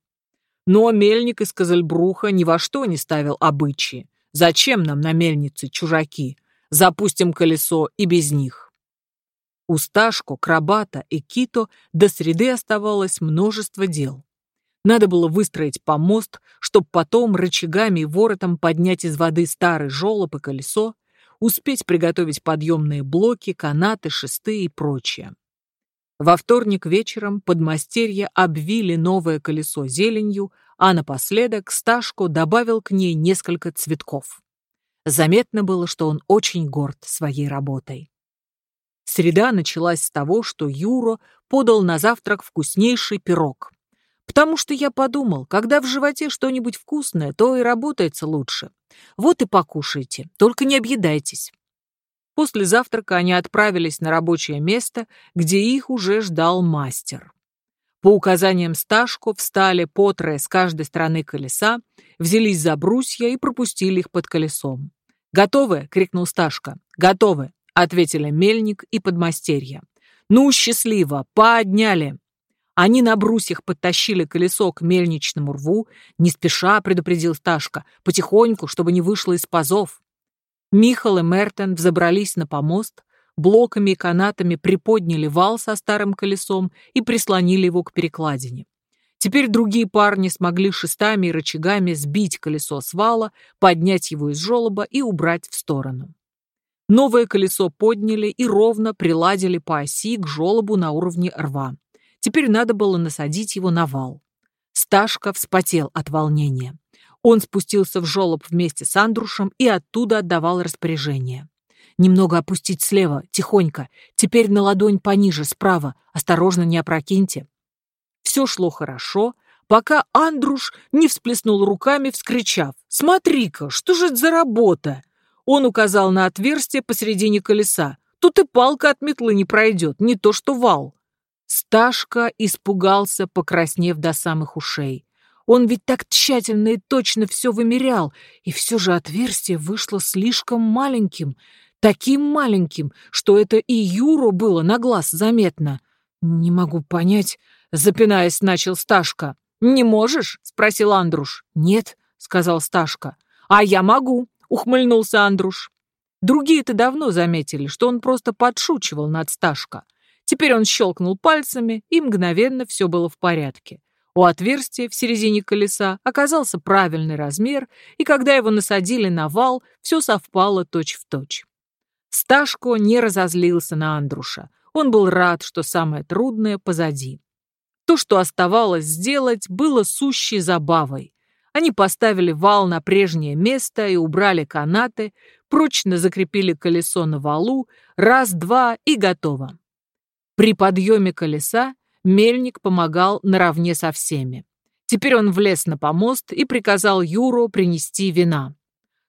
Но мельник из Козельбруха ни во что не ставил обычаи. Зачем нам на мельнице чужаки? Запустим колесо и без них. У Сташку, Крабата и Кито до среды оставалось множество дел. Надо было выстроить помост, чтобы потом рычагами и воротом поднять из воды старый жолоб и колесо, успеть приготовить подъемные блоки, канаты, шесты и прочее. Во вторник вечером подмастерья обвили новое колесо зеленью, а напоследок Сташко добавил к ней несколько цветков. Заметно было, что он очень горд своей работой. Среда началась с того, что Юро подал на завтрак вкуснейший пирог. Потому что я подумал, когда в животе что-нибудь вкусное, то и работается лучше. Вот и покушайте, только не объедайтесь. После завтрака они отправились на рабочее место, где их уже ждал мастер. По указаниям Сташко встали по трое с каждой стороны колеса, взялись за брусья и пропустили их под колесом. «Готовы?» — крикнул Сташка. «Готовы!» — ответили мельник и подмастерья. «Ну, счастливо! Подняли!» Они на брусьях подтащили колесо к мельничному рву, не спеша, предупредил Сташка, потихоньку, чтобы не вышло из пазов. Михал и Мертен взобрались на помост, блоками и канатами приподняли вал со старым колесом и прислонили его к перекладине. Теперь другие парни смогли шестами и рычагами сбить колесо с вала, поднять его из желоба и убрать в сторону. Новое колесо подняли и ровно приладили по оси к желобу на уровне рва. Теперь надо было насадить его на вал. Сташка вспотел от волнения. Он спустился в жолоб вместе с Андрушем и оттуда отдавал распоряжение. «Немного опустить слева, тихонько. Теперь на ладонь пониже, справа. Осторожно, не опрокиньте». Все шло хорошо, пока Андруш не всплеснул руками, вскричав. «Смотри-ка, что же это за работа?» Он указал на отверстие посередине колеса. «Тут и палка от метлы не пройдет, не то что вал». Сташка испугался, покраснев до самых ушей. Он ведь так тщательно и точно все вымерял, и все же отверстие вышло слишком маленьким, таким маленьким, что это и Юру было на глаз заметно. «Не могу понять», — запинаясь, начал Сташка. «Не можешь?» — спросил Андруш. «Нет», — сказал Сташка. «А я могу», — ухмыльнулся Андруш. Другие-то давно заметили, что он просто подшучивал над Сташка. Теперь он щелкнул пальцами, и мгновенно все было в порядке. У отверстия в середине колеса оказался правильный размер, и когда его насадили на вал, все совпало точь-в-точь. Точь. Сташко не разозлился на Андруша. Он был рад, что самое трудное позади. То, что оставалось сделать, было сущей забавой. Они поставили вал на прежнее место и убрали канаты, прочно закрепили колесо на валу, раз-два и готово. При подъеме колеса мельник помогал наравне со всеми. Теперь он влез на помост и приказал Юру принести вина.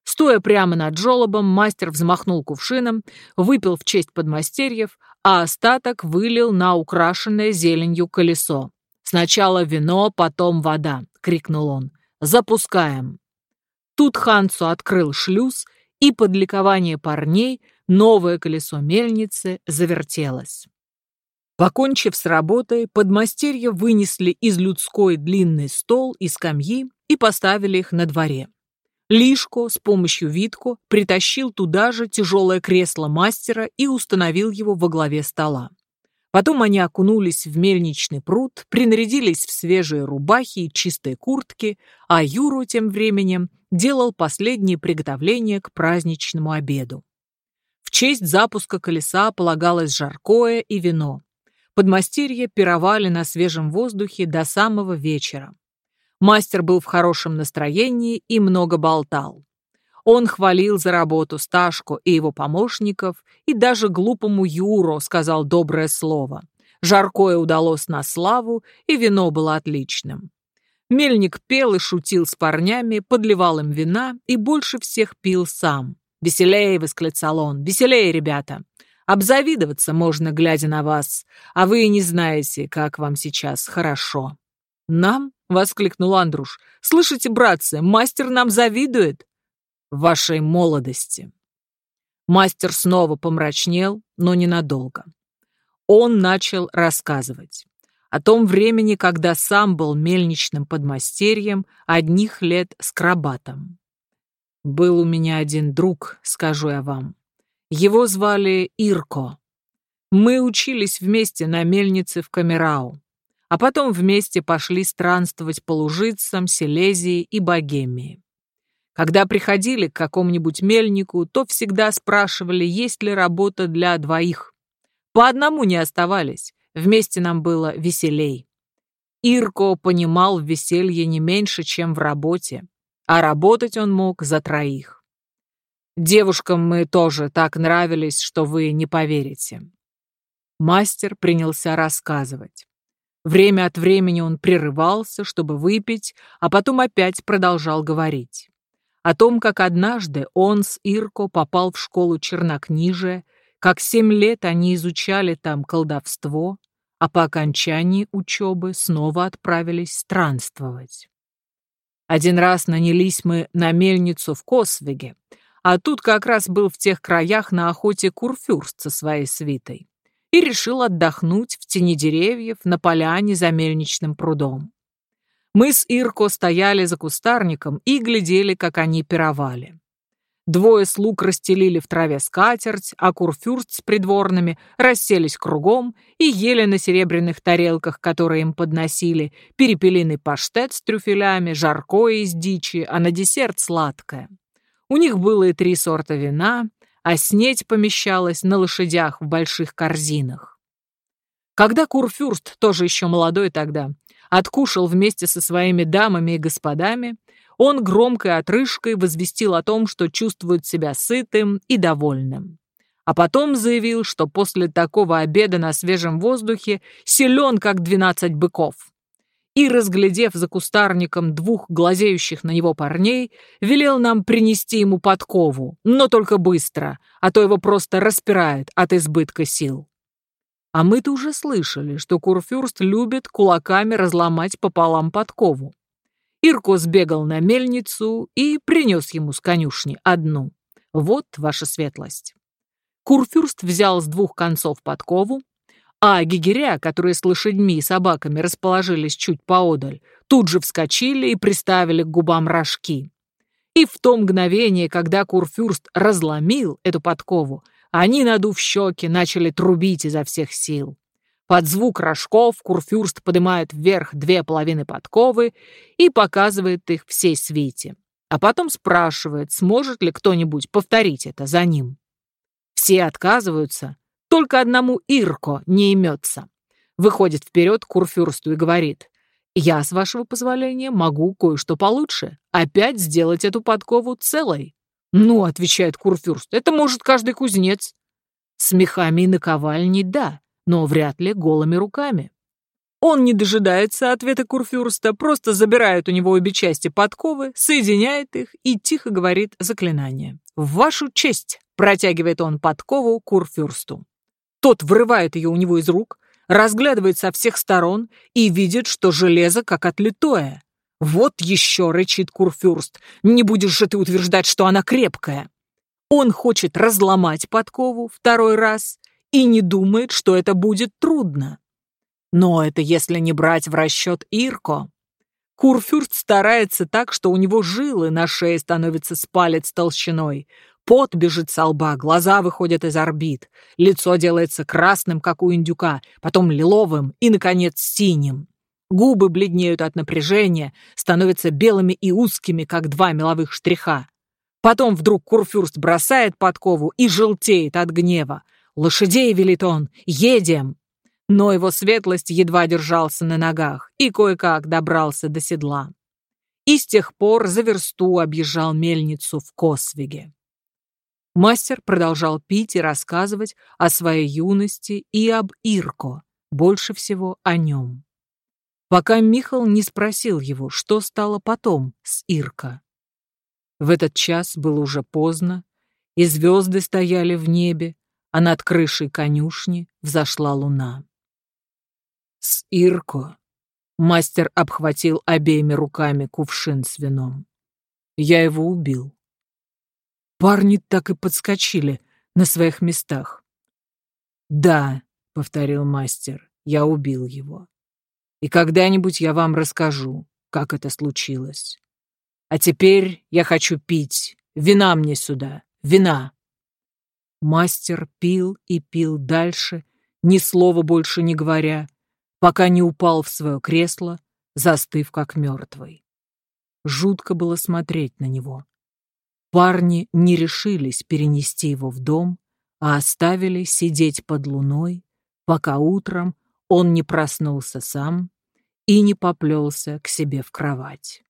Стоя прямо над жолобом, мастер взмахнул кувшином, выпил в честь подмастерьев, а остаток вылил на украшенное зеленью колесо. «Сначала вино, потом вода», — крикнул он. «Запускаем». Тут Хансу открыл шлюз, и под ликование парней новое колесо мельницы завертелось. Покончив с работой, подмастерья вынесли из людской длинный стол и скамьи и поставили их на дворе. Лишко с помощью Витко притащил туда же тяжелое кресло мастера и установил его во главе стола. Потом они окунулись в мельничный пруд, принарядились в свежие рубахи и чистые куртки, а Юру тем временем делал последние приготовления к праздничному обеду. В честь запуска колеса полагалось жаркое и вино. Подмастерья пировали на свежем воздухе до самого вечера. Мастер был в хорошем настроении и много болтал. Он хвалил за работу Сташку и его помощников, и даже глупому Юро сказал доброе слово. Жаркое удалось на славу, и вино было отличным. Мельник пел и шутил с парнями, подливал им вина и больше всех пил сам. «Веселее!» — восклицал он. «Веселее, ребята! Обзавидоваться можно, глядя на вас, а вы и не знаете, как вам сейчас хорошо». «Нам?» — воскликнул Андруш. «Слышите, братцы, мастер нам завидует!» вашей молодости». Мастер снова помрачнел, но ненадолго. Он начал рассказывать о том времени, когда сам был мельничным подмастерьем одних лет с крабатом. «Был у меня один друг, скажу я вам. Его звали Ирко. Мы учились вместе на мельнице в Камерау, а потом вместе пошли странствовать по Лужицам, Силезии и Богемии. Когда приходили к какому-нибудь мельнику, то всегда спрашивали, есть ли работа для двоих. По одному не оставались, вместе нам было веселей. Ирко понимал в веселье не меньше, чем в работе, а работать он мог за троих. Девушкам мы тоже так нравились, что вы не поверите. Мастер принялся рассказывать. Время от времени он прерывался, чтобы выпить, а потом опять продолжал говорить о том, как однажды он с Ирко попал в школу чернокнижия, как семь лет они изучали там колдовство, а по окончании учебы снова отправились странствовать. Один раз нанялись мы на мельницу в Косвеге, а тут как раз был в тех краях на охоте курфюрст со своей свитой и решил отдохнуть в тени деревьев на поляне за мельничным прудом. Мы с Ирко стояли за кустарником и глядели, как они пировали. Двое слуг расстелили в траве скатерть, а курфюрст с придворными расселись кругом и ели на серебряных тарелках, которые им подносили, перепелиный паштет с трюфелями, жаркое из дичи, а на десерт сладкое. У них было и три сорта вина, а снеть помещалась на лошадях в больших корзинах. Когда Курфюрст, тоже еще молодой тогда, откушал вместе со своими дамами и господами, он громкой отрыжкой возвестил о том, что чувствует себя сытым и довольным. А потом заявил, что после такого обеда на свежем воздухе силен, как двенадцать быков. И, разглядев за кустарником двух глазеющих на него парней, велел нам принести ему подкову, но только быстро, а то его просто распирает от избытка сил. А мы-то уже слышали, что Курфюрст любит кулаками разломать пополам подкову. Ирко сбегал на мельницу и принес ему с конюшни одну. Вот ваша светлость. Курфюрст взял с двух концов подкову, а гигеря, которые с лошадьми и собаками расположились чуть поодаль, тут же вскочили и приставили к губам рожки. И в то мгновение, когда Курфюрст разломил эту подкову, они, надув щеки, начали трубить изо всех сил. Под звук рожков Курфюрст поднимает вверх две половины подковы и показывает их всей свите. А потом спрашивает, сможет ли кто-нибудь повторить это за ним. Все отказываются, только одному Ирко не имется. Выходит вперед к Курфюрсту и говорит, «Я, с вашего позволения, могу кое-что получше, опять сделать эту подкову целой». «Ну, — отвечает Курфюрст, — это может каждый кузнец». С мехами и наковальней — да, но вряд ли голыми руками. Он не дожидается ответа Курфюрста, просто забирает у него обе части подковы, соединяет их и тихо говорит заклинание. «В вашу честь!» — протягивает он подкову Курфюрсту. Тот вырывает ее у него из рук, разглядывает со всех сторон и видит, что железо как отлитое. «Вот еще!» — рычит Курфюрст. «Не будешь же ты утверждать, что она крепкая!» Он хочет разломать подкову второй раз и не думает, что это будет трудно. Но это если не брать в расчет Ирко. Курфюрст старается так, что у него жилы на шее становятся с толщиной. Пот бежит со лба, глаза выходят из орбит, лицо делается красным, как у индюка, потом лиловым и, наконец, синим. Губы бледнеют от напряжения, становятся белыми и узкими, как два меловых штриха. Потом вдруг Курфюрст бросает подкову и желтеет от гнева. «Лошадей!» — велит он. «Едем!» Но его светлость едва держался на ногах и кое-как добрался до седла. И с тех пор за версту объезжал мельницу в Косвиге. Мастер продолжал пить и рассказывать о своей юности и об Ирко, больше всего о нем. Пока Михал не спросил его, что стало потом с Ирко. В этот час было уже поздно, и звезды стояли в небе, а над крышей конюшни взошла луна. С Ирко мастер обхватил обеими руками кувшин с вином. Я его убил. Парни так и подскочили на своих местах. «Да», — повторил мастер, — «я убил его. И когда-нибудь я вам расскажу, как это случилось. А теперь я хочу пить. Вина мне сюда, вина». Мастер пил и пил дальше, ни слова больше не говоря, пока не упал в свое кресло, застыв как мертвый. Жутко было смотреть на него. Парни не решились перенести его в дом, а оставили сидеть под луной, пока утром он не проснулся сам и не поплелся к себе в кровать.